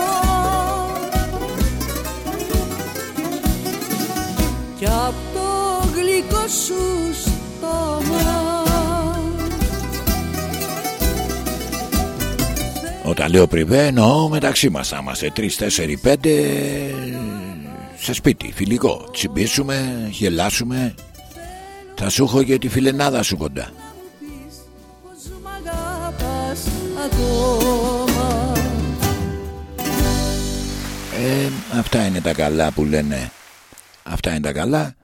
Κι απ' το γλυκό σου στόμα. Όταν λέω πριβέ εννοώ μεταξύ μας Θα είμαστε 3, 4, 5 Σε σπίτι φιλικό Τσιμπήσουμε, γελάσουμε. Θα σου έχω και τη φιλενάδα σου κοντά ε, Αυτά είναι τα καλά που λένε Αυτά είναι τα καλά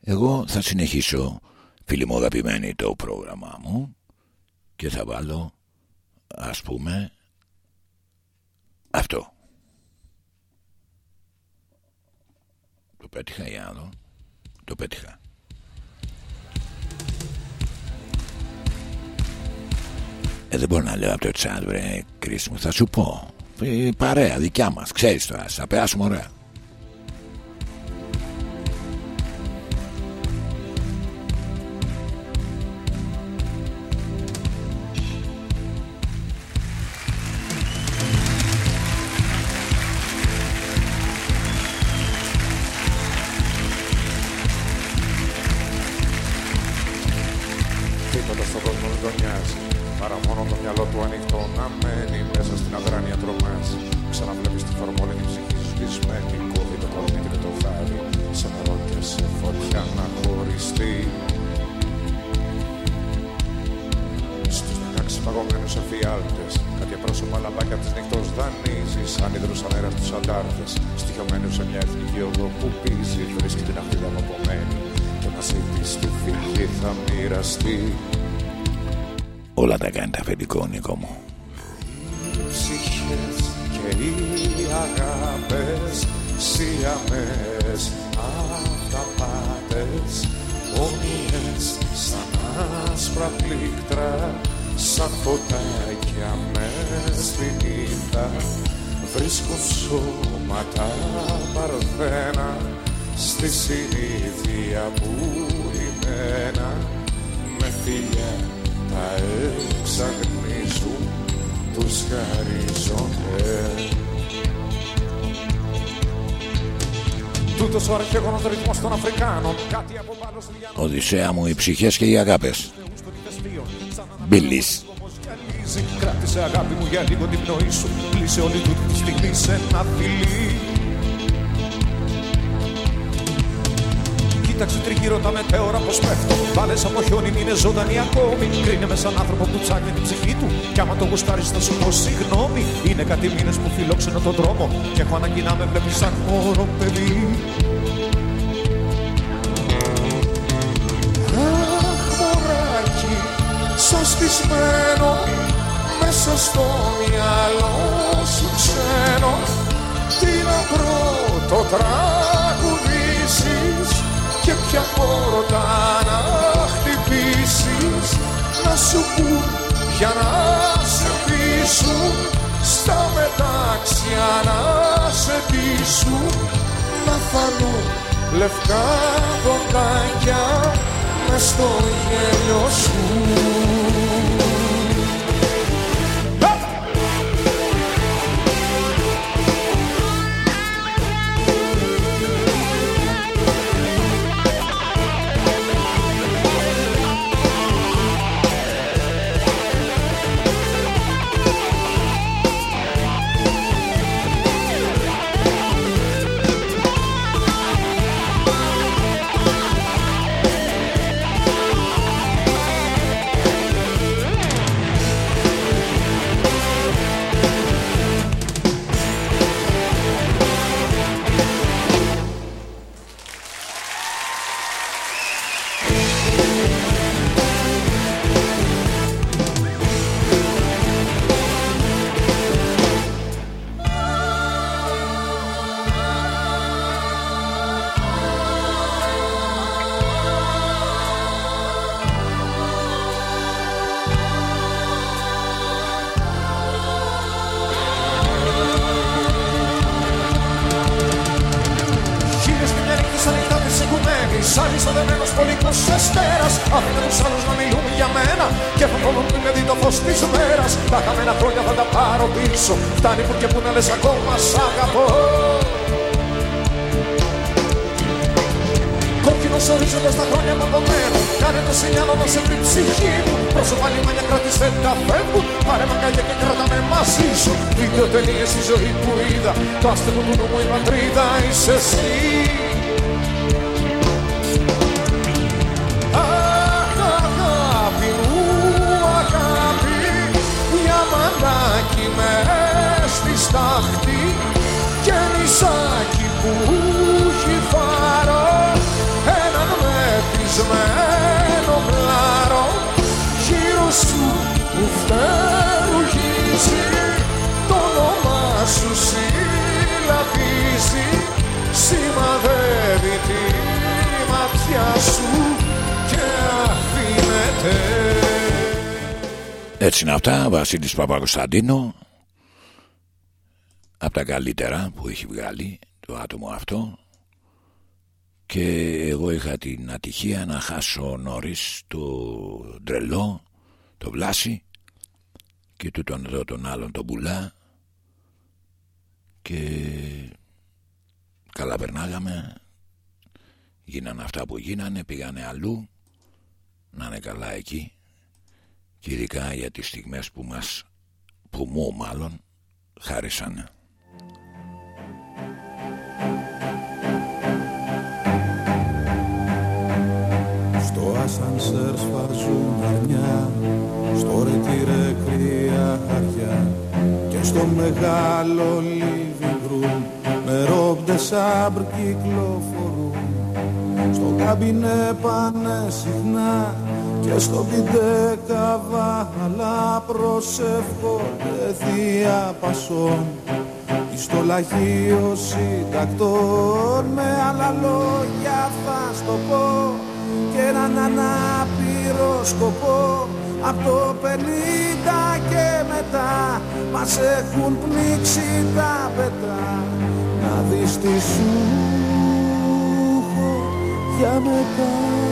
Εγώ θα συνεχίσω Φίλοι μου αγαπημένοι το πρόγραμμά μου Και θα βάλω Ας πούμε Αυτό Το πέτυχα ή άλλο; Το πέτυχα Ε, δεν μπορώ να λέω από το chat, βρε, Κρίση μου. Θα σου πω. Ε, παρέα, δικιά μας. Ξέρεις τώρα, θα περάσουμε ωραία. Λιάνο Οδυσσέα μου, οι ψυχές και οι αγάπες. Μπίλης. γυαλίζει Κράτησε αγάπη μου για λίγο την πνοή σου Πλήσε όλη του τη στιγμή σε ένα φιλί Κοίταξε τριγύρω τα μετέωρα πως πέφτω. Βάλες από χιόνι μην είναι ζωντανή ακόμη. Κρίνε με σαν άνθρωπο που ψάχνει την ψυχή του. Κι άμα το γουστάρεις θα σου πω συγγνώμη. Είναι κάτι μήνες που φιλόξενο τον δρόμο Κι έχω ανάγκη να με βλέπεις σαν μωρό παιδί σαν σπισμένο Μέσα στο μυαλό σου ξένο. Τι να πρώτο τραγουδήσεις Και ποια πόρτα να χτυπήσεις. Να σου πουν για να σε πείσουν Στα μετάξια να σε πείσουν. Να φανούν λευκά δοντάκια μες στο γέλιο σου αυτά, Βασίλης Παπακοσταντίνο από τα καλύτερα που έχει βγάλει το άτομο αυτό. Και εγώ είχα την ατυχία να χάσω νωρίς το τρελό, το Βλάση και του τον εδώ τον άλλον τον Μπουλά. Και καλά περνάγαμε. Γίνανε αυτά που γίνανε πήγανε αλλού να είναι καλά εκεί και ειδικά για τις στιγμές που μας που μου μάλλον χάρισανε. Στο ασανσέρ σφάζουν αρνιά Στο ρετήρε κρύα χαριά Και στο μεγάλο living room Με ρόμπ σάμπρ κυκλοφορούν. Στο καμπινέ πάνε συχνά Και στο πιντέ καβάλα προσεύχονται θεία πασών Εις το λαχείο συντακτών Με άλλα λόγια θα στο πω. Και έναν ανάπηρο σκοπό από το πενήντα και μετά μας έχουν πνίξει τα πετά να δεις τι σου έχω για μετά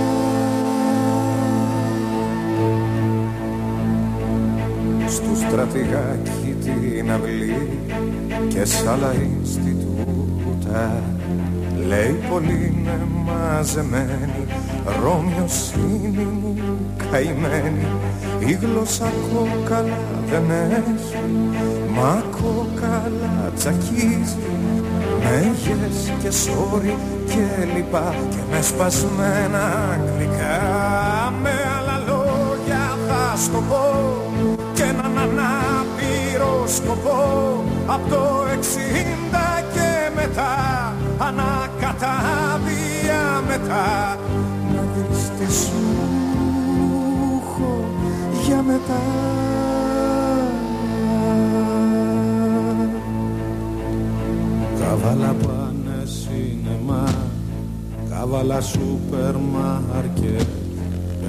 Στου στρατηγάκι την αυλή και σ' άλλα Ινστιτούτα. Λέει πολύ είναι μαζεμένη Ρώμιος είναι μου καημένη. Η γλώσσα κόκαλα δεν έχει Μα κόκαλα τσακίζει. Με γες και σόρι και λοιπά Και με σπασμένα αγγλικά Με άλλα λόγια θα στο πω. Και έναν ανάπηρο σκοπό Απ' το εξήντα και μετά Ανακατάδια μετά. Να δεις τι σου έχω για μετά. Καβάλα πάνε σινεμά Καβάλα σούπερ μάρκετ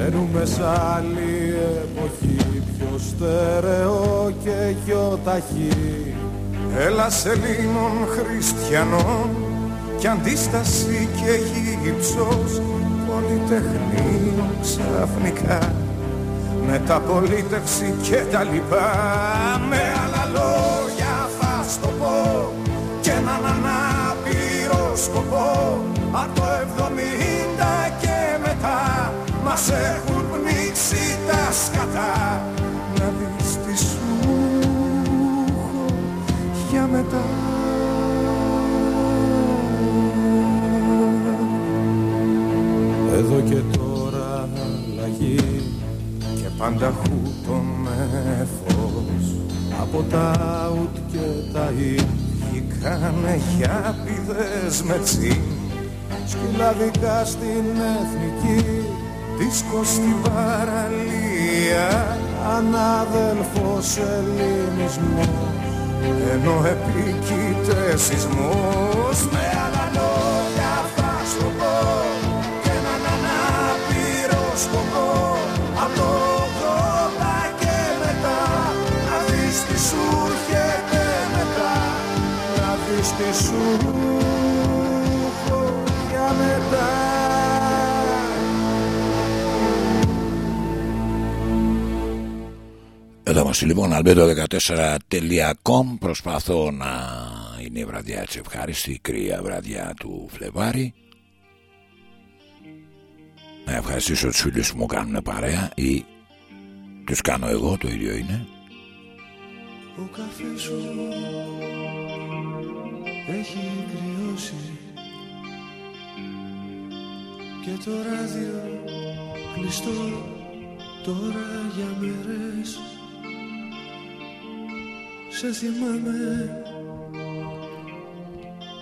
Μπαίνουμε σ' άλλη εποχή Πιο στερεό και πιο ταχύ. Έλα Ελλήνων χριστιανών κι αντίσταση και γύψος πολυτεχνείο ξαφνικά. Μεταπολίτευση και τα λοιπά με άλλα λόγια θα στο πω. Και έναν ανάπηρο σκοπό από το 70 και μετά μας έχουν πνίξει τα σκατά. Να δεις τι σου έχω για μετά. Εδώ και τώρα αλλαγή και πάντα χούτο με φως. Από τα ουτ και τα ι Βγήκανε χιάπηδες με τσιν. Σκυλαδικά στην εθνική δίσκο στην παραλία ανάδελφος ελληνισμός. Ενώ επίκειται σεισμός με άλλα λόγια θα σου πω και έναν ανάπηρο σκοπό. Από το 80 και μετά να δεις τι σου έρχεται μετά. Να δεις τι σου Εδώ είμαστε λοιπόν albedo14.com Προσπαθώ να είναι η βραδιά έτσι ευχάριστη Κρύα βραδιά του Φλεβάρι. Να ευχαριστήσω τους φίλους που μου κάνουν παρέα Ή τους κάνω εγώ το ίδιο είναι. Ο καφές σου έχει κρυώσει και το ράδιο κλειστό τώρα για μέρες Σε θυμάμαι.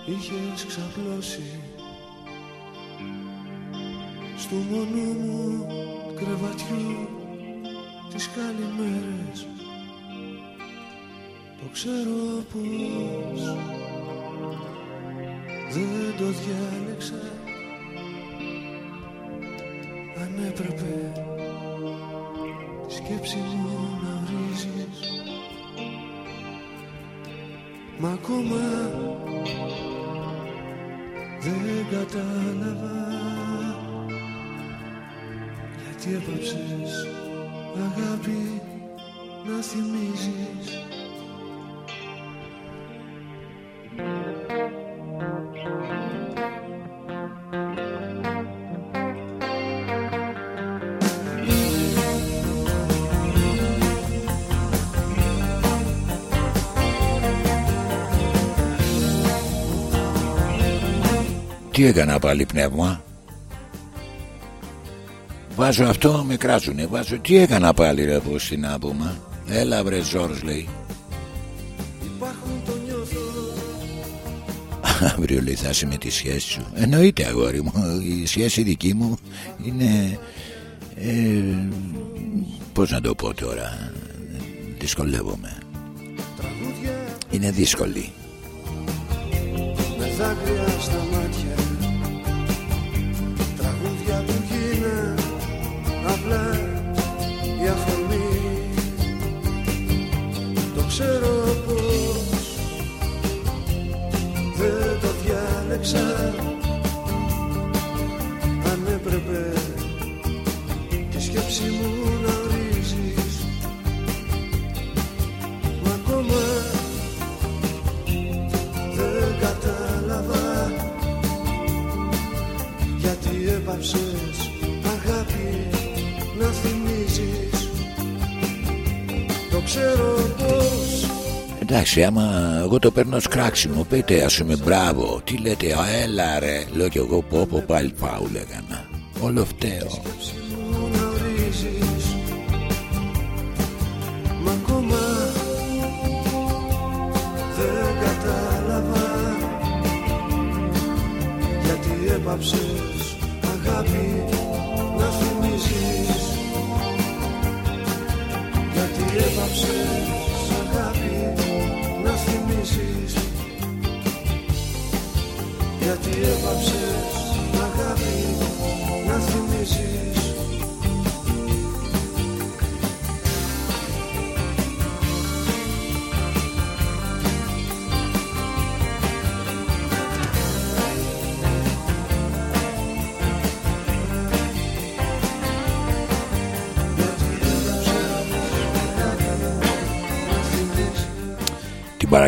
Είχες ξαπλώσει. Στου μονού μου κρεβατιού τις καλημέρες. Το ξέρω πως δεν το διάλεξα. Αν έπρεπε τη σκέψη μου να ορίζεις Μα ακόμα δεν κατάλαβα γιατί έπαψες αγάπη να θυμίζεις Τι έκανα πάλι πνεύμα; Βάζω αυτό με κράζουνε. Βάζω τι έκανα πάλι ρε πως να πούμε; Έλα βρε Ζόρς λέει. [LAUGHS] Αύριο λέει θα είσαι με τη σχέση σου. Εννοείται αγόρι μου. Η σχέση δική μου είναι ε, Πώς να το πω τώρα Δυσκολεύομαι. Είναι δύσκολη. Με Εντάξει, άμα εγώ το παίρνω ως κράξιμο, πείτε ας πούμε μπράβο. Τι λέτε, α, έλα ρε. Λέω κι εγώ πω πω πάλι φάουλ έκανα. Όλο φταίω.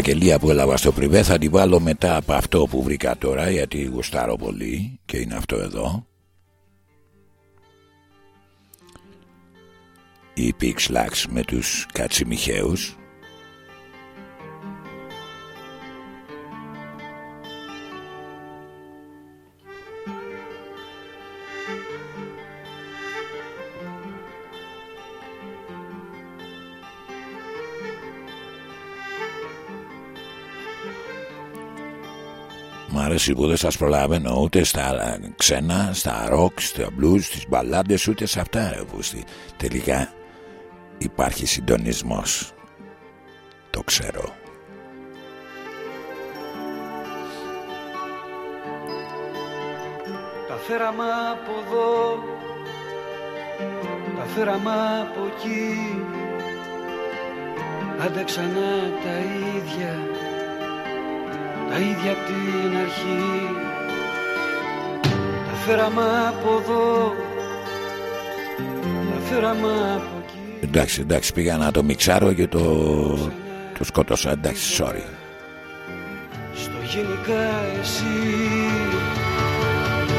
Παραγγελία που έλαβα στο πριβέ θα τη βάλω μετά από αυτό που βρήκα τώρα γιατί γουστάρω πολύ και είναι αυτό εδώ. Οι Pixlax με τους Κατσιμιχαίους. Αρέσει που δεν σας προλαβαίνω ούτε στα ξένα, στα ροκ, στα blues, στις μπαλάντες, ούτε σε αυτά ρε Βούστη. Τελικά υπάρχει συντονισμός. Το ξέρω. Τα φέραμε από εδώ Τα φέραμε από εκεί Άντε ξανά τα ίδια Τα ίδια απ' την αρχή. Τα φέραμε από εδώ. Τα φέραμε από εκεί. Εντάξει, εντάξει, πήγα να το μιξάρω και το, το σκότωσα. Εντάξει, sorry. Στο γενικά εσύ.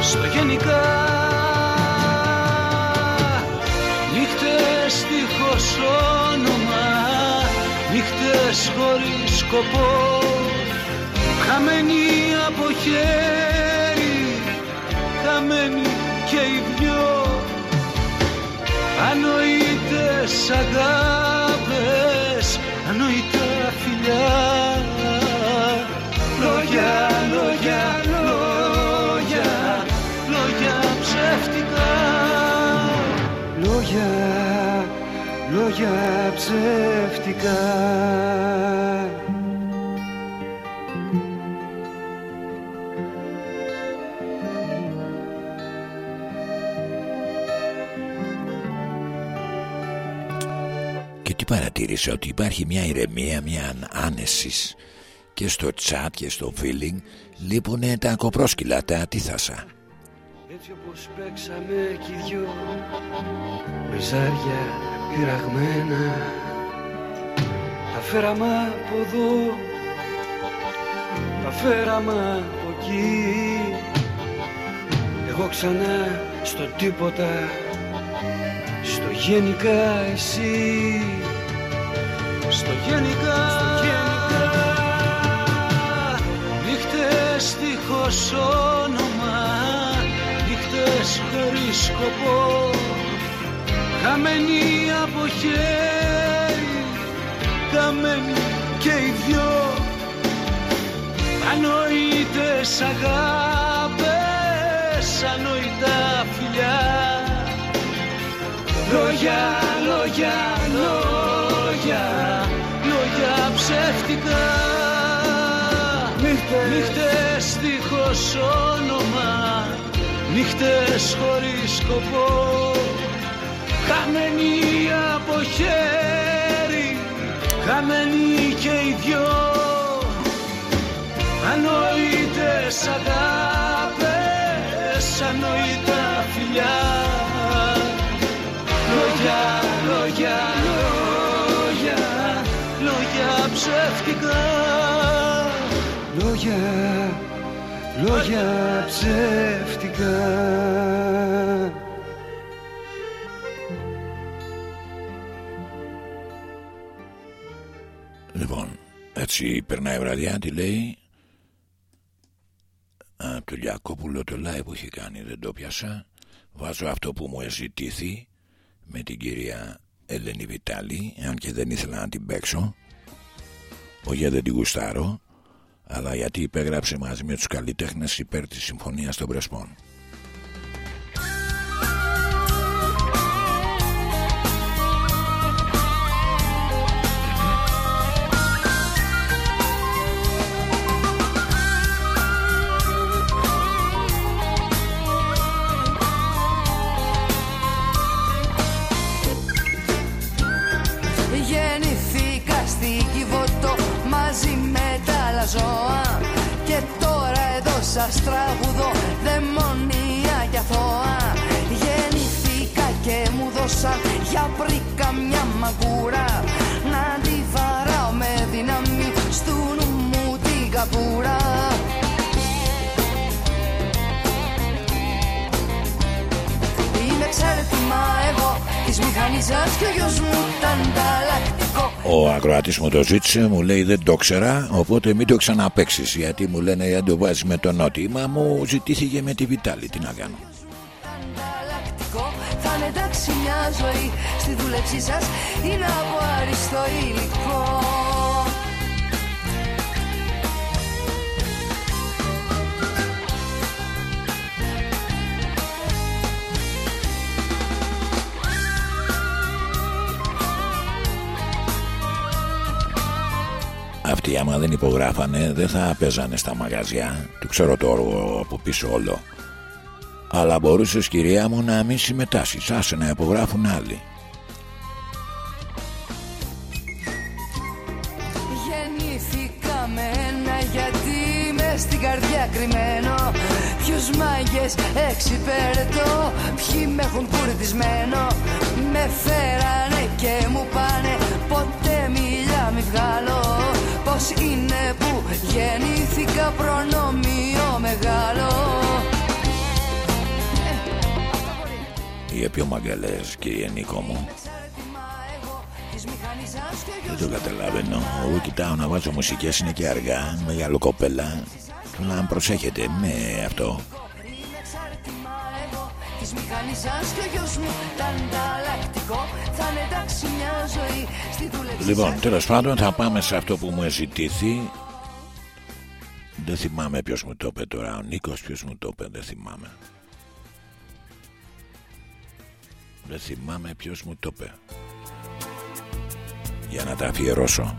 Στο γενικά. Νύχτες δίχως όνομα Νύχτες χωρίς σκοπό Χαμένοι από χέρι Χαμένοι και οι δυο. Ανοήτες αγάπες Ανοητά φιλιά. Λόγια, λόγια, λόγια Λόγια ψεύτικα. Λόγια, λόγια ψεύτικα παρατήρησε ότι υπάρχει μια ηρεμία, μια άνεσης και στο chat και στο feeling λείπουνε τα κοπρόσκυλα, τα αντίθασα. Έτσι όπως παίξαμε κι οι δυο Με ζάρια πειραγμένα Τα φέραμε από εδώ Τα φέραμε από εκεί Εγώ ξανά στο τίποτα Στο γενικά εσύ Στο γενικά Στο γενικά Νύχτες δίχως όνομα Νύχτες χωρίς σκοπό Χαμένοι από χέρι Χαμένοι και οι δυο. Ανοήτες αγάπες Ανοητά φιλιά. Λόγια, λόγια, λόγια Λόγια ψεύτικα. Νύχτες, νύχτες δίχως όνομα. Νύχτες χωρίς σκοπό. Χαμένοι από χέρι. Χαμένοι και οι δυο. Ανοήτες αγάπες Ανοητά φιλιά. Λόγια, λόγια, λόγια ψεύτικα Λόγια, λόγια ψεύτικα Λοιπόν, έτσι περνάει η βραδιά, τι λέει. Α, το Λιακόπουλο το live που έχει κάνει, δεν το πιάσα. Βάζω αυτό που μου εζητήθη με την κυρία Ελένη Βιτάλη, αν και δεν ήθελα να την παίξω. Όχι δεν την γουστάρω, αλλά γιατί υπέγραψε μαζί με τους καλλιτέχνες υπέρ της Συμφωνίας των Πρεσπών. Ζώα. Και τώρα εδώ σας τραγουδώ δαιμονία και αθώα Γεννηθήκα και μου δώσαν για πρίκα μια μαγκούρα Να τη βαράω με δύναμη στου νου μου την καπούρα Είμαι εξάρτημα εγώ της μηχανής σας και ο γιος μου τα ανταλλακτικό Ο ακροατής μου το ζήτησε, μου λέει δεν το ξέρα, οπότε μην το ξαναπέξεις γιατί μου λένε γιατί το βάζεις με τον Νότι. Μα μου ζητήθηκε με τη Βιτάλη, τι να κάνω. Θα είναι εντάξει μια ζωή στη δούλεψή σας Είναι από άριστο υλικό Αυτοί άμα δεν υπογράφανε δεν θα παίζανε στα μαγαζιά. Του ξέρω το όργο από πίσω όλο. Αλλά μπορούσες κυρία μου να μην συμμετάσχεις. Άσε να υπογράφουν άλλοι. Γεννήθηκα με ένα γιατί μες στην καρδιά κρυμμένο Ποιους μάγκες εξυπηρετώ Ποιοι με έχουν κουρδισμένο Με φέρανε και μου πάνε Ποτέ μιλιά μη βγάλω Πως είναι που γεννήθηκα προνόμιο μεγάλο. Ή πιο μαγκαλές κύριε Νίκο μου. Δεν το καταλαβαίνω. Εγώ κοιτάω να βάζω μουσικές είναι και αργά Μεγάλο κοπέλα. Να προσέχετε με αυτό Της μηχανής και ο γιος μου. Τα ανταλλακτικό Θα είναι εντάξει μια ζωή. Στη δουλειά Λοιπόν τέλος πάντων θα πάμε σε αυτό που μου ζητήθη Δεν θυμάμαι ποιος μου το είπε τώρα Ο Νίκος ποιος μου το είπε δεν θυμάμαι. Δεν θυμάμαι ποιος μου το είπε. Για να τα αφιερώσω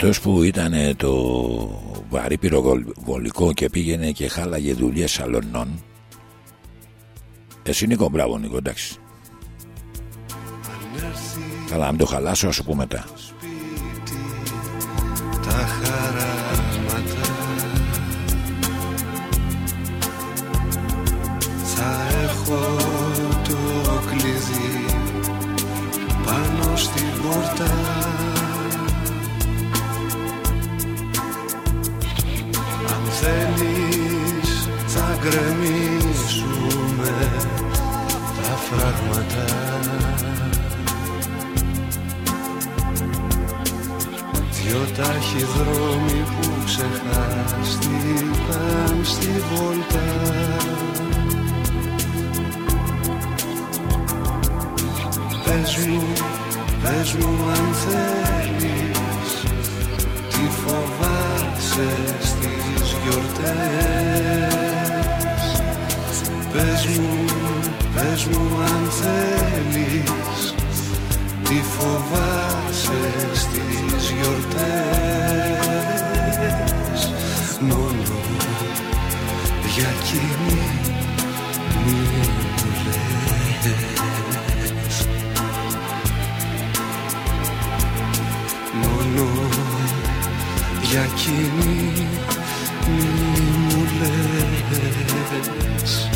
Αυτός που ήταν το βαρύ πυροβολικό και πήγαινε και χάλαγε δουλειές σαλονών. Εσύ Νίκο, μπράβο Νίκο, εντάξει. Καλά, να μην το χαλάσω, σου πω μετά ταχυδρόμοι που ξεχάστηκαν στη βόλτα. Πες μου, πες μου αν θέλεις Τι φοβάσαι στις γιορτές. Πες μου, πες μου αν θέλεις Τι φοβάσαι στις γιορτές. Μόνο για εκείνη μη μου λες. Μόνο για εκείνη μη μου λες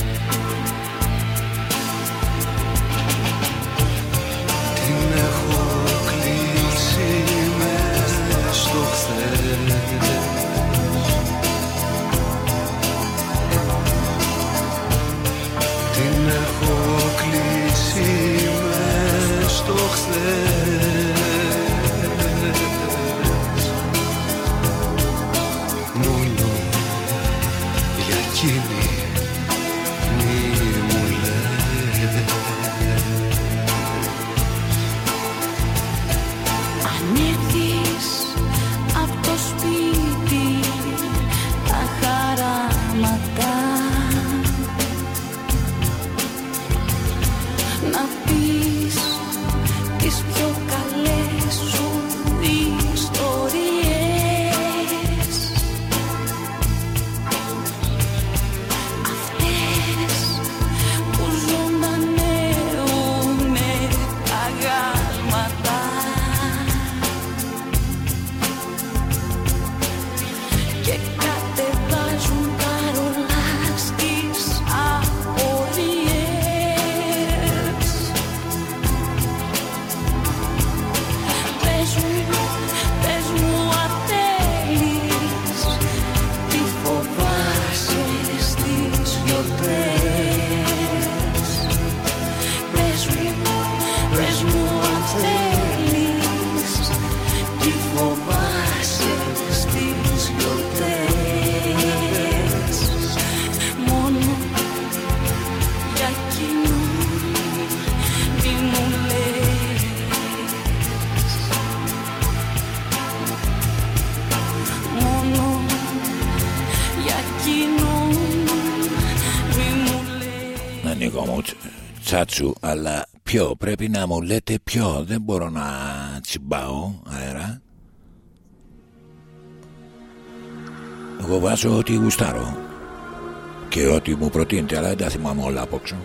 τσάτσου Αλλά ποιο πρέπει να μου λέτε ποιο. Δεν μπορώ να τσιμπάω αέρα. Εγώ βάζω ό,τι γουστάρω Και ό,τι μου προτείνετε Αλλά δεν τα θυμάμαι όλα απόξω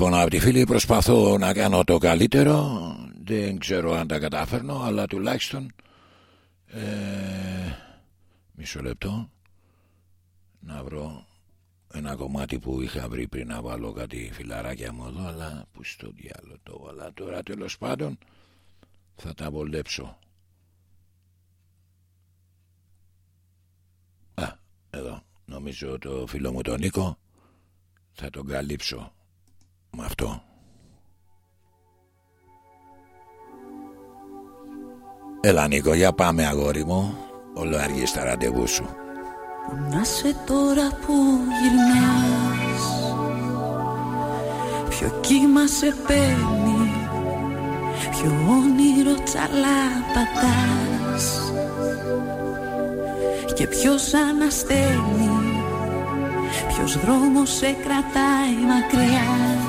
λοιπόν από τη φίλη Προσπαθώ να κάνω το καλύτερο. Δεν ξέρω αν τα κατάφερνω Αλλά τουλάχιστον ε, Μισό λεπτό Να βρω Ένα κομμάτι που είχα βρει πριν να βάλω κάτι φιλαράκια μου εδώ Αλλά που στο διάλογο το βάλα. Τώρα τέλος πάντων Θα τα βολέψω. Α, εδώ Νομίζω το φίλο μου τον Νίκο Θα τον καλύψω με αυτό. Έλα Νίκο, για πάμε αγόρι μου. Όλο αργεί στα ραντεβού σου. Να σε τώρα που γυρνάς Ποιο Ποιο κύμα σε παίρνει Ποιο όνειρο τσαλά πατάς Και ποιος αναστέλνει Ποιος δρόμος σε κρατάει μακριά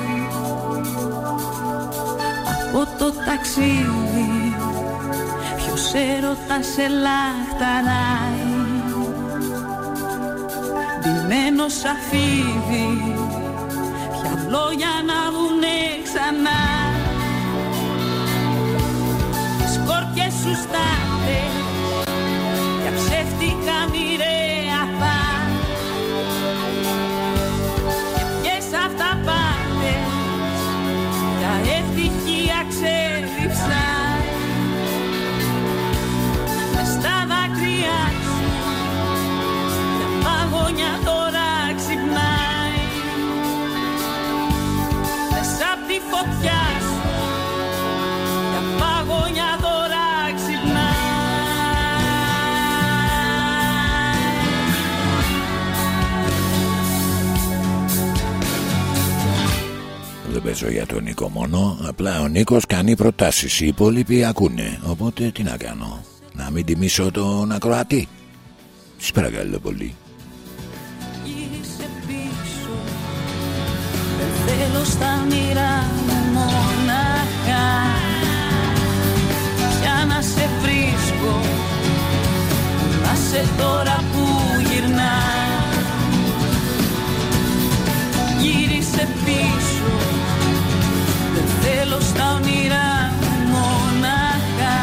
Από το ταξίδι. Ποιος έρωτα σε λαχταράει Ντυμένος αφίδι Ποια λόγια να βγουνε ξανά. Σκόρπιες σου στάθες Για ψεύτικα μοιραία Δεν παίζω για τον Νίκο μόνο. Απλά ο Νίκος κάνει προτάσεις. Οι υπόλοιποι ακούνε. Οπότε τι να κάνω. Να μην τιμήσω τον ακροατή. Σας παρακαλώ πολύ. γύρισε πίσω Δεν θέλω στα όνειρά μου μονάχα Για να σε βρίσκω Να σε τώρα που γυρνάς Γύρισε πίσω Δεν θέλω στα όνειρά μου μονάχα.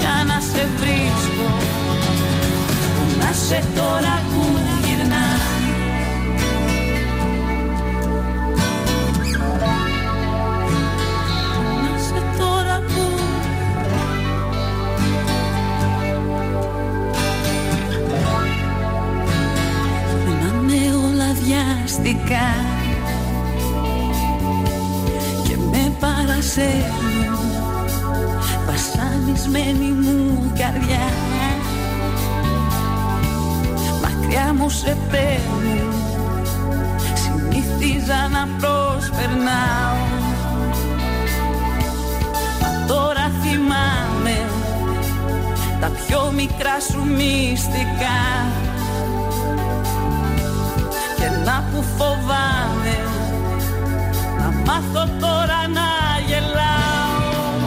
Για να σε βρίσκω να σε τώρα που γυρνά. Να σε τώρα που Να είναι όλα βιαστικά με παρασέρνουν Βασανισμένη μου καρδιά. Μακριά μου σε παίρνουν Συνήθιζα να προσπερνάω. Μα τώρα θυμάμαι Τα πιο μικρά σου μυστικά. Και να που φοβάμαι Να μάθω τώρα να γελάω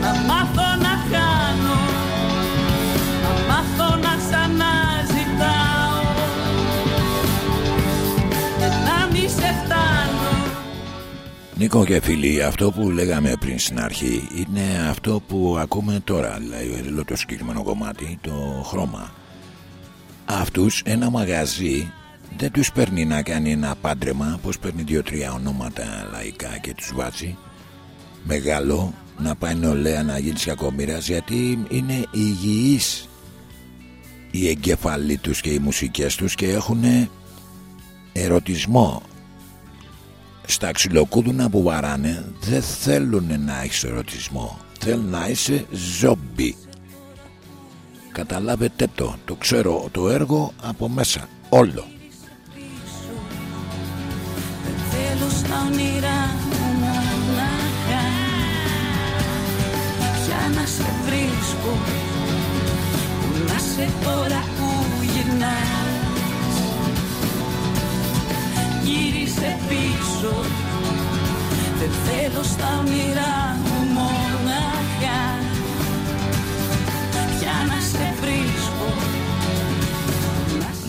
Να μάθω να χάνω να μάθω να ξαναζητάω Και να μη σε φτάνω Νίκο και φίλοι, αυτό που λέγαμε πριν στην αρχή είναι αυτό που ακούμε τώρα. Δηλαδή, λέω το συγκεκριμένο κομμάτι, το χρώμα. Αυτούς ένα μαγαζί δεν τους παίρνει να κάνει ένα πάντρεμα, πως παίρνει δύο-τρία ονόματα λαϊκά και τους βάζει. Μεγάλο να πάει νεολαία να γίνει κακομοίρας γιατί είναι υγιείς οι εγκεφαλοί τους και οι μουσικές τους και έχουν ερωτισμό. Στα ξυλοκούδουνα που βαράνε δεν θέλουν να έχεις ερωτισμό. Θέλουν να είσαι ζόμπι. Καταλάβετε το. Το ξέρω το έργο από μέσα. Όλο Θέλω στα όνειρά μου μονάχα Για να σε βρίσκω Που να σε τώρα που γυρνάς Γύρισε πίσω Δεν θέλω στα όνειρά μου μονάχα Για να σε βρίσκω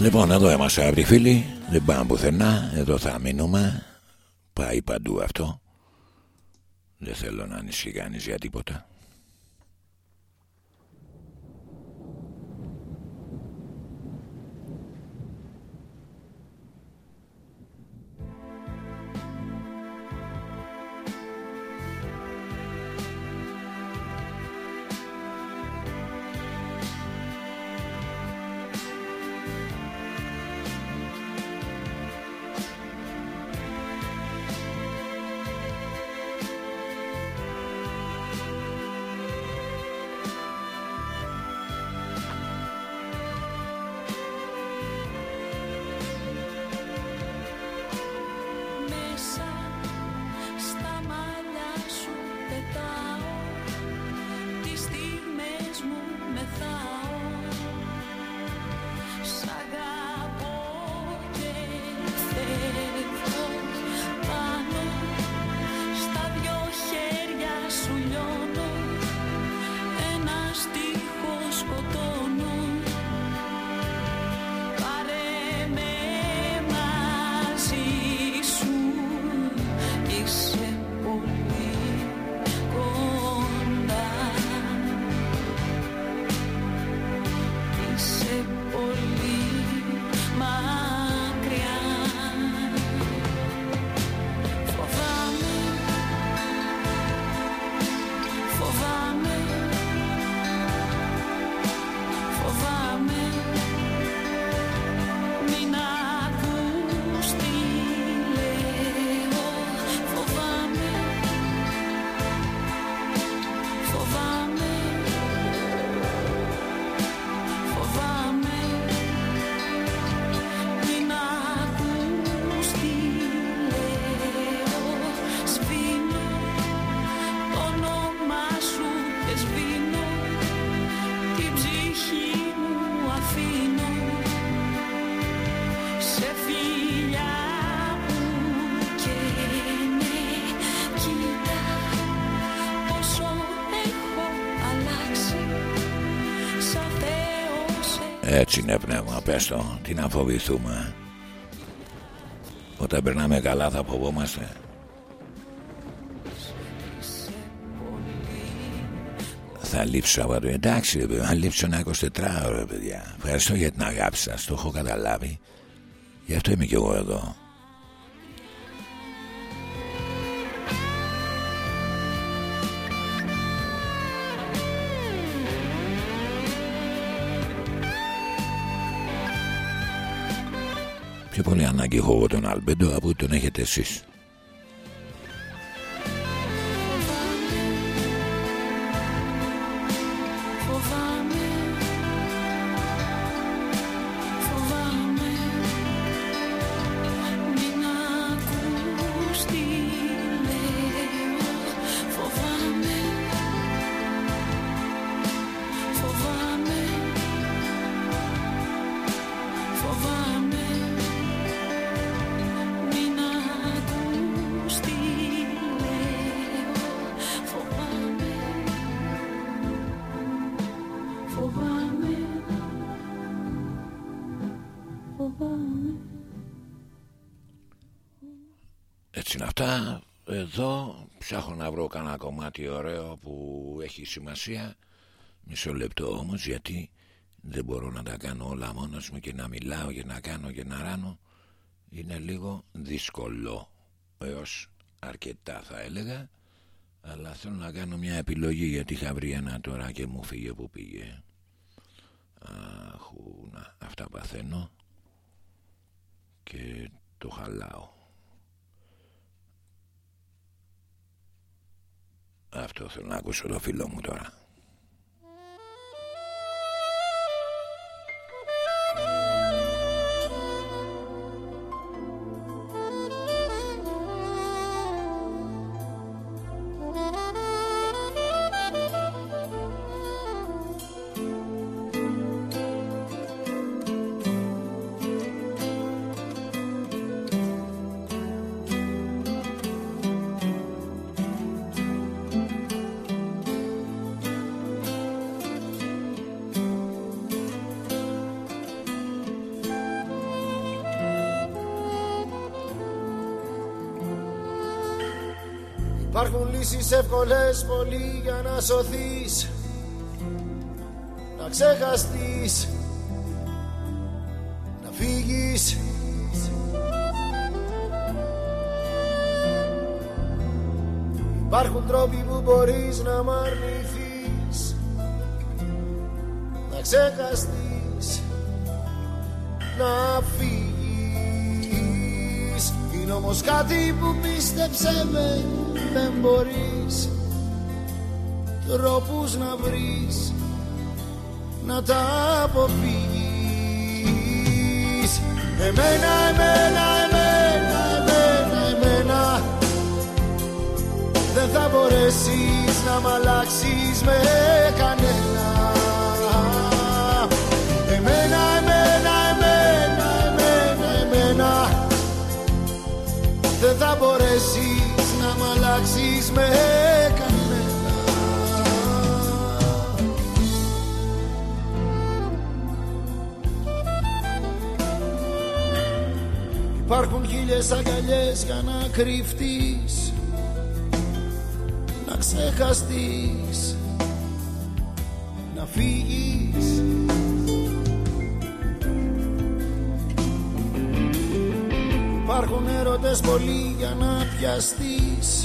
Λοιπόν, εδώ είμαστε αγαπητοί φίλοι. Δεν πάμε πουθενά. Εδώ θα μείνουμε. Πάει παντού αυτό. Δεν θέλω να ανησυχεί κανείς για τίποτα. Είναι πνεύμα, πες το. Τι να φοβηθούμε. Όταν περνάμε καλά θα φοβόμαστε. Θα λείψω από το εντάξει, ρε παιδί, θα λείψω ένα 24 ώρα, παιδιά. Ευχαριστώ για την αγάπη σας, το έχω καταλάβει. Γι' αυτό είμαι κι εγώ εδώ. Πιο πολύ ανάγκη έχω εγώ τον Αλμπέντο από ότι τον έχετε εσείς. Σημασία. Μισό λεπτό όμως γιατί δεν μπορώ να τα κάνω όλα μόνος μου και να μιλάω και να κάνω και να ράνω. Είναι λίγο δύσκολο έως αρκετά θα έλεγα. Αλλά θέλω να κάνω μια επιλογή γιατί είχα βρει ένα τώρα και μου φύγε που πήγε. Αχού, να, αυτά παθαίνω και το χαλάω. Αυτό θέλω να ακούσω το φίλο μου τώρα. Λύσεις εύκολες πολύ για να σωθείς Να ξεχαστείς Να φύγεις. Υπάρχουν τρόποι που μπορείς να μ' αρνηθείς Να ξεχαστείς Να φύγεις. Είναι όμως κάτι που πίστεψε με δεν μπορείς Τρόπους να βρεις Να τα αποφύγεις Εμένα, εμένα, εμένα, εμένα, εμένα Δεν θα μπορέσεις να μ' αλλάξεις με κανένα. Εμένα, εμένα, εμένα, εμένα, εμένα Δεν θα μπορέσεις να μ' αλλάξεις με κανένα. Υπάρχουν χίλιες αγκαλιές για να κρυφτείς Να ξεχαστείς Να φύγεις. Υπάρχουν έρωτες πολλοί για να πιαστείς. Να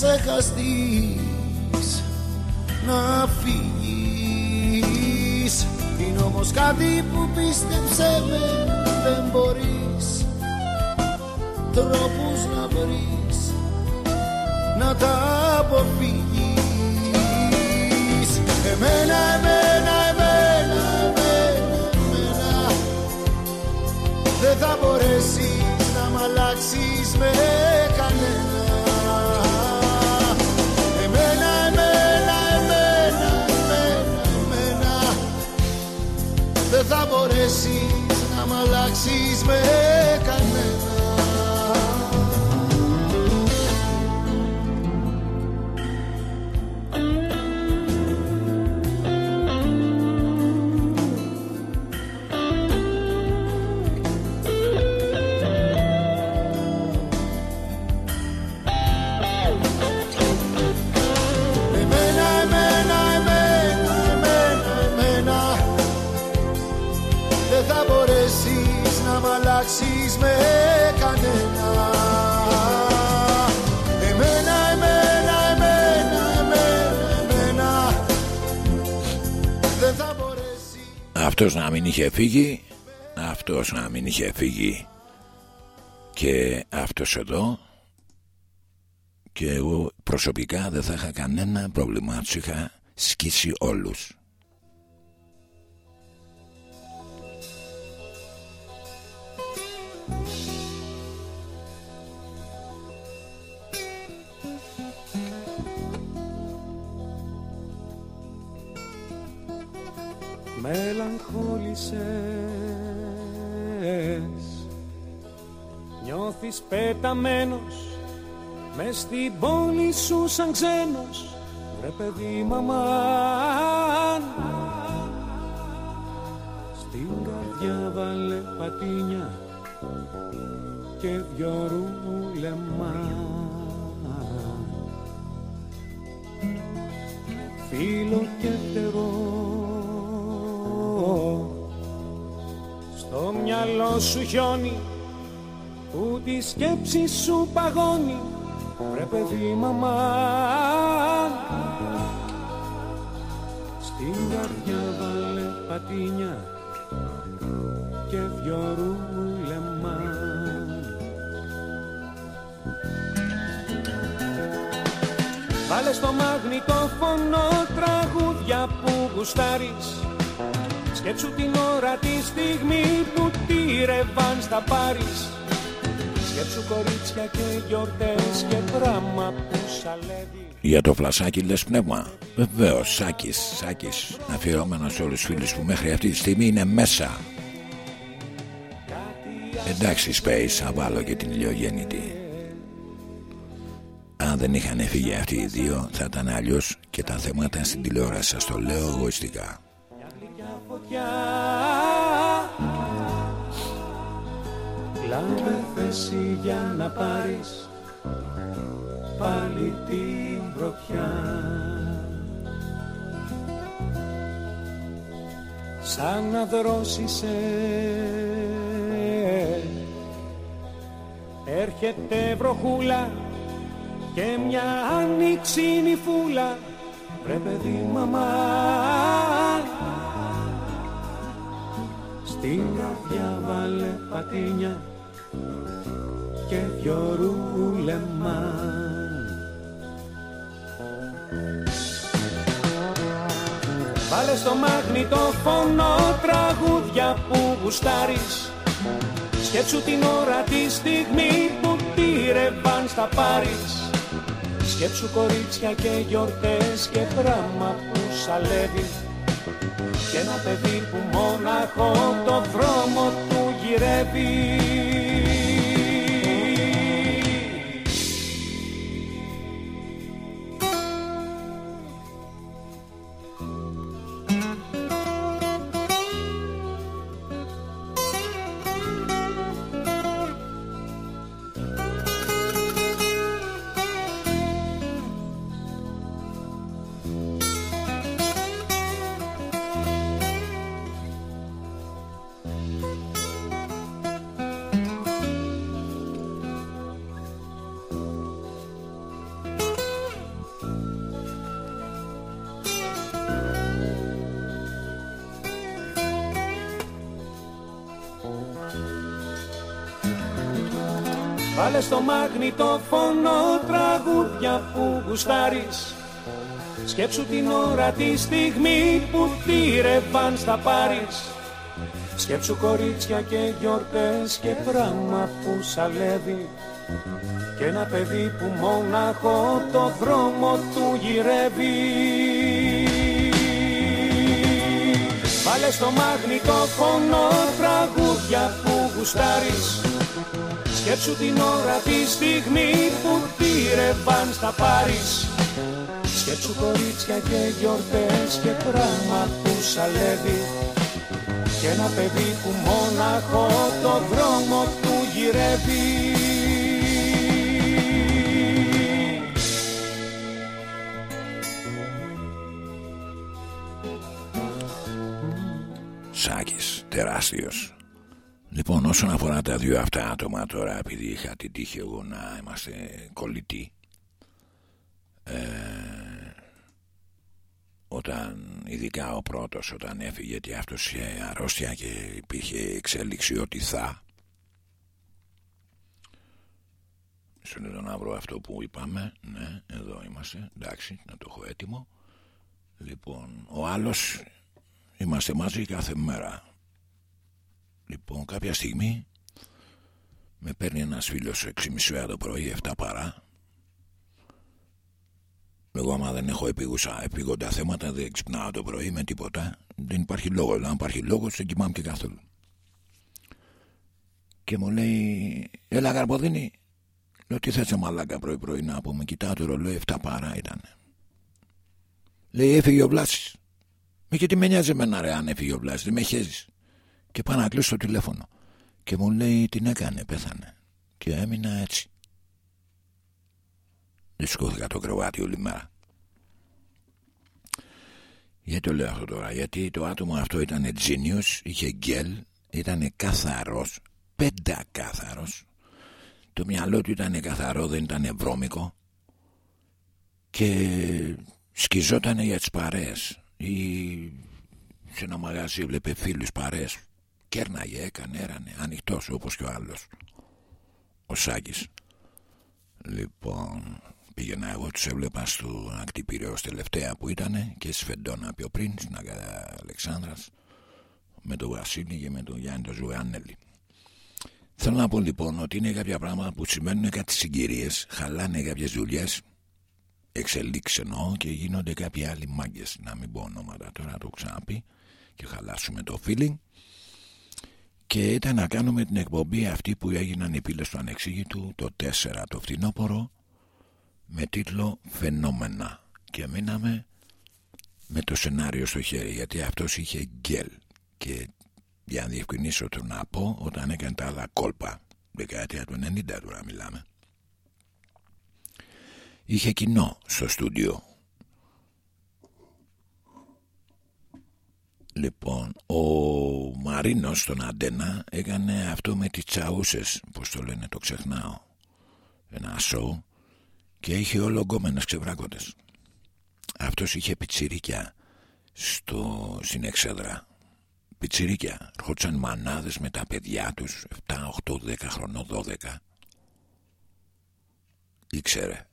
ξεχαστείς Να φύγεις. Είναι όμως κάτι που πίστεψε με Δεν μπορείς. Τρόπους να βρεις Να τα αποφύγεις. Εμένα, εμένα, εμένα, εμένα, εμένα δεν θα μπορέσεις να μ' αλλάξεις με κανένα θα μπορέσεις να μ' αλλάξεις με κανένα Αυτός να μην είχε φύγει Αυτός να μην είχε φύγει Και αυτός εδώ. Και εγώ προσωπικά δεν θα είχα κανένα πρόβλημα Τους είχα σκίσει όλους Μελαγχόλησες. Νιώθεις πεταμένος Μες στην πόλη σου σαν ξένος. Βρε παιδί μαμάν Στην καρδιά βάλε πατίνια Και δυο ρούλεμα. Φίλο και φτερό μυαλό σου χιόνι που τη σκέψη σου παγώνει. Βρε παιδί μαμάν Στην καρδιά βάλε πατίνια και δυο ρούλεμα Βάλε στο μαγνητόφωνο τραγούδια που γουστάρεις Σκέψου την ώρα τη στιγμή που τύρευαν στα πάρεις. Σκέψου κορίτσια και γιορτές και δράμα που σαλεύει. Για το φλασάκι λες πνεύμα. Βεβαίως Σάκης Σάκης Αφιερώμενος σε όλους τους φίλους που μέχρι αυτή τη στιγμή είναι μέσα. Εντάξει Space θα βάλω και την ηλιογέννητη. Αν δεν είχαν φύγει αυτοί οι δύο Θα ήταν αλλιώς και τα θέματα στην τηλεόραση Σας το λέω εγωιστικά φωτιά. Λάμπε θέση για να πάρεις πάλι την πρωτιά Σαν να δρόσισε Έρχεται βροχούλα και μια άνοιξη φούλα. Βρε παιδί μαμά Στην καρδιά βάλε πατίνια και δυο ρούλεμα. Βάλε στο μαγνητόφωνο τραγούδια που γουστάρεις. Σκέψου την ώρα τη στιγμή που τύρευαν στα πάρεις. Σκέψου κορίτσια και γιορτές και πράγμα που σαλεύεις και ένα παιδί που μόναχο το δρόμο του γυρεύει Βάλε στο μαγνητόφωνο τραγούδια που γουστάρεις. Σκέψου την ώρα τη στιγμή που τύρευαν στα πάρεις. Σκέψου κορίτσια και γιορτές και πράγμα που σαλεύει. Και ένα παιδί που μόναχο το δρόμο του γυρεύει. Βάλε στο μαγνητόφωνο τραγούδια που γουστάρεις Σκέψου την ώρα τη στιγμή που τύρευαν στα πάρεις Σκέψου κορίτσια και γιορτές και πράγμα που σαλεύει Και ένα παιδί που μόναχο το δρόμο του γυρεύει. Σάκης τεράστιος Λοιπόν, όσον αφορά τα δύο αυτά άτομα τώρα, επειδή είχα την τύχη εγώ να είμαστε κολλητοί, ε, όταν, ειδικά ο πρώτος, όταν έφυγε γιατί αυτός είχε αρρώστια και υπήρχε εξέλιξη ότι θα, Μισό λεπτό να βρω αυτό που είπαμε. Ναι, εδώ είμαστε. Εντάξει, να το έχω έτοιμο. Λοιπόν, ο άλλος είμαστε μαζί κάθε μέρα. Λοιπόν, κάποια στιγμή με παίρνει ένας φίλος 6.30 το πρωί, 7 παρά. Εγώ άμα δεν έχω επίγουσα, επίγοντα θέματα δεν ξυπνάω το πρωί με τίποτα. Δεν υπάρχει λόγο. Αν υπάρχει λόγος, δεν κοιμάμαι και καθόλου. Και μου λέει, έλα Καρποδίνη, Λέω τι θες μαλάκα πρωί πρωί να πούμε Κοιτάω το ρολόι 7 παρά ήταν Λέει έφυγε ο Βλάσης Μη και τι με νοιάζει εμένα ρε αν έφυγε ο Βλάσης Δεν με χέζεις Και πάω να κλείσω το τηλέφωνο. Και μου λέει την έκανε πέθανε Και έμεινα έτσι. Δεν σηκώθηκα το κρεβάτι όλη μέρα. Γιατί το λέω αυτό τώρα, γιατί το άτομο αυτό ήταν genius, είχε γκέλ, ήταν καθαρός, πεντακάθαρος, το μυαλό του ήταν καθαρό, δεν ήταν βρώμικο. Και σκιζόταν για τις παρέες. Ή σε ένα μαγαζί βλέπε φίλους παρέες κέρναγε, έκανε, έρανε, ανοιχτός όπως και ο άλλος ο Σάκης λοιπόν πήγαινα εγώ τους έβλεπα στο ακτυπήριος τελευταία που ήταν και Σφεντόνα πιο πριν στην Αλεξάνδρας με τον Βασίλη και με τον Γιάννη τον Ζουάνελη Θέλω να πω λοιπόν ότι είναι κάποια πράγματα που σημαίνουν κάτι συγκυρίες, χαλάνε κάποιες δουλειές, εξελίξεις εννοώ και γίνονται κάποιοι άλλοι μάγκες. Να μην πω ονόματα τώρα, το ξαναπεί και χαλάσουμε το feeling. Και ήταν να κάνουμε την εκπομπή αυτή που έγιναν οι πύλες του Ανεξήγητου το 4 το φθινόπωρο με τίτλο Φαινόμενα. Και μείναμε με το σενάριο στο χέρι γιατί αυτός είχε γκέλ και για να διευκρινίσω το να πω όταν έκανε τα άλλα κόλπα δεκαετία του 90 τώρα μιλάμε είχε κοινό στο στούντιο Λοιπόν, ο Μαρίνος στον Αντένα έκανε αυτό με τις τσαούσες, πώς το λένε, το ξεχνάω. Ένα σοου. Και είχε όλο γκόμενες ξεβράκοντες. Αυτός είχε πιτσιρίκια στο, στην εξέδρα. Πιτσιρίκια ερχόντουσαν μανάδες με τα παιδιά τους 7, 8, 10 χρονών, 12 ήξερε.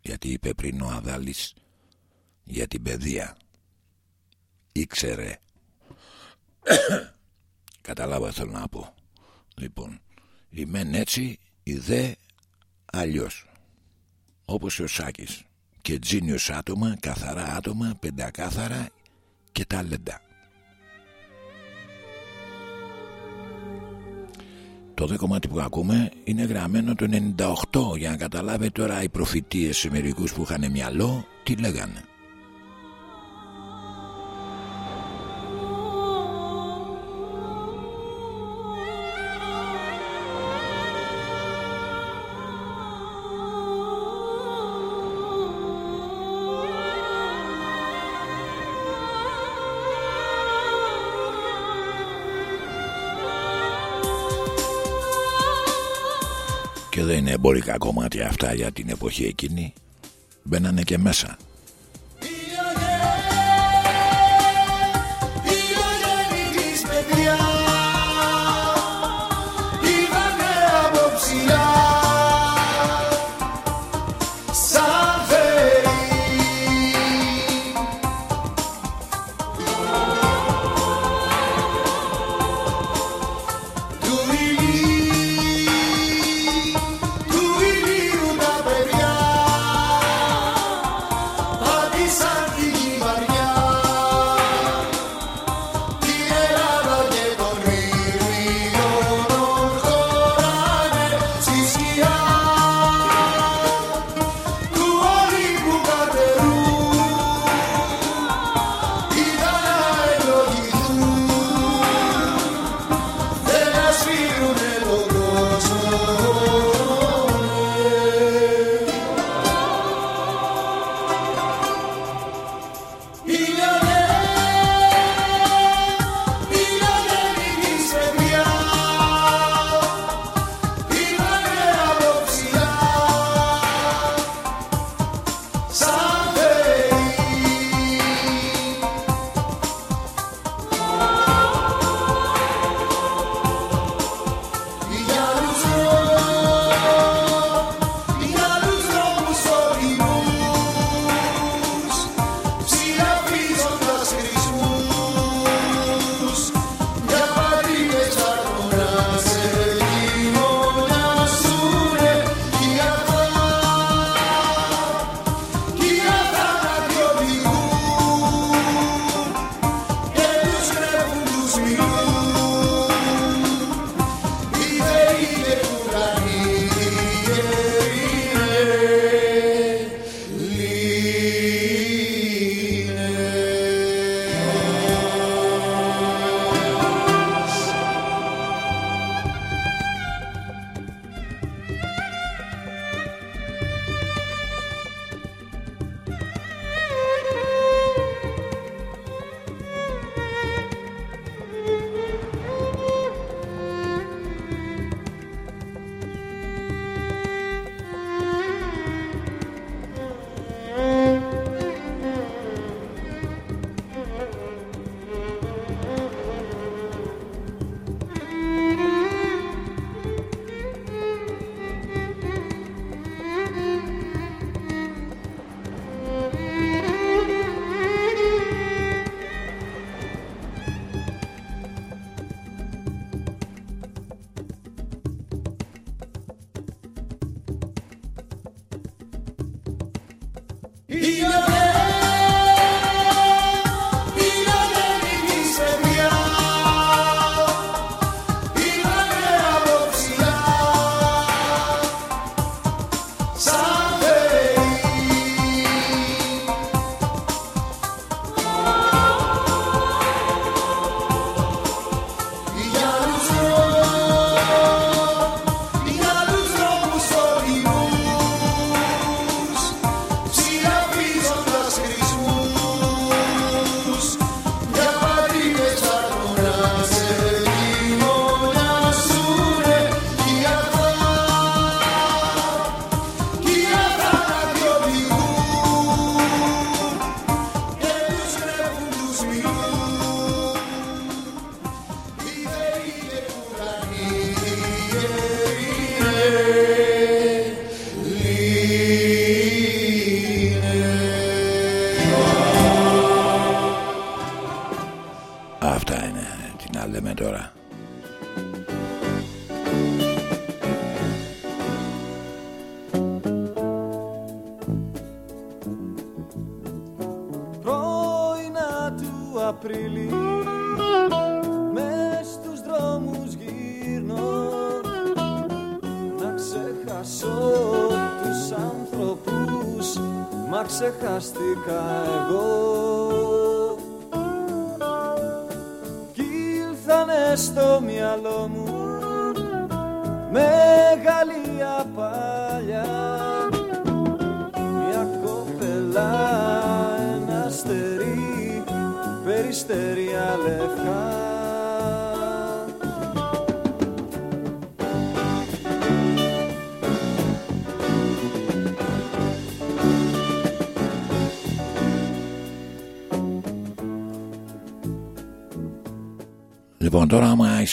Γιατί είπε πριν ο Αδάλης για την παιδεία ήξερε [COUGHS] καταλάβα θέλω να πω λοιπόν η μεν έτσι η δε αλλιώς όπως ο Σάκης και τζίνιος άτομα, καθαρά άτομα, πεντακάθαρα και ταλέντα. Το δε κομμάτι που ακούμε είναι γραμμένο το 98 για να καταλάβετε τώρα οι προφητείες σε μερικούς που είχαν μυαλό τι λέγανε. Εμπορικά κομμάτια αυτά για την εποχή εκείνη. Μπαίνανε και μέσα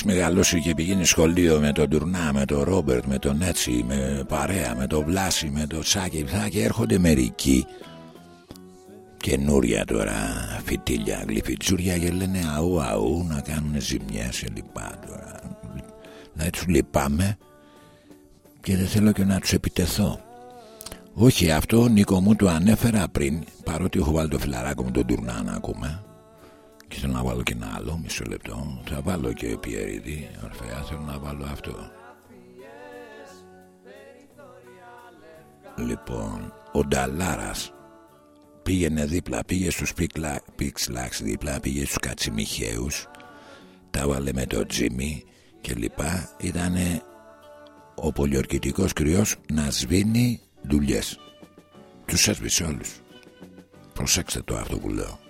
μεγαλώσει και πηγαίνει σχολείο με τον Τουρνά, με τον Ρόμπερτ, με τον Έτσι, με παρέα, με τον Βλάση, με τον Τσάκη, θα και έρχονται μερικοί καινούρια τώρα φιτίλια, γλυφιτσούρια και λένε αού αού να κάνουν ζημιές και λοιπά τώρα. Δηλαδή τους λυπάμαι και δεν θέλω και να τους επιτεθώ. Όχι αυτό Νίκο μου το ανέφερα πριν παρότι έχω βάλει το φιλαράκο μου τον Τουρνά να ακούμε και θέλω να βάλω και ένα άλλο μισό λεπτό θα βάλω και Πιερίδη Ορφέα θέλω να βάλω αυτό. Λοιπόν ο Νταλάρας πήγαινε δίπλα πήγε στους Πίξλαξ δίπλα πήγε στους Κατσιμιχαίους τα βάλε με το Τζίμι και λοιπά. Ήτανε ο πολιορκητικός κρυός να σβήνει δουλειές. Τους έσβησε όλους. Προσέξτε το αυτό που λέω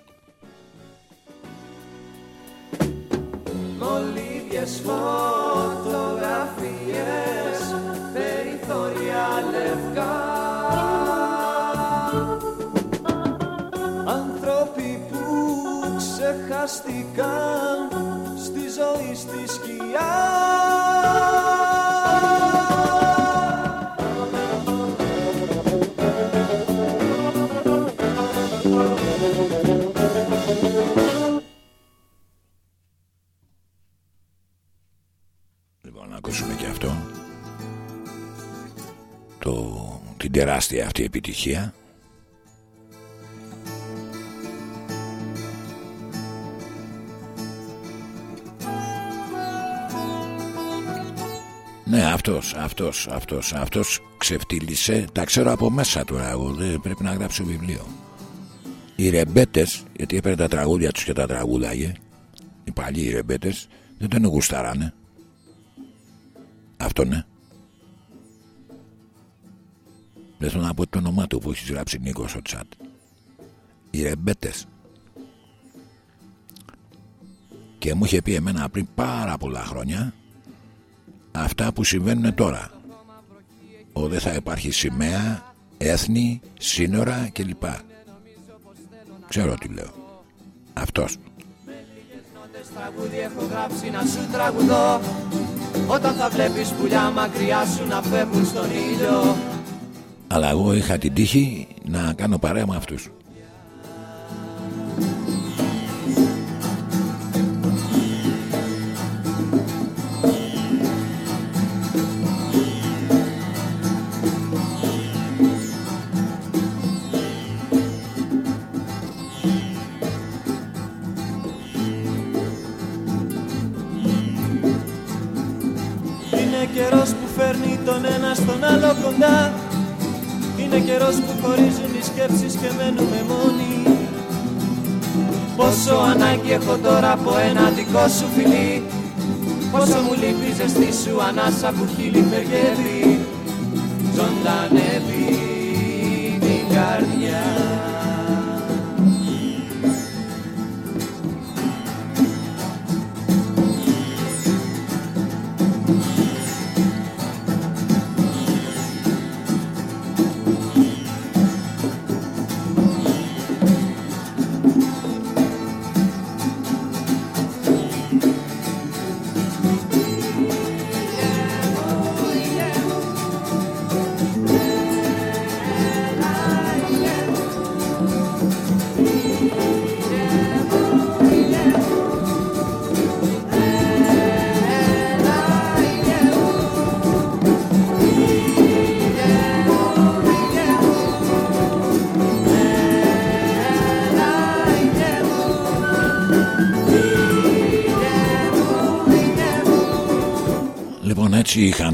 Μολύβιες φωτογραφίες, περιθώρια λευκά. Άνθρωποι που ξεχαστήκαν στη ζωή στη σκιά την τεράστια αυτή επιτυχία. Ναι, αυτός, αυτός, αυτός, αυτός ξεφτύλισε. Τα ξέρω από μέσα τώρα εγώ, δεν πρέπει να γράψω βιβλίο. Οι ρεμπέτες, γιατί έπαιρνε τα τραγούδια τους και τα τραγούδαγε, οι παλιοί οι ρεμπέτες, δεν τον γουστάρανε. Αυτό ναι. Δεν θέλω να πω το όνομά του που έχεις γράψει Νίκο στο τσάτ. Οι ρεμπέτες. Και μου είχε πει εμένα πριν πάρα πολλά χρόνια αυτά που συμβαίνουν τώρα. Ο δεν θα υπάρχει σημαία, έθνη, σύνορα κλπ. Ξέρω τι λέω. Αυτός. Τραγούδι έχω γράψει να σου τραγουδώ Όταν θα βλέπεις πουλιά μακριά σου να φεύγουν στον ήλιο Αλλά εγώ είχα την τύχη να κάνω παρέα με αυτούς. Χωρίζουν οι σκέψεις και μένουμε μόνοι. Πόσο ανάγκη έχω τώρα από ένα δικό σου φιλί. Πόσο μου λείπει η ζεστή σου ανάσα που χείλη φεργεύει. Ζωντανεύει την καρδιά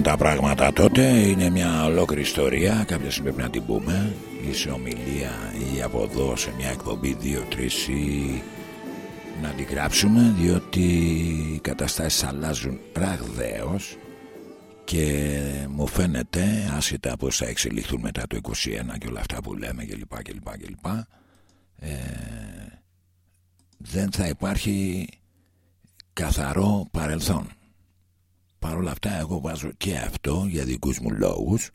έτσι είχαν τα πράγματα τότε. Είναι μια ολόκληρη ιστορία. Κάποια στιγμή πρέπει να την πούμε. Ή σε ομιλία ή από εδώ σε μια εκπομπή 2-3 ή να την γράψουμε Διότι οι καταστάσεις αλλάζουν ραγδαίως Και μου φαίνεται άσχετα πως θα εξελιχθούν μετά το 21 Και όλα αυτά που λέμε και λοιπά και λοιπά και λοιπά ε, Δεν θα υπάρχει καθαρό παρελθόν Παρ' όλα αυτά εγώ βάζω και αυτό για δικούς μου λόγους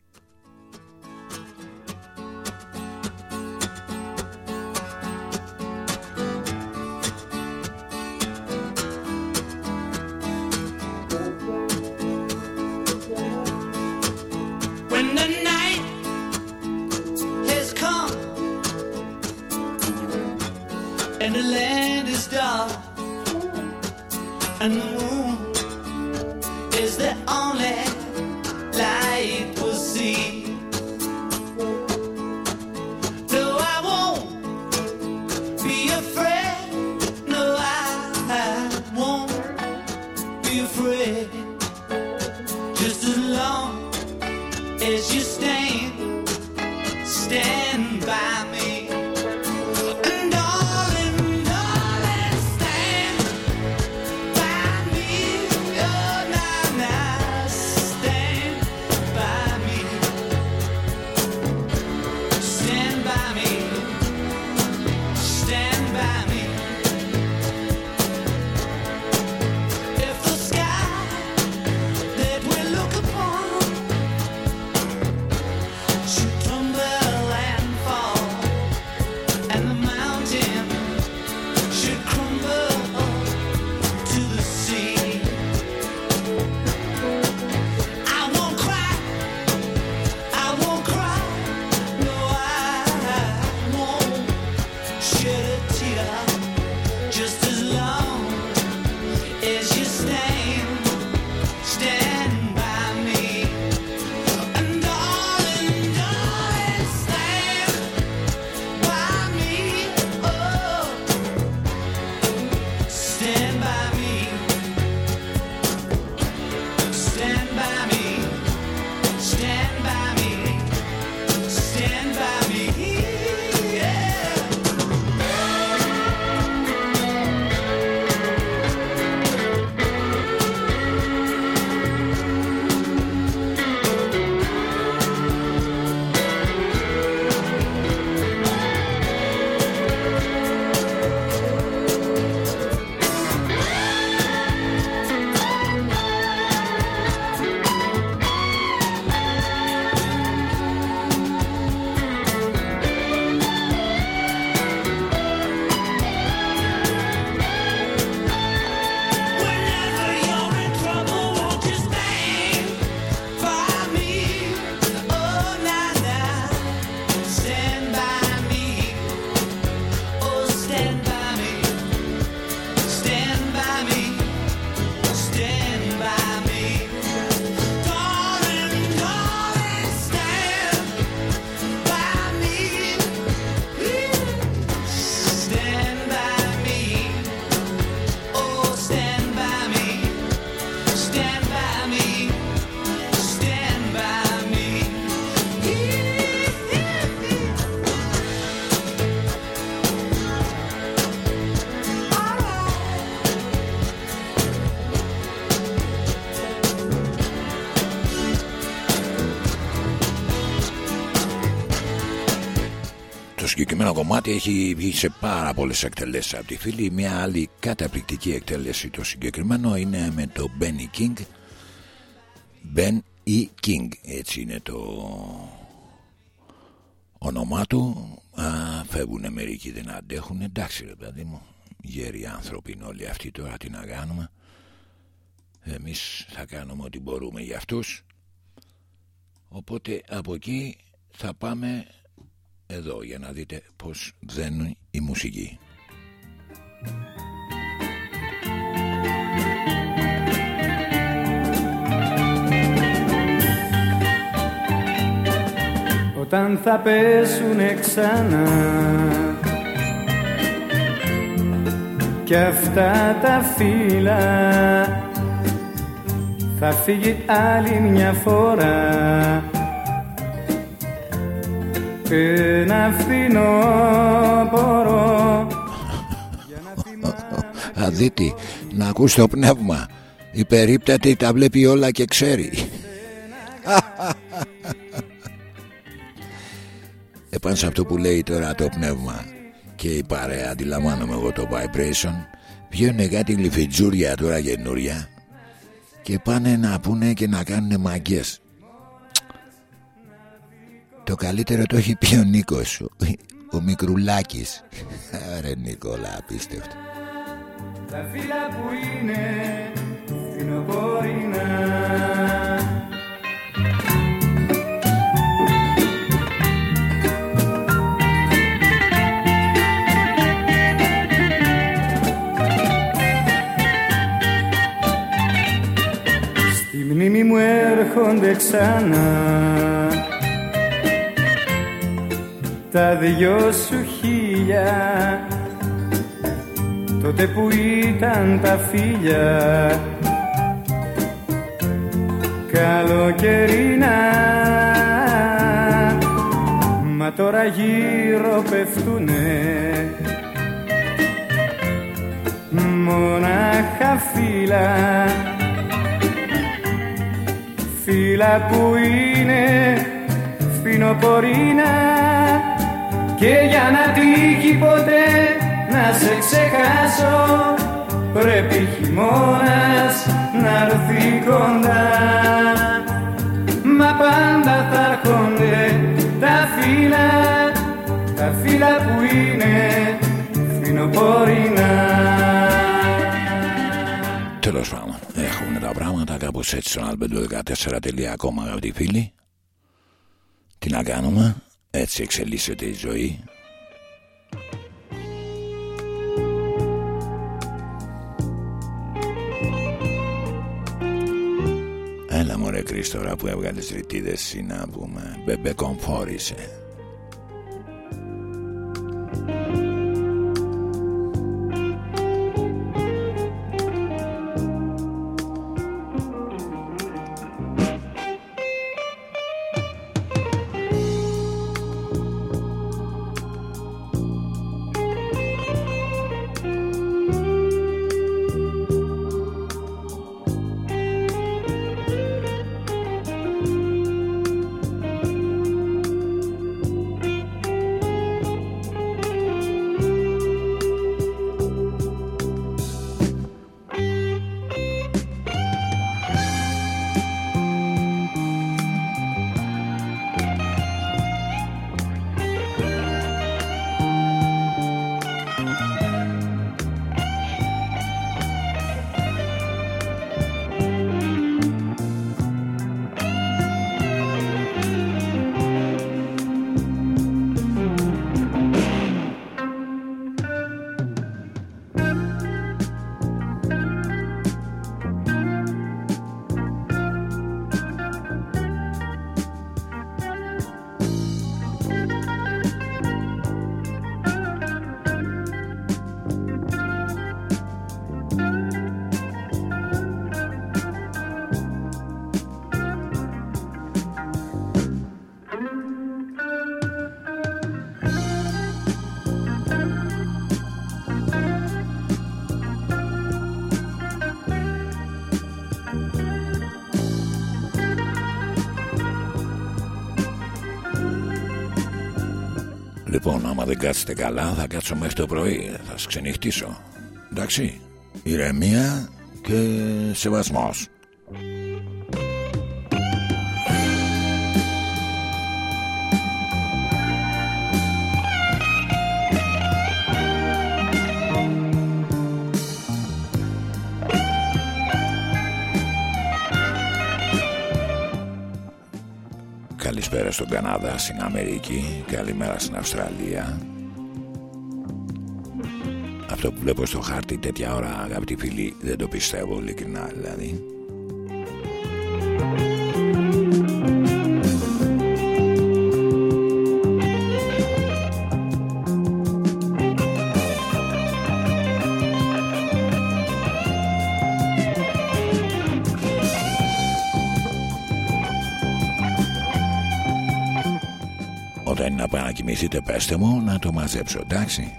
κομμάτι έχει βγει σε πάρα πολλές εκτελέσεις από τη φίλη. Μια άλλη καταπληκτική εκτέλεση το συγκεκριμένο είναι με το Benny King. Ben E. King, έτσι είναι το όνομά του. Α, φεύγουν μερικοί δεν αντέχουν. Εντάξει ρε παιδί μου, γέροι άνθρωποι είναι όλοι αυτοί τώρα τι να κάνουμε. Εμείς θα κάνουμε ό,τι μπορούμε για αυτούς. Οπότε από εκεί θα πάμε εδώ για να δείτε πως δένει η μουσική. Όταν θα πέσουνε ξανά Κι αυτά τα φύλλα Θα φύγει άλλη μια φορά Ένα φθινόπωρο Αδίτη, να ακούς το πνεύμα. Η περίπτατη τα βλέπει όλα και ξέρει. [LAUGHS] Επάνω σε αυτό που λέει τώρα το πνεύμα και η παρέα, αντιλαμβάνομαι εγώ το vibration, βγαίνουν κάτι γλυφιτζούρια τώρα καινούρια και πάνε να πούνε και να κάνουν μαγκές. Το καλύτερο το έχει πει ο Νίκος, ο, ο Μικρουλάκης. Ρε Νικόλα, απίστευτο. Τα φύλλα που είναι φθινοπορεινά Στη μνήμη μου έρχονται ξανά τα δυο σου χίλια. Τότε που ήταν τα φίλια. Καλοκαιρινά μα τώρα γύρω πέφτουνε. Μονάχα φύλλα. Φύλλα που είναι φθινοπορεινά και για να τύχει ποτέ να σε ξεχάσω πρέπει χειμώνας να έρθει κοντά μα πάντα θα έρχονται τα φύλλα τα φύλλα που είναι φθινοπορεινά Τέλος πάντων, έχουν τα πράγματα κάπως έτσι στον Αλμπέντο 14 ακόμα αγαπητοί φίλοι. Τι να κάνουμε, έτσι εξελίσσεται η ζωή. Έλα μωρέ Κρίστορα που έβγαλες ρητίδες να πούμε άμα δεν κάτσετε καλά, θα κάτσω μέχρι το πρωί. Θα σας ξενυχτήσω. Εντάξει. Ηρεμία και σεβασμός. Καλησπέρα στον Καναδά, στην Αμερική, καλημέρα στην Αυστραλία. Αυτό που βλέπω στο χάρτη τέτοια ώρα, αγαπητοί φίλοι, δεν το πιστεύω ειλικρινά δηλαδή. Όταν είναι να πάει να κοιμηθείτε πέστε μου να το μαζέψω εντάξει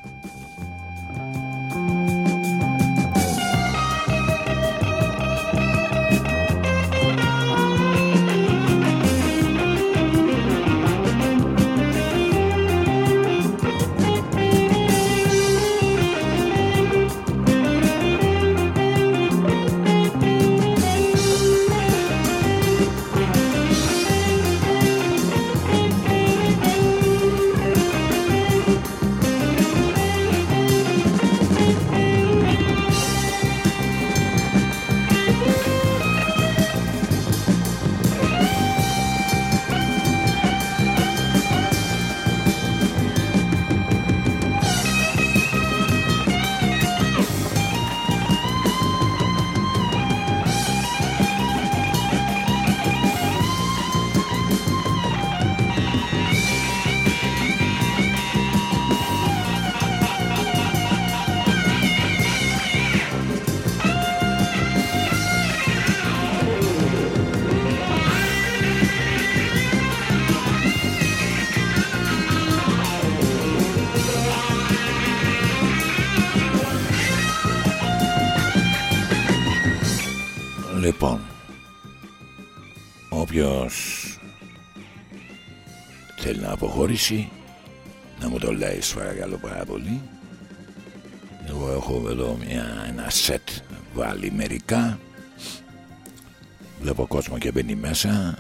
μπαίνει μέσα.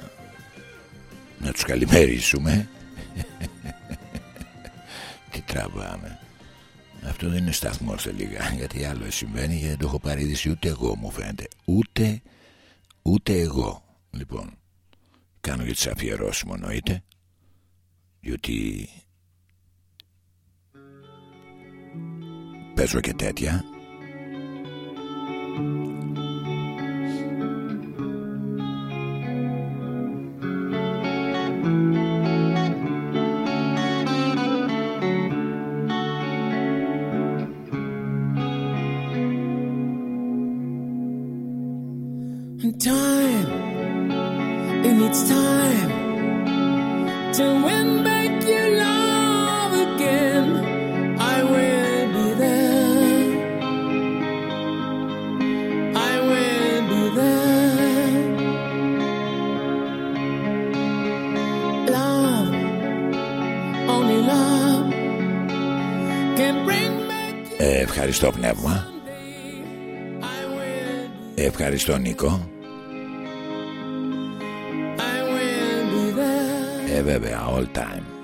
Να τους καλημερίσουμε. [LAUGHS] Τι τραβάμε. Αυτό δεν είναι σταθμό λίγα γιατί άλλο συμβαίνει γιατί δεν το έχω πάρει είδηση ούτε εγώ μου φαίνεται. Ούτε ούτε εγώ. Λοιπόν κάνω για τις αφιερώσεις μου εννοείται. Διότι παίζω και τέτοια Ευχαριστώ Νίκο; Ε βέβαια all time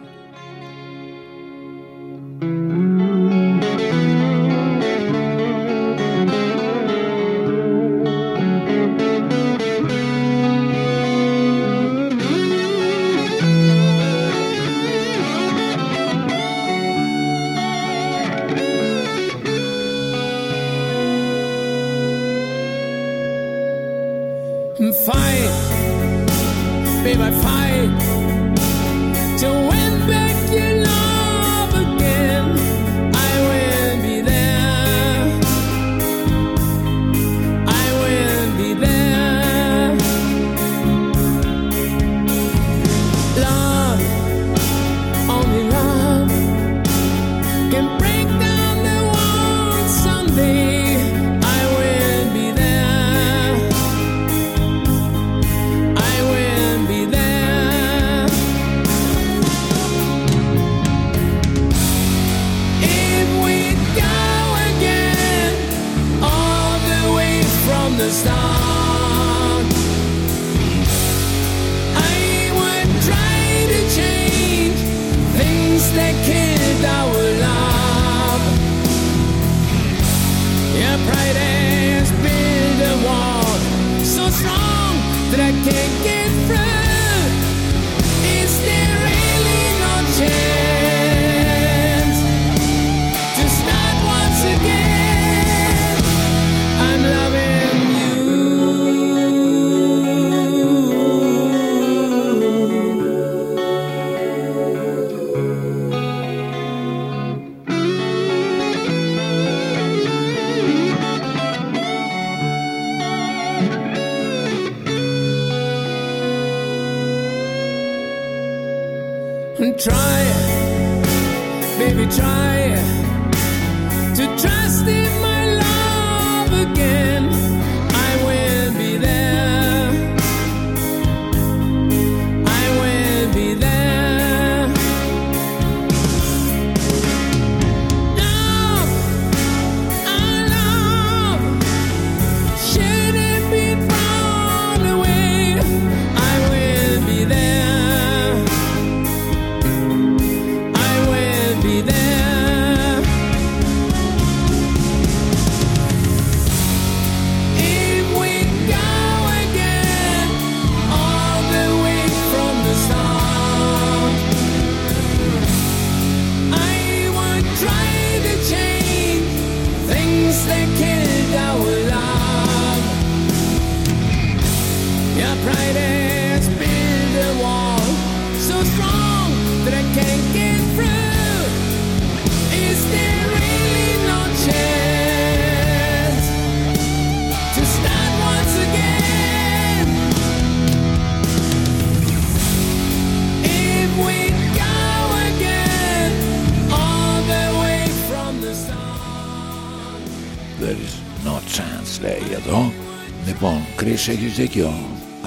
Λοιπόν, Chris έχεις δίκιο.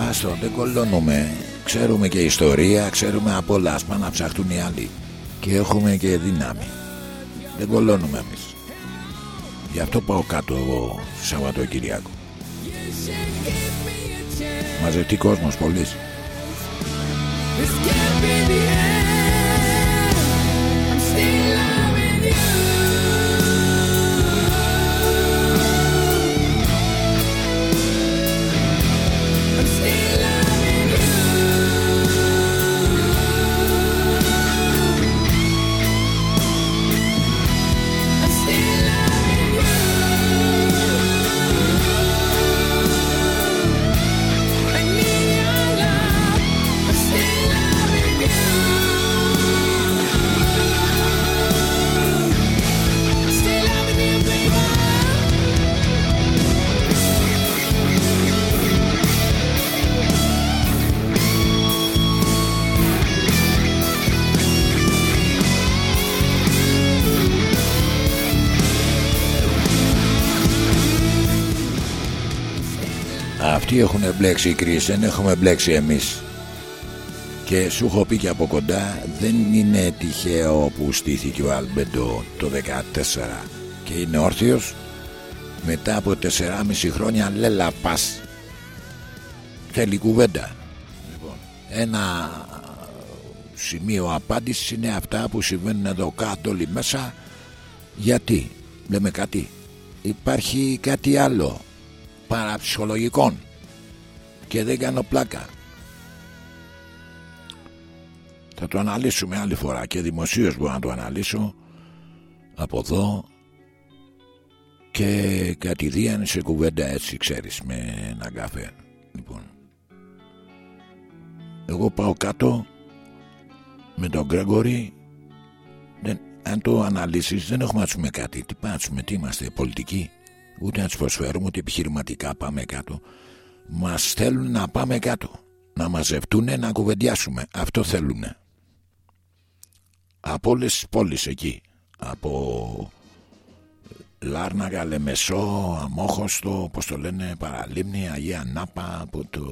Άστο, δεν κολλώνουμε. Ξέρουμε και ιστορία, ξέρουμε από όλα. Ας πάνε να ψαχτούν οι άλλοι. Και έχουμε και δύναμη. Δεν κολλώνουμε εμείς. Γι' αυτό πάω κάτω εγώ Σαββατοκυριακό Μαζευτεί κόσμος πολύς μπλέξει οι κρίσεις Δεν έχουμε μπλέξει εμείς. Και σου έχω πει και από κοντά Δεν είναι τυχαίο που στήθηκε ο Αλμπεντό το 14 Και είναι όρθιος Μετά από 4,5 χρόνια λέλα πας. Θέλει κουβέντα. Λοιπόν, Ένα σημείο απάντησης είναι αυτά που συμβαίνουν εδώ κάτω όλοι μέσα. Γιατί; Λέμε κάτι. Υπάρχει κάτι άλλο παραψυχολογικών και δεν κάνω πλάκα. Θα το αναλύσουμε άλλη φορά και δημοσίως μπορώ να το αναλύσω από εδώ και κατηδίαν σε κουβέντα έτσι ξέρεις με ένα καφέ. Λοιπόν εγώ πάω κάτω με τον Γκρέγκορη. Δεν, αν το αναλύσεις δεν έχουμε να τους πούμε κάτι. Τι πάτσουμε, τι είμαστε πολιτικοί. Ούτε να τους προσφέρουμε ούτε επιχειρηματικά πάμε κάτω μας θέλουν να πάμε κάτω να μαζευτούν να κουβεντιάσουμε αυτό θέλουν από όλες τις πόλεις εκεί από Λάρναγα, Λεμεσό, Αμόχωστο, πώς το λένε, Παραλίμνη, Αγία Νάπα, από το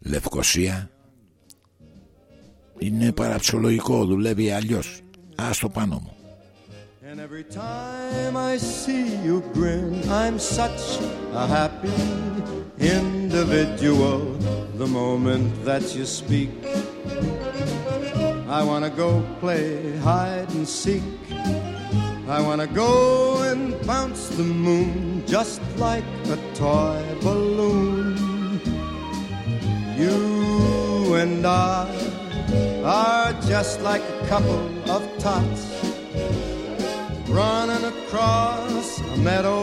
Λευκοσία. Είναι παραψολογικό, δουλεύει αλλιώς. Άστο πάνω μου. And every time I see you grin, I'm such a happy individual. The moment that you speak, I wanna go play hide and seek. I wanna go and bounce the moon just like a toy balloon. You and I are just like a couple of tots running across a meadow,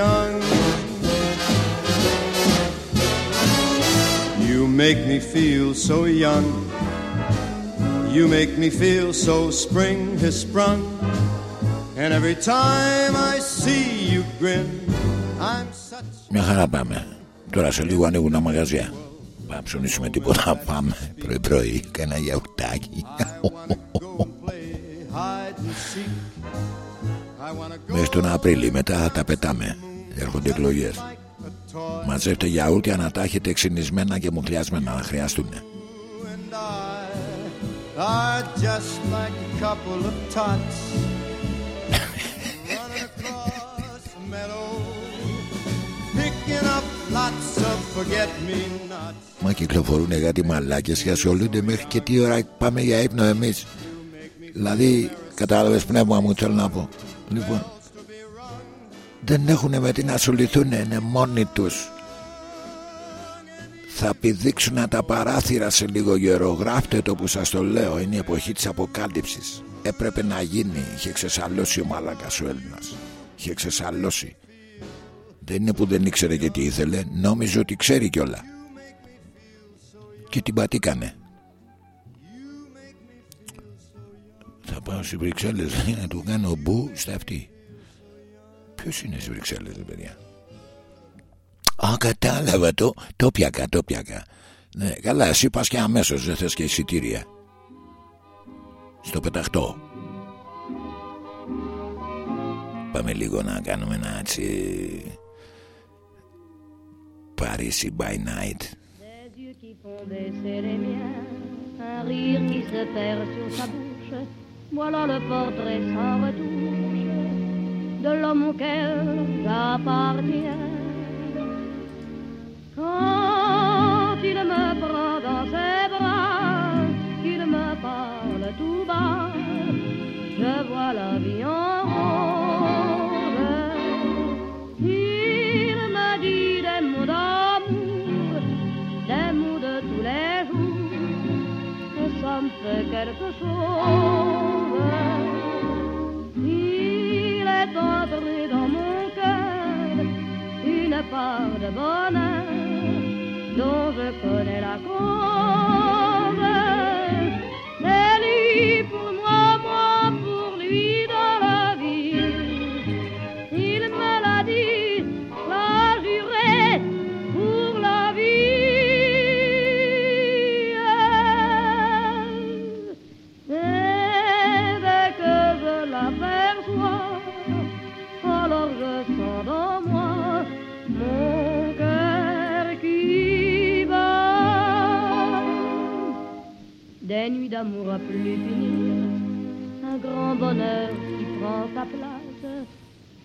young. You make me feel so young. You make me feel so spring has sprung. And every time I see you grin, I'm such. Μια χαρά πάμε. Τώρα σε λίγο ανοίγουν τα μαγαζιά. Πάμε να ψωνίσουμε τίποτα. Πάμε πρωί πρωί. Κάνα γιαουτάκι. Μέχρι τον Απρίλιο μετά θα τα πετάμε. Έρχονται εκλογές. Μαζεύτε γιαούρτια να τα έχετε εξυνισμένα και μουχλιασμένα να χρειαστούν. and I are just like a couple of tots running across a meadow, picking up lots of forget-me-nots. Μα κυκλοφορούν κάτι μαλάκες και ασχολούνται μέχρι και τι ώρα πάμε για ύπνο εμείς. Δηλαδή, κατάλαβες πνεύμα μου θέλω να πω. Λοιπόν, δεν έχουν με τι να ασχοληθούν, είναι μόνοι τους. Θα πηδήξουν τα παράθυρα σε λίγο καιρό. Γράφτε το που σας το λέω. Είναι η εποχή της αποκάλυψης. Έπρεπε να γίνει. Είχε ξεσαλώσει ο μάλακας ο Έλληνας. Είχε ξεσαλώσει. Δεν είναι που δεν ήξερε και τι ήθελε. Νόμιζε ότι ξέρει κιόλα. Και την πατήκανε. Θα πάω στις Βρυξέλλες να του κάνω μπου στα αυτή. Ποιος είναι στις Βρυξέλλες, ρε παιδιά; Α, κατάλαβα το. Το πιάκα, το πιάκα. Ναι, καλά, εσύ πας και αμέσως δεν θες και εισιτήρια. Στο πεταχτό. Πάμε λίγο να κάνουμε ένα έτσι... Παρίσι by night. qui font baisser les miens, un rire qui se perd sur sa bouche. Voilà le portrait sans retouche de l'homme auquel j'appartiens. Quand il me prend dans ses bras, qu'il me parle tout bas, je vois la vie en rose. Il me dit des mots d'amour, des mots de tous les jours, que ça me fait quelque chose. Il est entré dans mon cœur une part de bonheur dont je connais la cause. C'est lui pour moi Des nuits d'amour à plus finir, un grand bonheur qui prend sa place.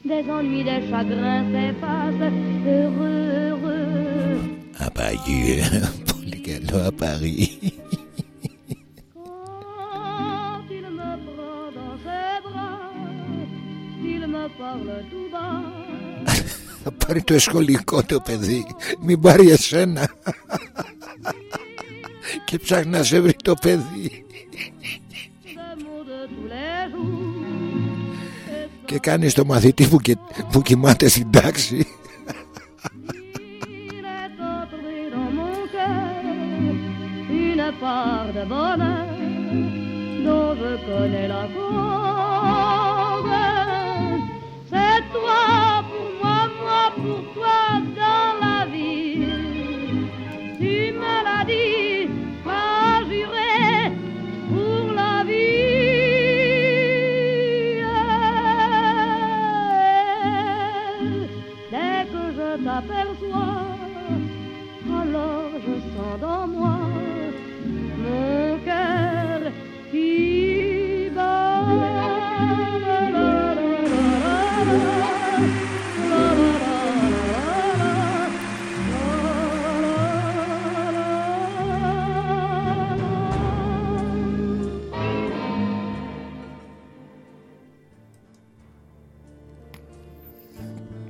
Des ennuis, des chagrins s'effacent, heureux, heureux. Απαγίε. [LAUGHS] Πολύ καλό απαγί. Quand il me prend dans ses bras, il me parle tout bas. Θα πάρει το σχολικό το παιδί. Μην πάρει εσένα. Και ψάχνει να σε βρει το παιδί. Και κάνεις το μαθητή που κοιμάται στην τάξη. Υπάρχει σύντομα σε όρμα για να πάρει το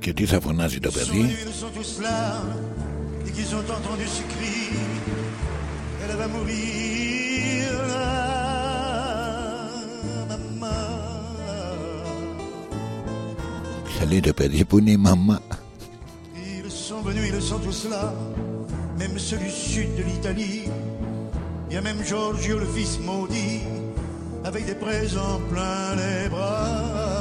Και τι θα φωνάζει το παιδί Ils sont tous là et qu'ils ont entendu ce cri. Elle va mourir là, maman. Θέλει το παιδί που είναι η μαμά Ils sont venus, ils sont tous là, même ceux du sud de l'Italie. Il y a même Giorgio, le fils maudit, avec des présents plein les bras.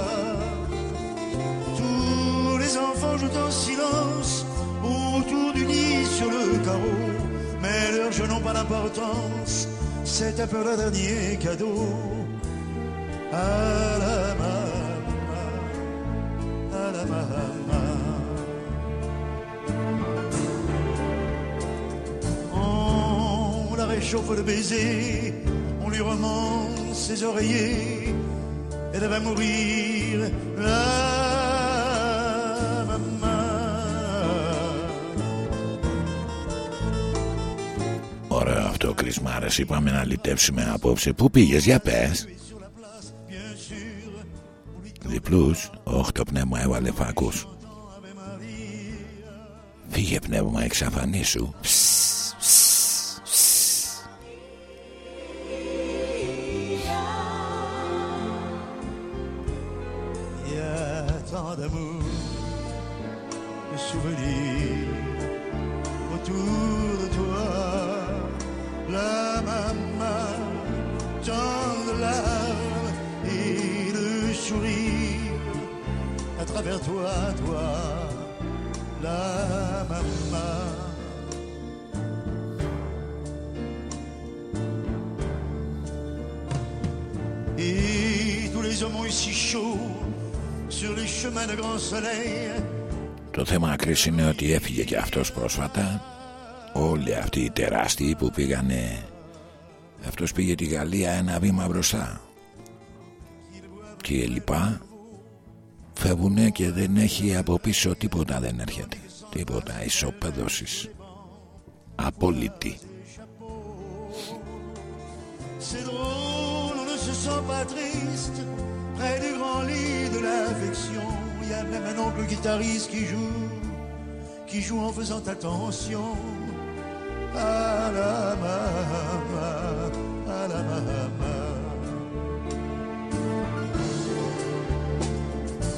Les enfants jouent en silence autour du lit sur le carreau, mais leurs jeux n'ont pas d'importance. C'est un peu le dernier cadeau à la à la. On la réchauffe le baiser, on lui remonte ses oreillers. Elle va mourir, la Ωραίο αυτό κρισμάρες Είπαμε να λυτεύσουμε απόψε Πού πήγες για πες Διπλούς Όχι το πνεύμα έβαλε φάκους Φύγε πνεύμα εξαφανίσου Il y a tant d'amour, de souvenirs à travers toi, toi, la maman. Et tous les hommes ont eu si chaud sur les chemins de grand soleil. Το θέμα άκρης είναι ότι έφυγε και αυτός πρόσφατα Όλοι αυτοί οι τεράστιοι που πήγανε Αυτός πήγε τη Γαλλία ένα βήμα μπροστά Και λοιπά φεύγουν και δεν έχει από πίσω τίποτα δεν έρχεται. Τίποτα ισοπεδώσεις. Απόλυτη.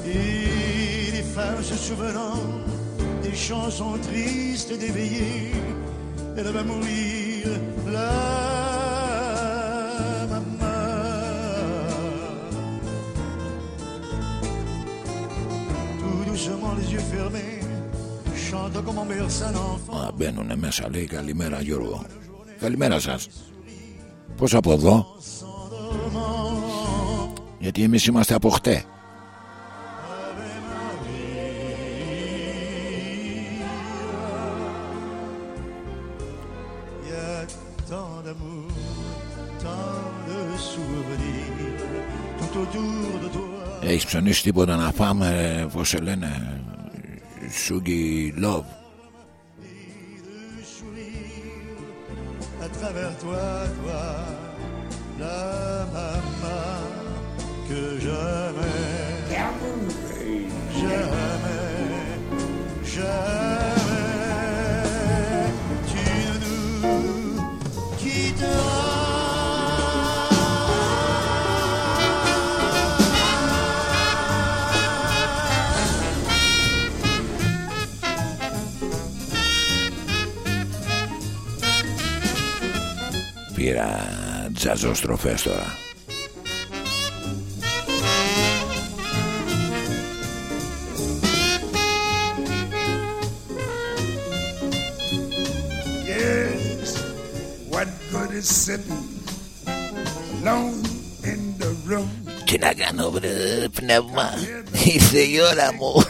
Et les femmes se souvenant des chansons tristes d'éveillés, elle va mourir là. Tout doucement, les yeux fermés, chantant comme on berce un enfant. Α, μπαίνουνε μέσα λέει καλημέρα Γιώργο Καλημέρα σας Πώς από εδώ Γιατί εμείς είμαστε από χτε Έχεις ψωνίσει τίποτα να φάμε Πώς σε λένε Σούγκι Λόβ à travers toi, toi, la maman que jamais, jamais, jamais, γύρα τζαζοστροφές τώρα. Yes, what good is sitting alone in the room. Τι να κάνω βρε πνεύμα, ήρθε η ώρα μου.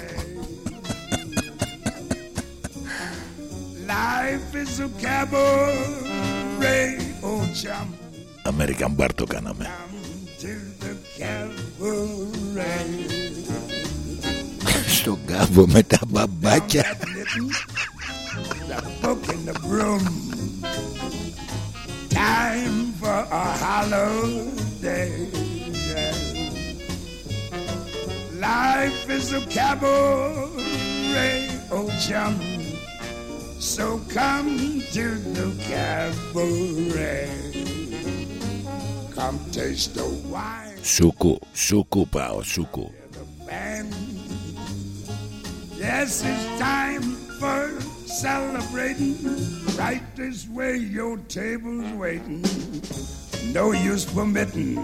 Life is a cabaret American Bar το κάναμε to the cabaret. Στον κάμπο με τα μπαμπάκια The book in the broom. Time for a holiday. Life is a cabaret, oh chum. So come to the cabaret. Come taste the wine. Suku, suku, pal, suku. Yes, it's time for celebrating. Right this way, your table's waiting. No use permitting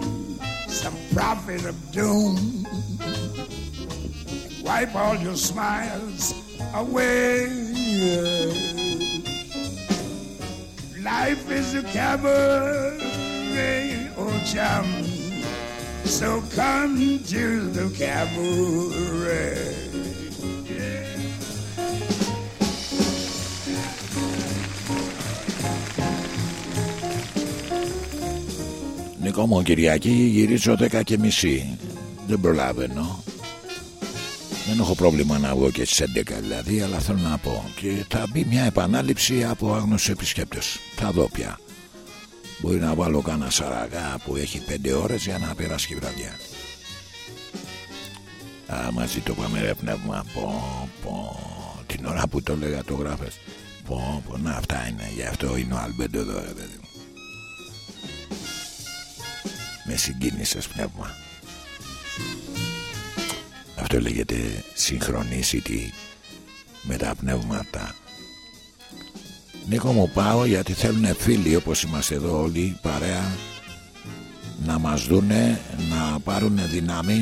some prophet of doom. Wipe all your smiles away. Life is a cabaret, oh chum. So come to the cabaret. Νικό μου Κυριακή γυρίζω 10 και μισή Δεν προλαβαίνω Δεν έχω πρόβλημα να βγω και στις 11 δηλαδή Αλλά θέλω να πω Και θα μπει μια επανάληψη από άγνωστους επισκέπτες. Θα δω πια. Μπορεί να βάλω κάνα σαραγά που έχει 5 ώρες για να περάσει και η βραδιά. Α, μαζί το πάμε ρε πνεύμα. Πω, πω. Την ώρα που το λέγα το γράφες. Πω, πω, να αυτά είναι. Γι' αυτό είναι ο Αλμπέντο εδώ ρε παιδί μου. Με συγκίνησες πνεύμα αυτό λέγεται συγχρονίσιτη με τα πνεύματα Νίκο μου πάω γιατί θέλουν φίλοι όπως είμαστε εδώ όλοι παρέα να μας δούνε να πάρουν δύναμη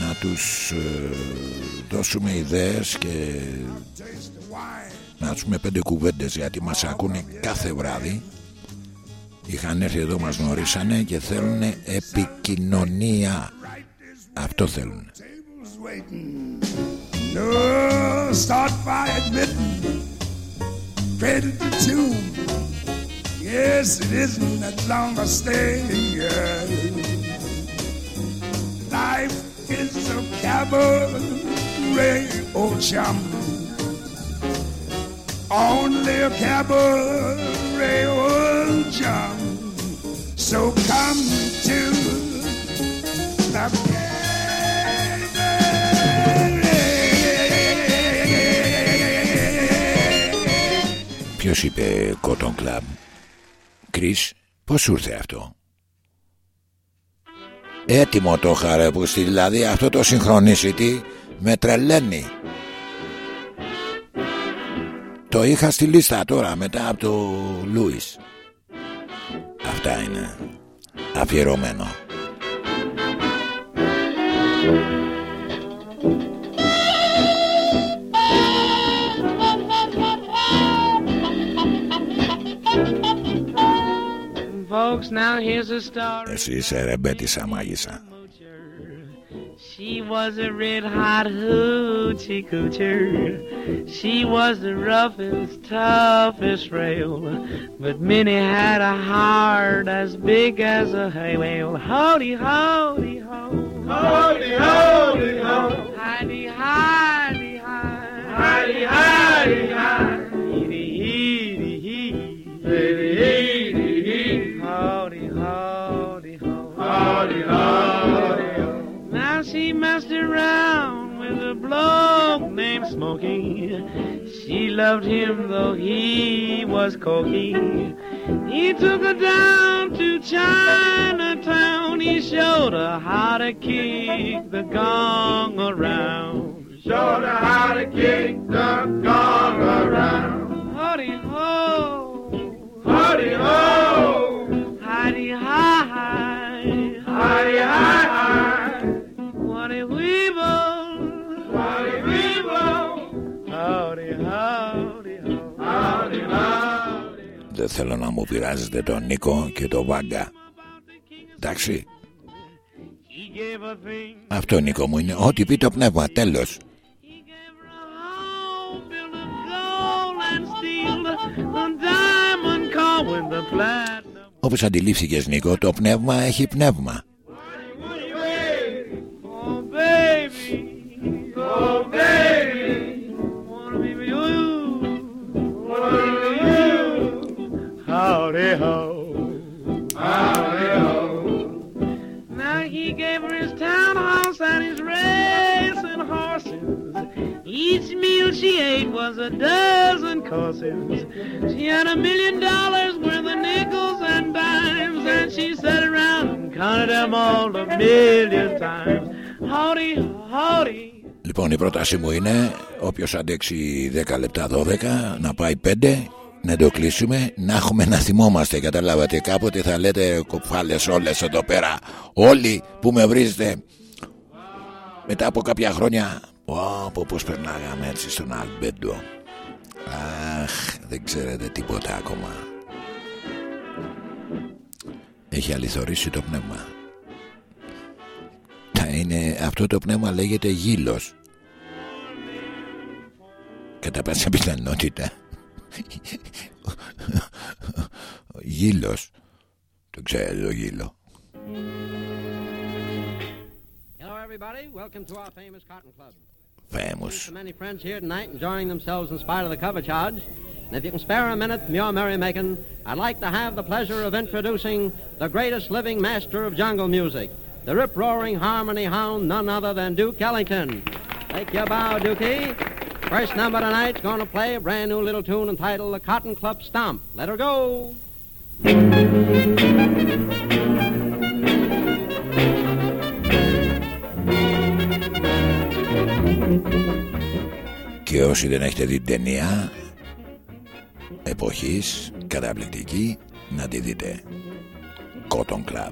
να τους ε, δώσουμε ιδέες και να τους πούμε πέντε κουβέντες γιατί μας ακούνε κάθε βράδυ. Είχαν έρθει εδώ μας γνωρίσανε και θέλουν επικοινωνία. Αυτό θέλουν No, start by admitting credit to tune. Yes, it isn't that long a stay. Life is a cabaret, oh chum. Only a cabaret, oh chum. So come to the Ποιος είπε Cotton Club; Κρίς πως σου ήρθε αυτό; Έτοιμο το είχα ρε που στη- δηλαδή αυτό το συγχρονίσιτι με τρελαίνει. Το είχα στη λίστα τώρα μετά από το Λούις. Αυτά είναι. Αφιερωμένο Folks, now here's a story. Εσύ είσαι ρεμπέτησα μάγισσα She was a red hot hoochie coocher. She was the roughest, toughest rail. But Minnie had a heart as big as a hay whale. Howdy, howdy, ho. Howdy, howdy, ho. Howdy, howdy, hi. Howdy, howdy, hi. Heedy, heedy, hee. Around with a bloke named Smokey. She loved him though he was cocky. He took her down to Chinatown. He showed her how to kick the gong around. Showed her how to kick the gong around. Howdy ho. Howdy ho. What a weevil. What a weevil. Howdy howdy ho. Howdy howdy. Δεν θέλω να μου πειράζετε τον Νίκο και τον Βάγκα. Εντάξει. He gave a thing Αυτό Νίκο μου είναι ό,τι πει το πνεύμα. Τέλος. gold and steel, a diamond car with the platinum. Όπως αντιλήφθηκες Νίκο, το πνεύμα έχει πνεύμα. Counted them all a million times. Howdy, howdy. Λοιπόν, η πρότασή μου είναι όποιος αντέξει 10 λεπτά 12 να πάει 5 να το κλείσουμε, να έχουμε να θυμόμαστε. Καταλάβατε κάποτε θα λέτε κοφάλες όλες εδώ πέρα. Όλοι που με βρίζετε μετά από κάποια χρόνια. Πω, πώς περνάγαμε έτσι στον Αλμπέντο. Αχ, δεν ξέρετε τίποτα ακόμα. Έχει αληθωρήσει το πνεύμα. Θα είναι, αυτό το πνεύμα λέγεται γύλος. Κατά πάσα πιθανότητα. Γύλος. Το ξέρετε το γύλο. Hello, everybody. Welcome to our famous Cotton Club. Famous. So many friends here tonight enjoying themselves in spite of the cover charge. And if you can spare a minute from your merrymaking, I'd like to have the pleasure of introducing the greatest living master of jungle music, the rip-roaring harmony hound, none other than Duke Ellington. Take your bow, Dukey. First number tonight's going to play a brand new little tune entitled The Cotton Club Stomp. Let her go. Και όσοι δεν έχετε δει την ταινία εποχής καταπληκτική να τη δείτε. Cotton Club.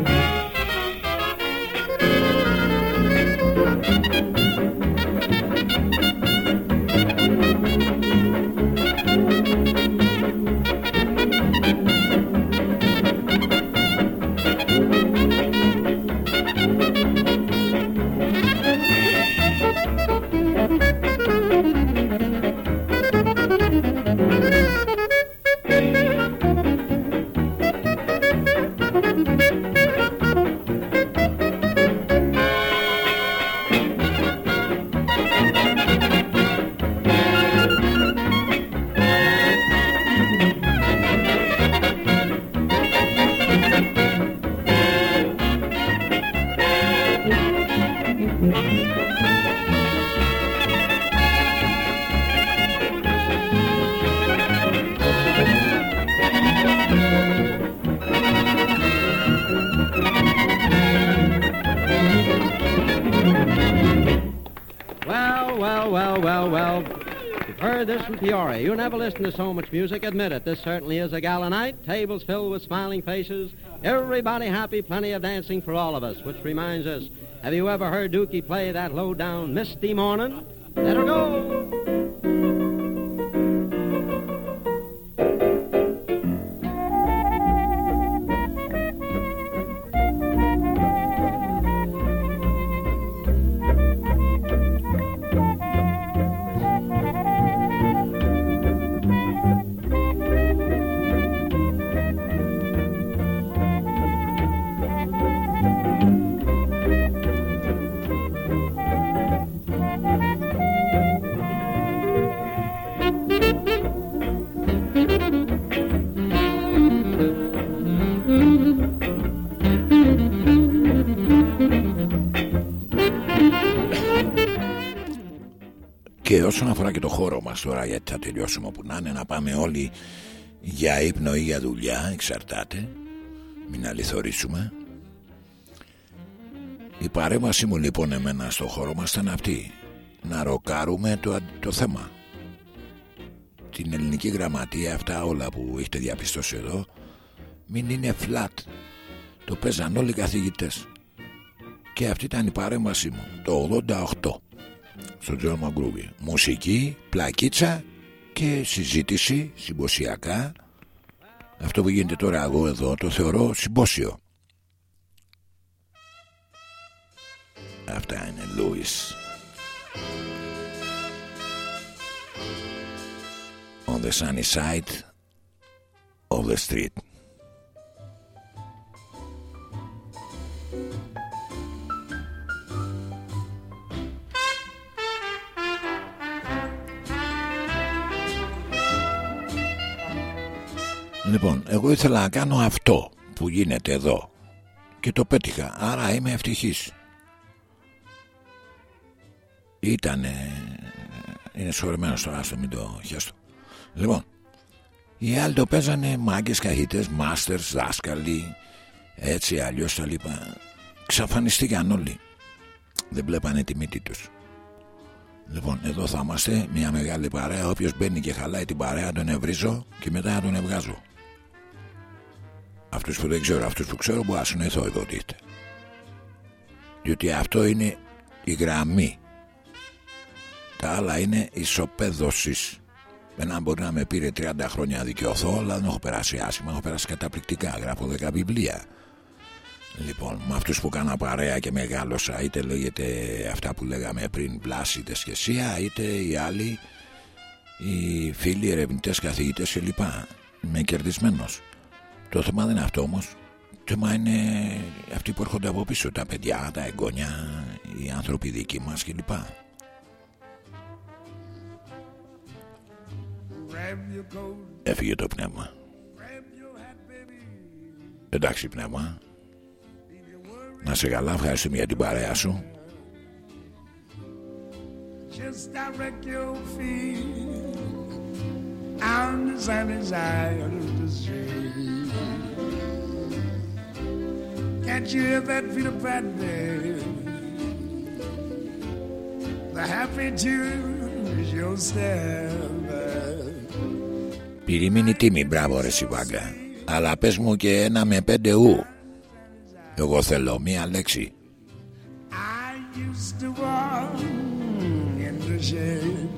heard this from Peoria. You never listen to so much music. Admit it. This certainly is a gala night. Tables filled with smiling faces. Everybody happy. Plenty of dancing for all of us. Which reminds us, have you ever heard Dookie play that low down misty morning? Let her go. Το χώρο μας τώρα γιατί θα τελειώσουμε όπου να είναι να πάμε όλοι για ύπνο ή για δουλειά εξαρτάται. Μην αληθωρήσουμε. Η παρέμβαση μου λοιπόν εμένα στο χώρο μας ήταν αυτή. Να ροκάρουμε το, το θέμα. Την ελληνική γραμματεία αυτά όλα που έχετε διαπιστώσει εδώ μην είναι flat. Το παίζαν όλοι οι καθηγητές. Και αυτή ήταν η παρέμβασή μου το 88 στο German Groovy μουσική, πλακίτσα και συζήτηση συμποσιακά. Αυτό που γίνεται τώρα εγώ εδώ το θεωρώ συμπόσιο. Αυτά είναι Louis on the sunny side of the street Λοιπόν, εγώ ήθελα να κάνω αυτό που γίνεται εδώ και το πέτυχα, άρα είμαι ευτυχής. Ήτανε... Είναι σωρεμένος τώρα, άστο μην το χέστο. Λοιπόν, οι άλλοι το παίζανε μάγκες καθηγητές, μάστερς, δάσκαλοι, έτσι αλλιώς τα λοιπά. Ξαφανιστήκαν όλοι. Δεν βλέπανε τη μύτη τους. Λοιπόν, εδώ θα είμαστε, μια μεγάλη παρέα. Όποιος μπαίνει και χαλάει την παρέα, τον ευρίζω και μετά τον ευγάζω. Αυτούς που δεν ξέρω, αυτούς που ξέρω που να εδώ υποτίθεται. Διότι αυτό είναι η γραμμή. Τα άλλα είναι ισοπαίδωσης. Ένα μπορεί να με πήρε 30 χρόνια να δικαιωθώ, αλλά δεν έχω περάσει άσχημα, έχω περάσει καταπληκτικά. Γράφω 10 βιβλία. Λοιπόν, με αυτούς που κάνα παρέα και μεγάλωσα, είτε λέγεται αυτά που λέγαμε πριν, πλάση, είτε σχεσία, είτε οι άλλοι, οι φίλοι ερευνητές, καθηγητές κλπ. Είμαι κερδισμένος. Το θέμα δεν είναι αυτό όμως. Το θέμα είναι αυτοί που έρχονται από πίσω, τα παιδιά, τα εγγόνια, οι άνθρωποι δικοί μας κλπ. Έφυγε το πνεύμα. Εντάξει πνεύμα. Να σε καλά, ευχαριστούμε για την παρέα σου. Just direct your feet on the sunny side of the street. Can't you hear that Peter Pan baby? The happy tune is your step. Πυρημίνη τίμη, μπράβο ρε Σιβάγκα. Αλλά πες μου και ένα με πέντε ου. Εγώ θέλω μία λέξη. I used to walk in the shade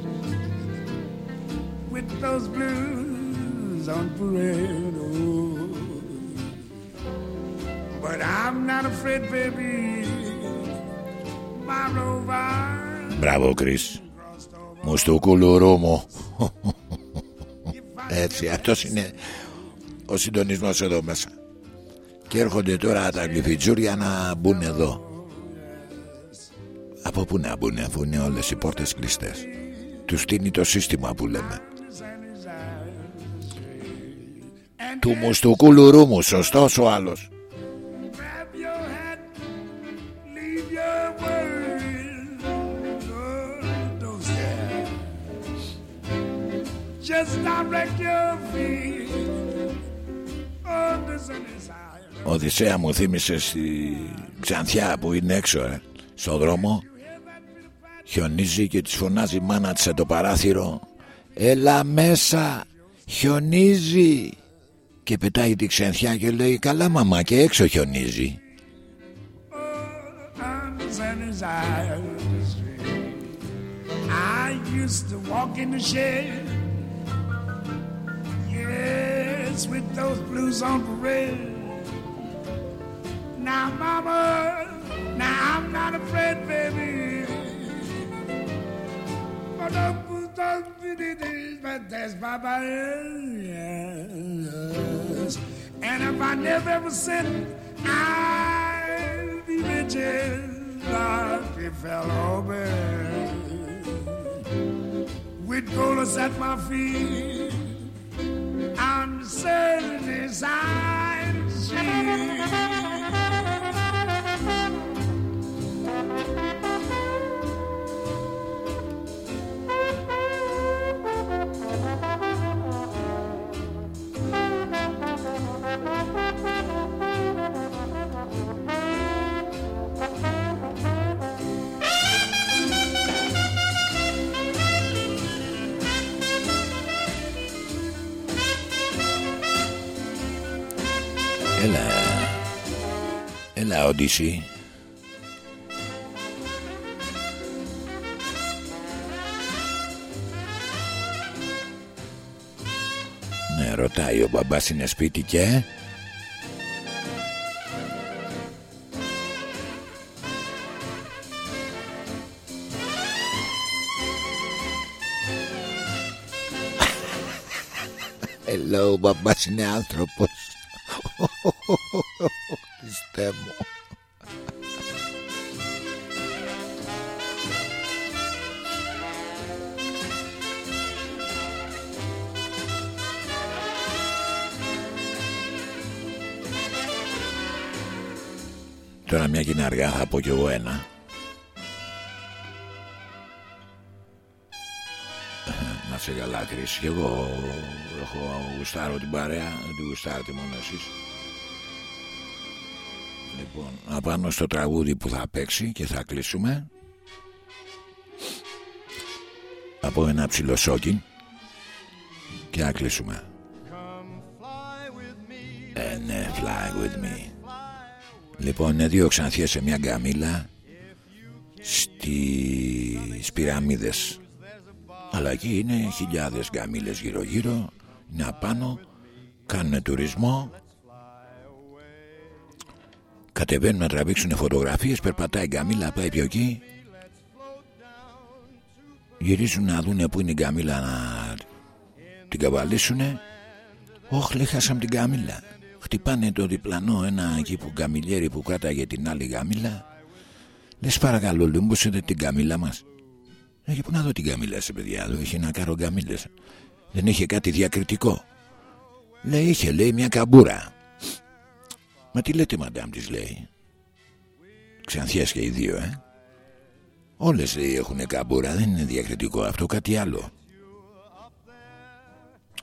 with those blues on parade. Oh. But I'm not afraid, baby. My rover Μπράβο Κρίς. Μου στο κουλουρού μου. Έτσι, αυτός είναι ο συντονισμός εδώ μέσα. Και έρχονται τώρα τα γλυφιτζούρια να μπουν εδώ. Από πού να μπουν αφού είναι όλες οι πόρτες κλειστές. Τους στείνει το σύστημα που λέμε. Του μουστουκούλουρού μου, σωστός ο άλλος. Οδυσσέα μου θύμισε στη Ξανθιά που είναι έξω ε, στο δρόμο. Χιονίζει και της φωνάζει η μάνα της από το παράθυρο έλα μέσα χιονίζει και πετάει τη Ξανθιά και λέει καλά μαμά και έξω χιονίζει on the sunny side of the street. I used to walk in the shed. Yes, with those blues on parade. Now, mama, now I'm not afraid, baby. But that's Baba, yes. And if I never ever sin, I'll be riches like a fellow man. With gold at my feet, I'm certain as I Έλα Οντίση Ναι ρωτάει ο μπαμπάς είναι σπίτι και; Hello, ο μπαμπάς είναι άνθρωπος. [LAUGHS] Χριστέ μου μια και είναι αργά θα πω κι εγώ ένα. Να σε καλά Κρίς Και εγώ έχω γουστάρω την παρέα Δεν τη γουστάρετε μόνο εσείς. Λοιπόν να πάνω στο τραγούδι που θα παίξει Και θα κλείσουμε. Από ένα ψηλό σόκιν Και να κλείσουμε. Ε ναι fly with me Λοιπόν είναι δύο ξανθιές σε μια γκαμίλα Στις πυραμίδες. Αλλά εκεί είναι χιλιάδες γκαμίλες γύρω γύρω Είναι απάνω Κάνουν τουρισμό. Κατεβαίνουν να τραβήξουν φωτογραφίες Περπατάει η γκαμίλα πάει πιο εκεί. Γυρίζουν να δούνε που είναι η γκαμίλα Να την καβαλήσουνε. Όχι λέει χάσαμε την γκαμίλα Χτυπάνε το διπλανό ένα εκεί που γκαμιλιέρι που κράταγε την άλλη γκαμίλα Λες παρακαλώ λούμπος την γκαμίλα μας. Έχει που να δω την καμίλα σε παιδιά εδώ Είχε ένα κάρο καμίλες Δεν είχε κάτι διακριτικό. Λέει είχε λέει μια καμπούρα. Μα τι λέτε μαντάμ της λέει. Ξανθιές και οι δύο ε. Όλες λέει έχουν καμπούρα Δεν είναι διακριτικό αυτό κάτι άλλο.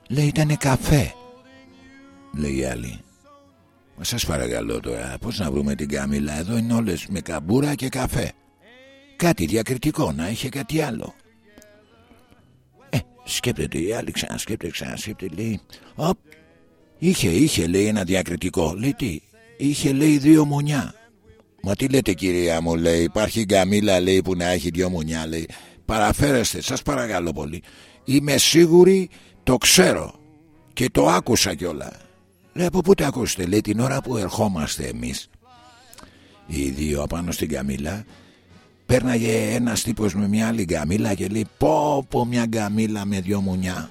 Λέει ήτανε καφέ Λέει η άλλη. Μα σας παρακαλώ τώρα Πώς να βρούμε την καμίλα εδώ Είναι όλες με καμπούρα και καφέ. Κάτι διακριτικό να είχε κάτι άλλο. Ε σκέπτεται η άλλη ξανασκέπτεται ξανασκέπτεται λέει Οπ Είχε είχε λέει ένα διακριτικό Λέει τι Είχε λέει δύο μονιά Μα τι λέτε κυρία μου λέει Υπάρχει γκαμίλα λέει που να έχει δύο μονιά λέει. Παραφέρεστε σας παρακαλώ πολύ. Είμαι σίγουρη το ξέρω Και το άκουσα κιόλας Λέει από πού το ακούσετε; Λέει την ώρα που ερχόμαστε εμείς Οι δύο απάνω στην καμίλα Πέρναγε ένας τύπος με μια άλλη γκαμίλα και λέει πω πω μια γκαμίλα με δυο μουνιά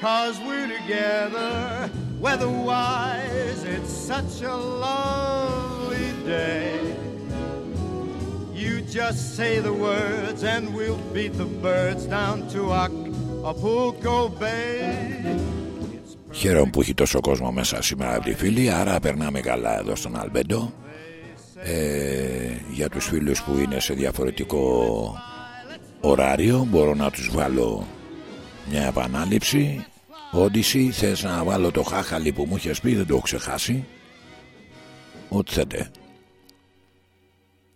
cause we're together. Weatherwise, it's such a lovely day. You just say the words, and we'll beat the birds down to Acapulco Bay. Χαίρομαι που έχει τόσο κόσμο μέσα σήμερα από τη φίλη Άρα περνάμε καλά εδώ στον Αλμπέντο ε, Για τους φίλους που είναι σε διαφορετικό ωράριο Μπορώ να τους βάλω μια επανάληψη. Όντιση θες να βάλω το χάχαλι που μου είχες πει Δεν το έχω ξεχάσει. Ό,τι θέτε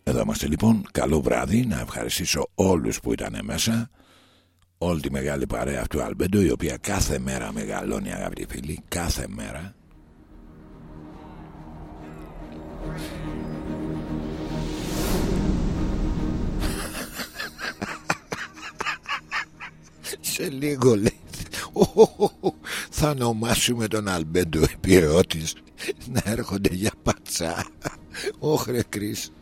Εδώ είμαστε λοιπόν. Καλό βράδυ. Να ευχαριστήσω όλους που ήταν μέσα. Όλη τη μεγάλη παρέα αυτού του Αλμπέντο η οποία κάθε μέρα μεγαλώνει αγαπητοί φίλοι. Κάθε μέρα σε λίγο λέει. Θα ονομάσουμε τον Αλμπέντο επιρρότης να έρχονται για πατσά. Όχρε Κρίς.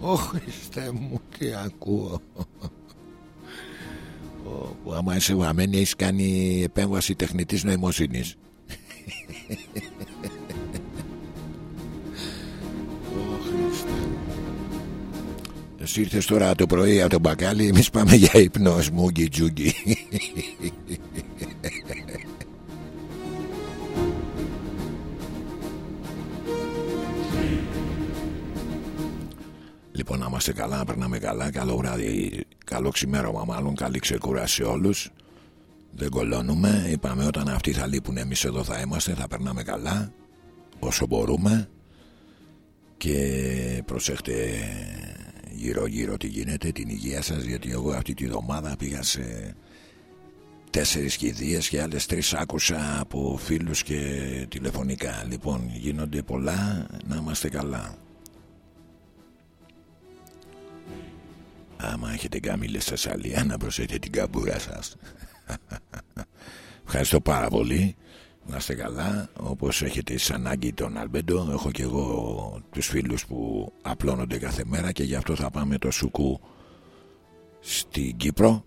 Ω Χριστέ μου τι ακούω. Ω που άμα είσαι βαμμένη έχεις κάνει επέμβαση τεχνητής νοημοσύνης Εσύ ήρθες τώρα το πρωί από τον μπακάλι Εμείς πάμε για ύπνος Σμούγκι τζούγκι. Λοιπόν να είμαστε καλά Να περνάμε καλά. Καλό βράδυ Καλό ξημέρωμα μάλλον Καλή ξεκούραση σε όλους. Δεν κολώνουμε Είπαμε όταν αυτοί θα λείπουν Εμείς εδώ θα είμαστε Θα περνάμε καλά Όσο μπορούμε. Και προσέχτε γύρω γύρω τι γίνεται την υγεία σας γιατί εγώ αυτή τη βδομάδα πήγα σε τέσσερις κηδείες και άλλες τρεις άκουσα από φίλους και τηλεφωνικά. Λοιπόν γίνονται πολλά να είμαστε καλά. Άμα έχετε καμίλες στα σαλία να προσέχετε την καμπούρα σας. [LAUGHS] Ευχαριστώ πάρα πολύ να είστε καλά όπως έχετε σαν ανάγκη τον Αλμπέντο έχω και εγώ τους φίλους που απλώνονται κάθε μέρα και γι' αυτό θα πάμε το Σουκού στην Κύπρο.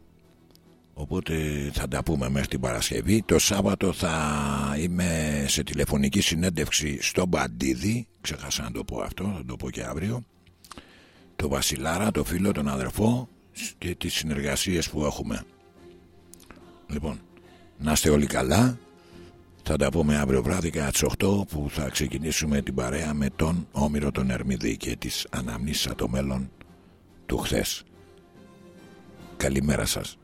Οπότε θα τα πούμε μέχρι την Παρασκευή. Το Σάββατο θα είμαι σε τηλεφωνική συνέντευξη στο Μπαντίδη ξεχάσα να το πω αυτό θα το πω και αύριο. Το Βασιλάρα, το φίλο, τον αδερφό και τις συνεργασίες που έχουμε. Λοιπόν να είστε όλοι καλά θα τα πούμε αύριο βράδυ κατά τις 8 που θα ξεκινήσουμε την παρέα με τον Όμηρο τον Ερμηδή και τις αναμνήσεις το μέλλον του χθες. Καλημέρα σας.